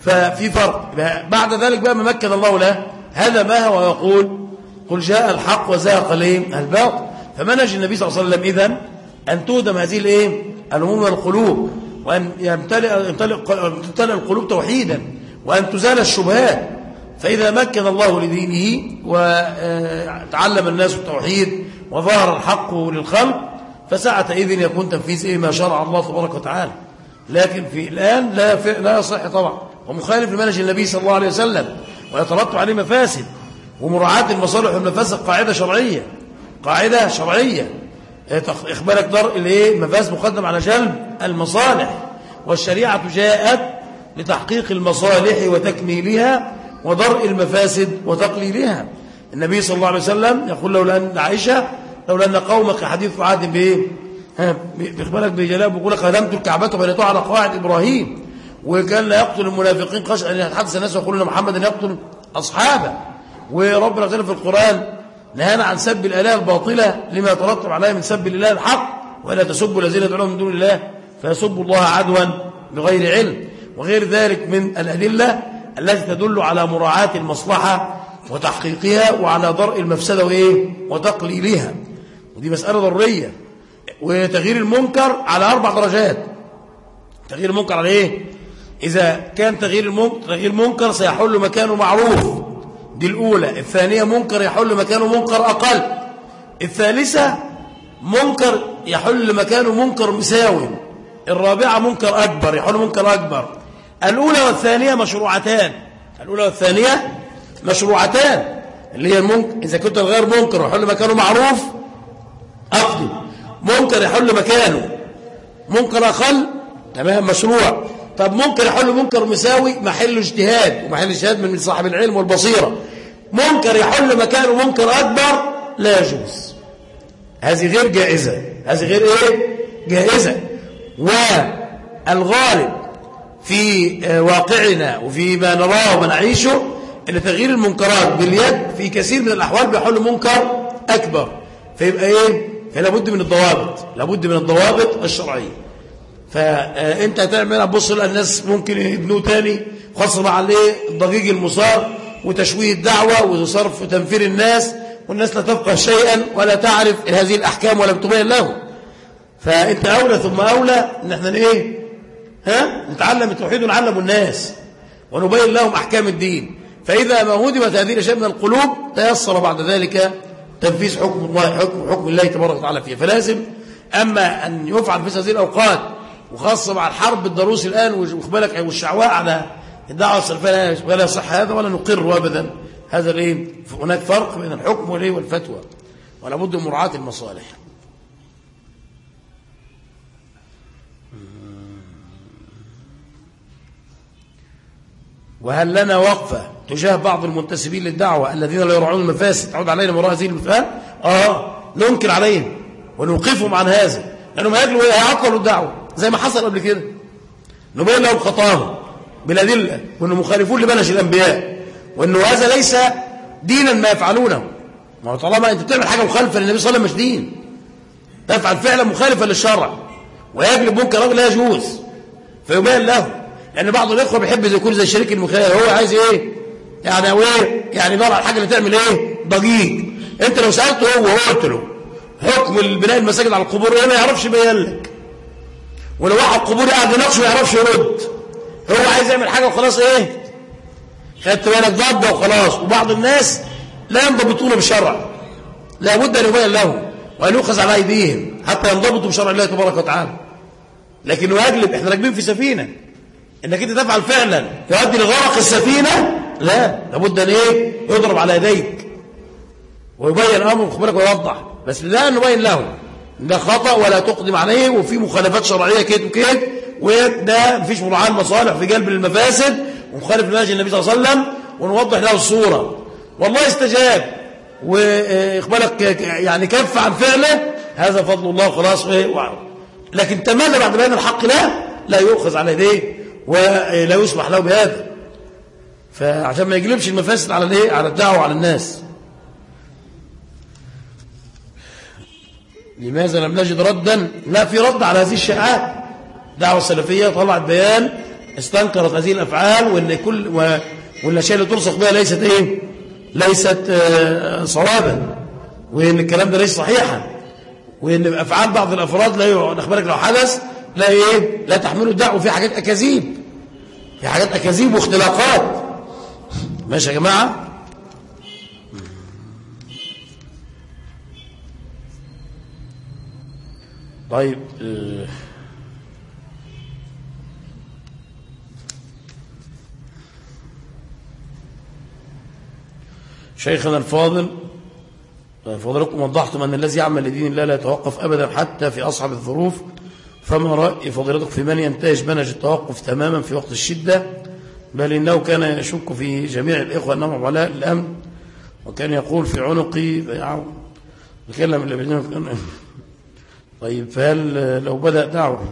ففي فرق. بعد ذلك بقى ما مكن الله له هذا ما هو؟ يقول قل جاء الحق وزاق الايه الباطل. فمنهج النبي صلى الله عليه وسلم اذا أن تهدم هذه الإيه؟ الأمور من القلوب وأن يمتلئ تمتلئ القلوب توحيدا وأن تزال الشبهات. فإذا مكن الله لدينه وتعلم الناس التوحيد وظهر الحق للخلق فساعة إذن يكون تنفيذ إيه ما شرع الله تبارك وتعالى. لكن في الآن لا لا يصح طبعا. ومخالف لمنهج النبي صلى الله عليه وسلم ويترتب عليه مفاسد ومراعاة المصالح والمفاسد قاعدة شرعية. قاعدة شرعية. إخبارك درء الايه مفاسد مقدم على جلب المصالح. والشريعة جاءت لتحقيق المصالح وتكميلها ودرء المفاسد وتقليلها النبي صلى الله عليه وسلم يقول لولا أن عائشة لولا أن قومك حديث عهد بإيه؟ بإخبارك بجلال بيقول لك هدمت الكعبة وبنيتها على قواعد إبراهيم. وكان لا يقتل المنافقين خشية أن يتحدث الناس ويقولون محمد يقتل أصحابه. وربنا تعالى في القرآن نهانا عن سب الآلهة الباطلة لما يترتب عليها من سب الإله الحق ولا تسبوا الذين يدعون من دون الله فيسبوا الله عدوا بغير علم. وغير ذلك من الأدلة التي تدل على مراعاة المصلحة وتحقيقها وعلى درء المفسدة وإيه؟ وتقليلها. ودي مسألة ضرورية. وتغيير المنكر على أربع درجات. تغيير المنكر على إيه؟ إذا كان تغيير المنكر, تغيير منكر سيحل مكانه معروف. دي الأولى. الثانية منكر يحل مكانه منكر أقل. الثالثة منكر يحل مكانه منكر مساوي. الرابعة منكر أكبر يحل منكر أكبر. الأولى والثانية مشروعتان. الأولى والثانية مشروعتان. اللي هي المنكر إذا كنت الغير منكر يحل مكانه معروف أفضل منكر يحل مكانه. منكر أقل تمام مشروع. طب ممكن يحل منكر مساوي محل اجتهاد ومحل اجتهاد من صاحب العلم والبصيرة. منكر يحل مكانه منكر أكبر لا يجوز. هذه غير جائزة. هذه غير إيه؟ جائزة. والغالب في واقعنا وفي ما نراه ونعيشه إن تغيير المنكرات باليد في كثير من الأحوال بيحل منكر أكبر. فيبقى إيه؟ فلا بد من الضوابط لابد من الضوابط الشرعية. فأنت هتعمل تبص الناس ممكن يبنوه تاني مع الايه الضجيج المصار وتشويه الدعوة وصرف تنفير الناس والناس لا تفقه شيئا ولا تعرف هذه الأحكام ولا تبين له فأنت أولى ثم أولى إن إحنا إيه؟ ها؟ نتعلم التوحيد ونعلم الناس ونبين لهم أحكام الدين. فإذا ما هدمت هذه الأشياء من القلوب تيسر بعد ذلك تنفيذ حكم الله حكم, حكم الله تبارك وتعالى فيها فلازم أما أن يفعل في هذه الأوقات وخاصة مع الحرب الضروس الآن وخبالك والشعواء على الدعوة السلفية ولا يصح هذا ولا نقر أبدا. هذا الإيه؟ هناك فرق بين الحكم والفتوى. ولا بد من مراعاة المصالح. وهل لنا وقفة تجاه بعض المنتسبين للدعوة الذين لا يرعون المفاسد؟ تعود علينا مراء هذه المفاسد آه ننكر عليهم ونوقفهم عن هذا لأنهم هيجلوا هيعطلوا الدعوة زي ما حصل قبل كده. نبين لهم خطاهم بالأدلة وأنهم مخالفون لمنهج الأنبياء وأنه هذا ليس دينا ما يفعلونه. ما هو طالما أنت بتعمل حاجة مخالفة للنبي صلى الله عليه وسلم مش دين. تفعل فعلا مخالفة للشرع. ويجلب منكر لا يجوز فيبين له. لأن بعض الإخوة بيحب يكون زي الشريك المخالف هو عايز إيه؟ يعني هو إيه؟ يعني على الحاجة اللي تعمل إيه؟ ضجيج. أنت لو سألته هو هو قلت له حكم البناء المساجد على القبور ما يعرفش يبين لك. ولو واحد قبور قاعد يناقشه ما يعرفش يرد. هو عايز يعمل حاجة وخلاص إيه؟ خدت بالك؟ ضبه وخلاص. وبعض الناس لا ينضبطون بالشرع لابد أن يبين لهم وأن يؤخذ على أيديهم حتى ينضبطوا بشرع الله تبارك وتعالى. لكن يجلب إحنا راكبين في سفينة. إنك أنت تفعل فعلا. يؤدي لغرق السفينة؟ لا. لابد أن إيه؟ يضرب على يديك. ويبين امره خبرك ويوضح. بس لا نبين لهم ده خطأ ولا تقدم عليه. وفي مخالفات شرعية كده وكده. وده مفيش مراعاة مصالح في جلب المفاسد. ومخالف لنهج النبي صلى الله عليه وسلم. ونوضح له الصورة. والله استجاب. وإقبالك يعني كف عن فعله. هذا فضل الله خلاص لكن تمنى بعد بيان الحق لا. لا يؤخذ على يديه. ولا يسمح له بهذا فعشان ما يجلبش المفاسد على الايه؟ على الدعوة وعلى الناس. لماذا لم نجد ردا؟ لا في رد على هذه الشائعات. دعوة السلفية طلعت بيان استنكرت هذه الأفعال وأن كل و- والأشياء اللي تلصق بها ليست إيه؟ ليست آه، صوابا. وأن الكلام ده ليس صحيحا. وأن أفعال بعض الأفراد لا ي- أخبرك لو حدث لا إيه؟ لا تحمله الدعوة في حاجات أكاذيب. في حاجات أكاذيب واختلاقات. ماشي يا جماعة؟ طيب آه، شيخنا الفاضل فضلكم وضحتم أن الذي يعمل لدين الله لا يتوقف أبدا حتى في أصعب الظروف. فما رأي فضيلتك في من ينتهج منهج التوقف تماما في وقت الشدة بل إنه كان يشك في جميع الإخوة أنهم علاء الأمن وكان يقول في عنقي بينهم طيب فهل لو بدأ دعوة؟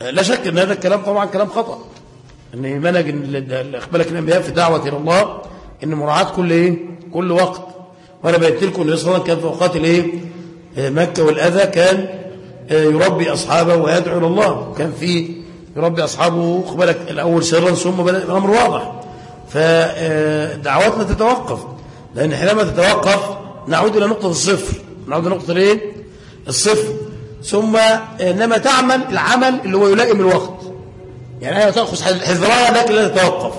لا شك أن هذا الكلام طبعا كلام خطأ. أن منهج أخبرك الأنبياء في دعوة إلى الله أن مراعاة كل إيه؟ كل وقت. وأنا بيت لكم صلى كان في أوقات الإيه؟ مكة والأذى كان يربي أصحابه ويدعو إلى الله. كان في يربي أصحابه أخبرك الأول سرا ثم الأمر واضح. فدعواتنا تتوقف. لأن حينما تتوقف نعود إلى نقطة الصفر. نعود إلى نقطة الإيه؟ الصفر. ثم إنما تعمل العمل اللي هو يلائم الوقت. يعني هي تأخذ حذرها لكن لا تتوقف.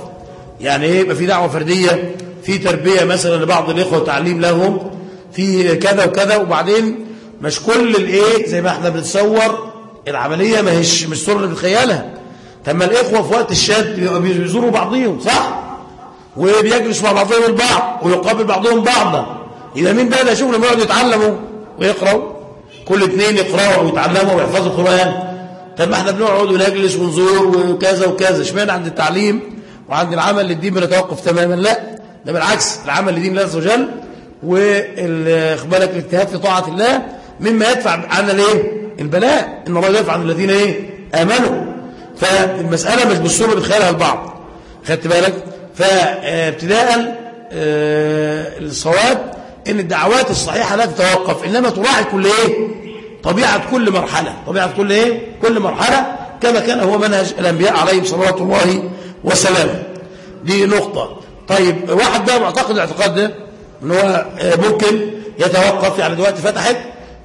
يعني إيه؟ يبقى في دعوة فردية في تربية مثلا لبعض الإخوة وتعليم لهم في كذا وكذا وبعدين مش كل الايه زي ما إحنا بنتصور العملية ما هيش مش صورة اللي بنتخيلها طب ما الإخوة في وقت الشد بيزوروا بعضهم صح؟ وبيجلسوا مع بعضهم البعض ويقابل بعضهم بعضا. إذا مين ده ده؟ شغل لما يقعدوا يتعلموا ويقرأوا. كل اثنين يقرأوا ويتعلموا ويحفظوا القرآن. طب ما إحنا بنقعد ونجلس ونزور وكذا وكذا. اشمعنى عند التعليم وعند العمل للدين بنتوقف تماما؟ لا ده بالعكس العمل لدين الله عز وجل. واخبارك الاجتهاد في طاعة الله. مما يدفع عنا الايه؟ البلاء. إن الله يدفع عن الذين إيه؟ آمنوا. فالمسألة مش بالصورة اللي بتخيلها البعض. خدت بالك؟ فابتداء الصواب إن الدعوات الصحيحة لا تتوقف إنما تراعي كل إيه؟ طبيعة كل مرحلة. طبيعة كل إيه؟ كل مرحلة كما كان هو منهج الأنبياء عليهم صلوات الله وسلامه. دي نقطة. طيب واحد بقى معتقد الاعتقاد ده إن هو ممكن يتوقف يعني دلوقتي فتحت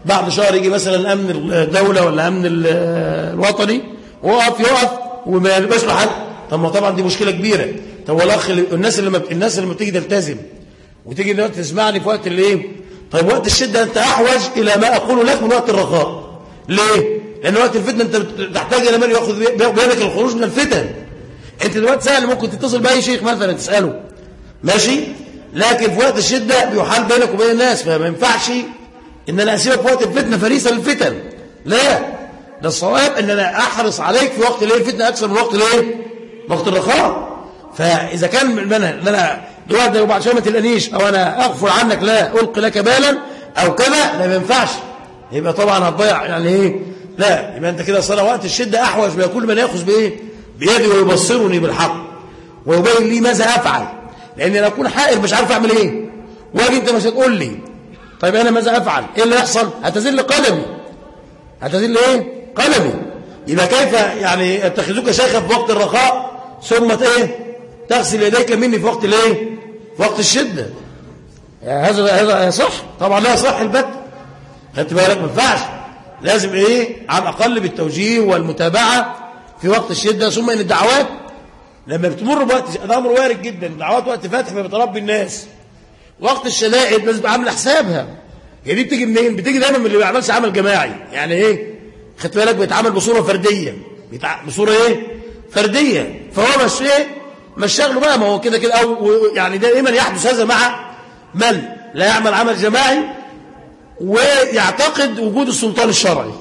بعد شهر يجي مثلا أمن الدولة ولا أمن الوطني وقف يقف وما يبقاش له حل. طب ما طبعا دي مشكلة كبيرة. طب والأخ الناس اللي ما الناس اللي ما بتيجي تلتزم وتيجي دلوقتي تسمعني في وقت الإيه؟ طيب وقت الشدة أنت أحوج إلى ما أقول لك من وقت الرخاء. ليه؟ لأن وقت الفتنة أنت تحتاج إلى من يأخذ بيدك الخروج من الفتن. أنت دلوقتي سهل ممكن تتصل بأي شيخ مثلا تسأله. ماشي؟ لكن في وقت الشدة بيحال بينك وبين الناس فما ينفعش إن أنا أسيبك في وقت الفتنة فريسة للفتن. لا ده الصواب إن أنا أحرص عليك في وقت الإيه؟ الفتنة أكثر من وقت الإيه؟ وقت الرخاء. فإذا كان المنهج إن أنا دلوقتي لو بعد شوية ما تلقانيش أو أنا أغفل عنك لا ألقي لك بالا أو كذا لا ما ينفعش. يبقى طبعا هتضيع يعني إيه؟ لا يبقى أنت كده صار وقت الشدة أحوج بما كل من يأخذ بإيه؟ بيدي ويبصرني بالحق. ويبين لي ماذا أفعل. لأن أنا أكون حائر مش عارف أعمل إيه. وأجي أنت مش هتقول لي. طيب أنا ماذا أفعل؟ إيه اللي يحصل؟ هتزل قلمي هتزل إيه قلمي. يبقى كيف يعني اتخذوك شيخا في وقت الرخاء؟ ثم إيه؟ تغسل يديك مني في وقت الإيه؟ في وقت الشدة. هذا هذا صح؟ طبعا لا صح البت خدت بالك؟ ما ينفعش. لازم إيه؟ على الأقل بالتوجيه والمتابعة في وقت الشدة ثم إن الدعوات لما بتمر بوقت ده أمر وارد جدا. الدعوات وقت فاتح بتربي الناس. وقت الشدائد لازم عاملة حسابها. هي دي بتيجي منين؟ بتيجي دايما من اللي ما بيعملش عمل جماعي. يعني إيه؟ خدت بالك بيتعامل بصورة فردية. بصورة إيه؟ فردية. فهو مش إيه؟ مش شغله بقى. ما هو كده كده. أو يعني دائما يحدث هذا مع من لا يعمل عمل جماعي. ويعتقد وجود السلطان الشرعي.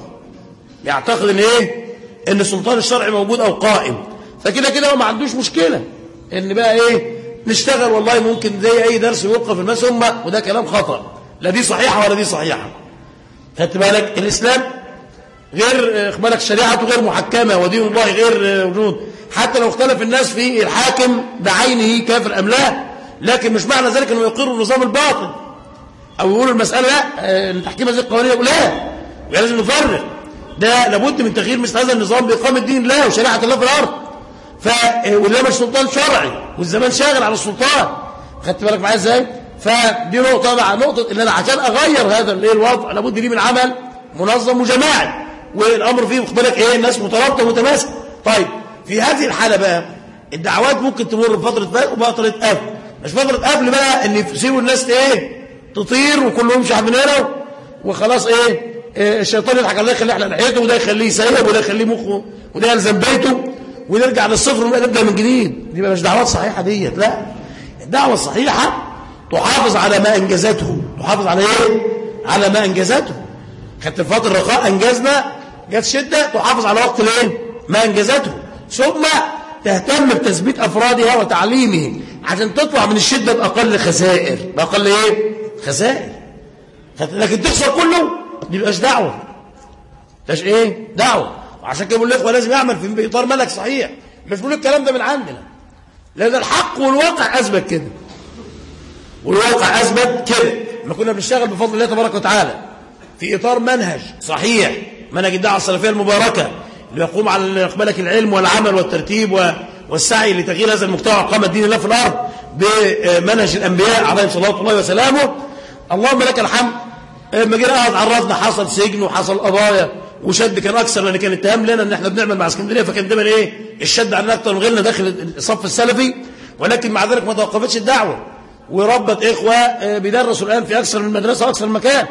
يعتقد إن إيه؟ إن السلطان الشرعي موجود أو قائم. فكده كده هو ما عندوش مشكلة. إن بقى إيه؟ نشتغل والله ممكن زي أي درس يوقف الناس هم وده كلام خطأ. لا دي صحيحة ولا دي صحيحة. خدت بالك؟ الإسلام غير أخبارك شريعته غير محكمة ودين الله غير وجود حتى لو اختلف الناس في الحاكم بعينه كافر أم لا لكن مش معنى ذلك أنه يقر النظام الباطل. أو يقول المسألة لا تحكيم هذه القوانين لا لازم نفرق. ده لابد من تغيير مثل هذا النظام بإقامة دين الله وشريعة الله في الأرض. ف وده مش سلطان شرعي والزمان شاغل على السلطان. خدت بالك معايا إزاي؟ فدي نقطة مع نقطة إن أنا عشان أغير هذا الايه الوضع لابد لي من عمل منظم وجماعي. والأمر فيه خد بالك إيه؟ الناس مترابطة ومتماسكة. طيب في هذه الحالة بقى الدعوات ممكن تمر بفترة فرق وفترة قبل. مش فترة قبل بقى إن يسيبوا الناس إيه؟ تطير وكلهم يمشي من هنا وخلاص إيه, إيه الشيطان يضحك عليه يخليه يحلق لحيته وده يخليه يسيب وده يخليه مخه وده يلزم بيته. ونرجع للصفر ونبدأ من جديد. دي مش دعوات صحيحة ديت لا. الدعوة الصحيحة تحافظ على ما أنجزته. تحافظ على إيه؟ على ما أنجزته. خدت الفترة الرخاء أنجزنا جت شدة تحافظ على وقت الإيه؟ ما أنجزته. ثم تهتم بتثبيت أفرادها وتعليمهم عشان تطلع من الشدة بأقل خسائر. بأقل إيه؟ خسائر. لكن تخسر كله دي مبقاش دعوة. مبقاش إيه؟ دعوة. وعشان كده بقول الاخوه لازم يعمل في إطار ملك صحيح. مش بقول الكلام ده من عندنا. لأن الحق والواقع أثبت كده. والواقع أثبت كده. ما كنا بنشتغل بفضل الله تبارك وتعالى. في إطار منهج صحيح. منهج الدعوة السلفيه المباركة. اللي يقوم على اقبالك العلم والعمل والترتيب والسعي لتغيير هذا المجتمع وقامه دين الله في الأرض بمنهج الأنبياء عليهم صلاه الله وسلامه. اللهم لك الحمد. لما جينا قعد عرضنا حصل سجن وحصل قضايا. وشد كان أكثر لأن كان اتهام لنا إن إحنا بنعمل مع اسكندرية فكان دايما إيه الشد علينا أكثر من غيرنا داخل الصف السلفي. ولكن مع ذلك ما توقفتش الدعوة. وربت إخوة بيدرسوا الآن في أكثر من مدرسة وأكثر من مكان.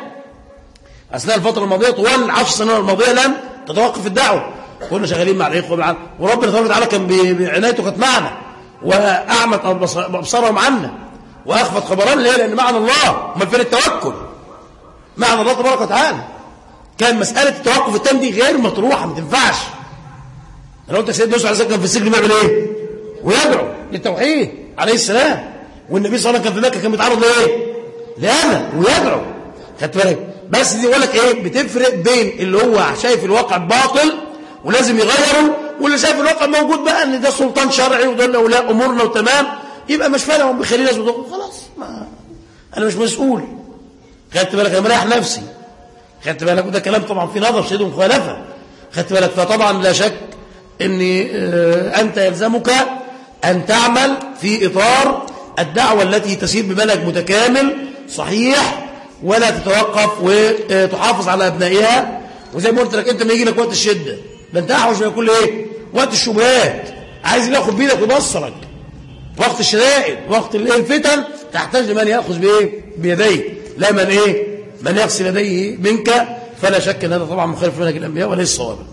أثناء الفترة الماضية طوال العشر سنوات الماضية لم تتوقف الدعوة. كنا شغالين مع الإخوة معنا وربنا تبارك وتعالى كان بعنايته كانت معنا. وأعمت ابصارهم عنا. وأخفت خبران ليه لأن معنا الله امال فين التوكل. معنا الله تبارك وتعالى. كان مسألة التوقف التام دي غير مطروحة ما تنفعش. لو انت سيدنا يوسف عليه السلام كان في السجن بيعمل إيه؟ ويدعو للتوحيد عليه السلام. والنبي صلى الله عليه وسلم كان في مكة كان بيتعرض لإيه؟ لاذى ويدعو. خدت بالك؟ بس دي يقول لك إيه؟ بتفرق بين اللي هو شايف الواقع باطل ولازم يغيره واللي شايف الواقع موجود بقى إن ده سلطان شرعي وده اولياء أمورنا وتمام يبقى مش فارق هم بيخليه لازم خلاص ما أنا مش مسؤول. خدت بالك؟ أنا مريح نفسي. خدت بالك؟ وده كلام طبعا في نظر شديد ومخالفه خدت بالك؟ فطبعا لا شك ان أنت يلزمك أن تعمل في إطار الدعوة التي تسير بمنهج متكامل صحيح ولا تتوقف وتحافظ على أبنائها. وزي ما قلت لك أنت ما يجي لك وقت الشدة ده أنت أحوج من كل إيه؟ وقت الشبهات. عايز ياخد بيدك ويبصرك. وقت الشدائد وقت الفتن تحتاج لمن يأخذ بإيه؟ بيديه. لا من إيه؟ من يغسل يديه منك فلا شك ان هذا طبعا مخالف منهج الأنبياء وليس صوابا.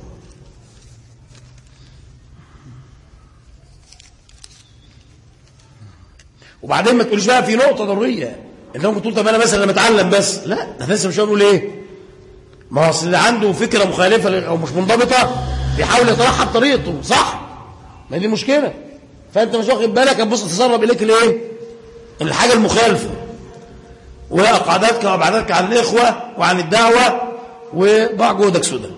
وبعدين ما تقولش بقى في نقطة ضرورية. انت ممكن تقول طب أنا مثلا لما اتعلم بس. لا ده لسه مش هنقول إيه ما اصل اللي عنده فكرة مخالفة أو مش منضبطة بيحاول يترحب طريقته. صح. ما دي مشكله فانت مش واخد بالك هتبص تسرب إليك الايه الحاجة المخالفة. واقعدتك وابعدتك عن الإخوة وعن الدعوة وضع جهدك سدى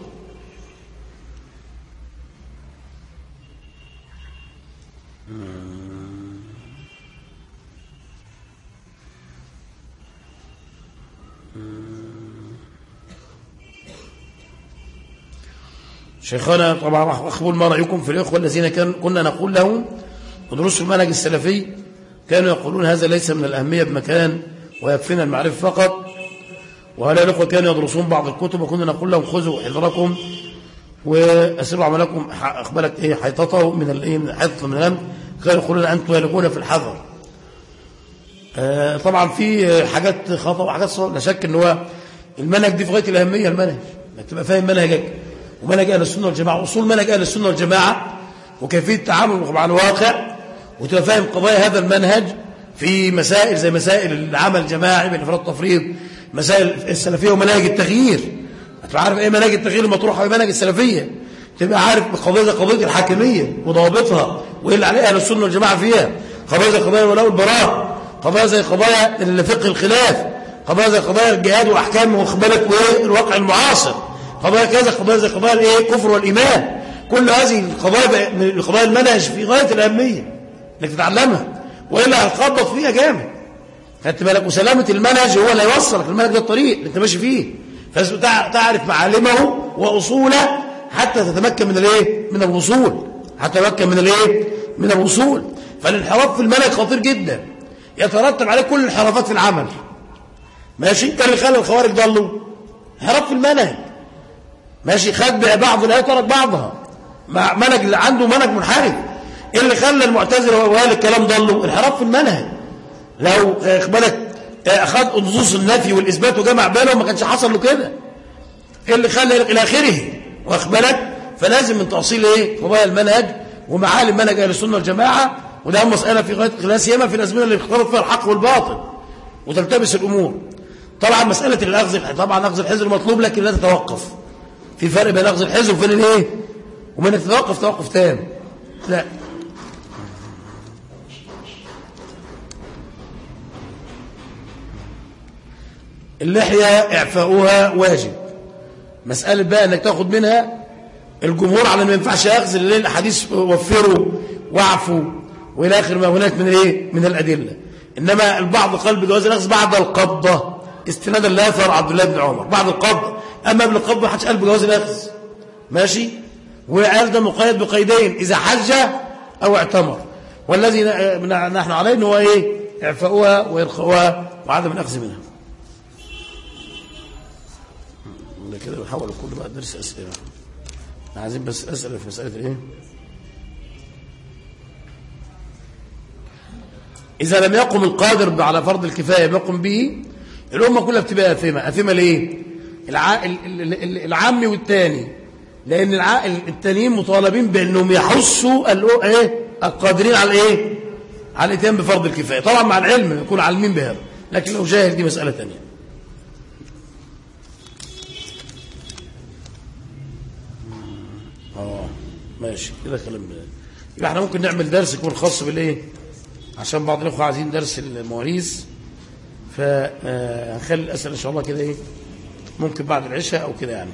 شيخنا طبعا أخبر ما رأيكم في الإخوة الذين كان كنا نقول لهم ودروس المنهج السلفي كانوا يقولون هذا ليس من الأهمية بمكان ويكفينا المعرفة فقط. وهؤلاء الأخوة كانوا يدرسون بعض الكتب؟ وكنا نقول لهم خذوا حذركم وأسروا عملكم. أقبلت إيه؟ حيطته من الإيه من حيطة من الأمن. كانوا يقولون أنتم يلقون في الحذر. آه طبعا في حاجات خطأ وحاجات صواب لا شك إن هو المنهج دي في غاية الأهمية المنهج. إنك تبقى فاهم منهجك. ومنهج أهل السنة والجماعة. أصول منهج أهل السنة والجماعة. وكيفية التعامل مع الواقع. وتبقى فاهم قضايا هذا المنهج. في مسائل زي مسائل العمل الجماعي بالإفراد التفريط مسائل السلفية ومناهج التغيير. تبقى عارف إيه مناهج التغيير المطروحة ومناهج السلفية؟ تبقى عارف قضية زي قضية الحاكمية وضوابطها وإيه اللي عليه أهل السنة والجماعة فيها. قضايا زي قضايا الولاء والبراء قضايا زي قضايا الفقه الخلاف قضايا زي قضايا الجهاد وأحكام واخبالك والواقع المعاصر قضايا كذا قضايا زي قضايا الإيه؟ الكفر والإيمان. كل هذه القضايا من قضايا المنهج في غاية الأهمية إنك تتعلمها. والا هتخبط فيها جامد. خدت بالك؟ وسلامة المنهج هو اللي هيوصلك المنهج ده الطريق اللي انت ماشي فيه. فلازم تعرف معالمه وأصوله حتى تتمكن من الايه؟ من الوصول. حتى تتمكن من الايه؟ من الوصول. فالانحراف في المنهج خطير جدا. يترتب عليه كل الانحرافات في العمل. ماشي؟ كان اللي خلى الخوارج ضلوا. انحراف في المنهج. ماشي؟ خد بعض الآيات ترك بعضها. مع منهج اللي عنده منهج منحرف. إيه اللي خلى المعتزلة واهل الكلام ضلوا انحراف في المنهج. لو اقبلك أخذ نصوص النفي والإثبات وجمع بينهم ما كانش حصل له كده. إيه اللي خلى إلى آخره؟ واخبلك فلازم من تأصيل إيه؟ قضايا المنهج ومعالم منهج أهل السنة والجماعة وده مسألة في غاية لا سيما في الازمنه اللي اختلط فيها الحق والباطل وتلتبس الأمور. طبعا مسألة الأخذ طبعا أخذ الحزر مطلوب لكن لا تتوقف. في فرق بين أخذ الحزر وبين الإيه؟ ومن تتوقف توقف تام. لا. اللحية إعفاؤها واجب. مسألة بقى أنك تاخد منها الجمهور على ما ينفعش أخذ اللي الحديث وفروا واعفوا وإلى آخر ما هناك من الإيه من الأدلة. إنما البعض قال بجواز الأخذ بعد القبضة استنادا لأثر عبد الله بن عمر. بعد القبضة أما قبل القبضة حدش قال بجواز الأخذ. ماشي؟ وقال ده مقيد بقيدين إذا حج أو اعتمر. والذي نحن عليه هو إيه؟ إعفاؤها وإرخاؤها وعدم الأخذ منها. كده بنحاول كل بقى درس أسئلة. عايزين بس أسئلة في مسألة إيه؟ إذا لم يقم القادر على فرض الكفاية يقوم به الأمة كلها بتبقى أثمة أثمة ليه؟ الع... العامي والتاني. لأن الع... التانيين مطالبين بأنهم يحسوا الأ... إيه؟ القادرين على إيه؟ على الإتيان بفرض الكفاية. طبعا مع العلم يكون عالمين بهذا. لكن لو جاهل دي مسألة تانية. ماشي كده كلام. يبقى إحنا ممكن نعمل درس يكون خاص بالإيه؟ عشان بعض الإخوة عايزين درس المواريث. فهنخلي الأسئلة إن شاء الله كده إيه؟ ممكن بعد العشاء أو كده يعني.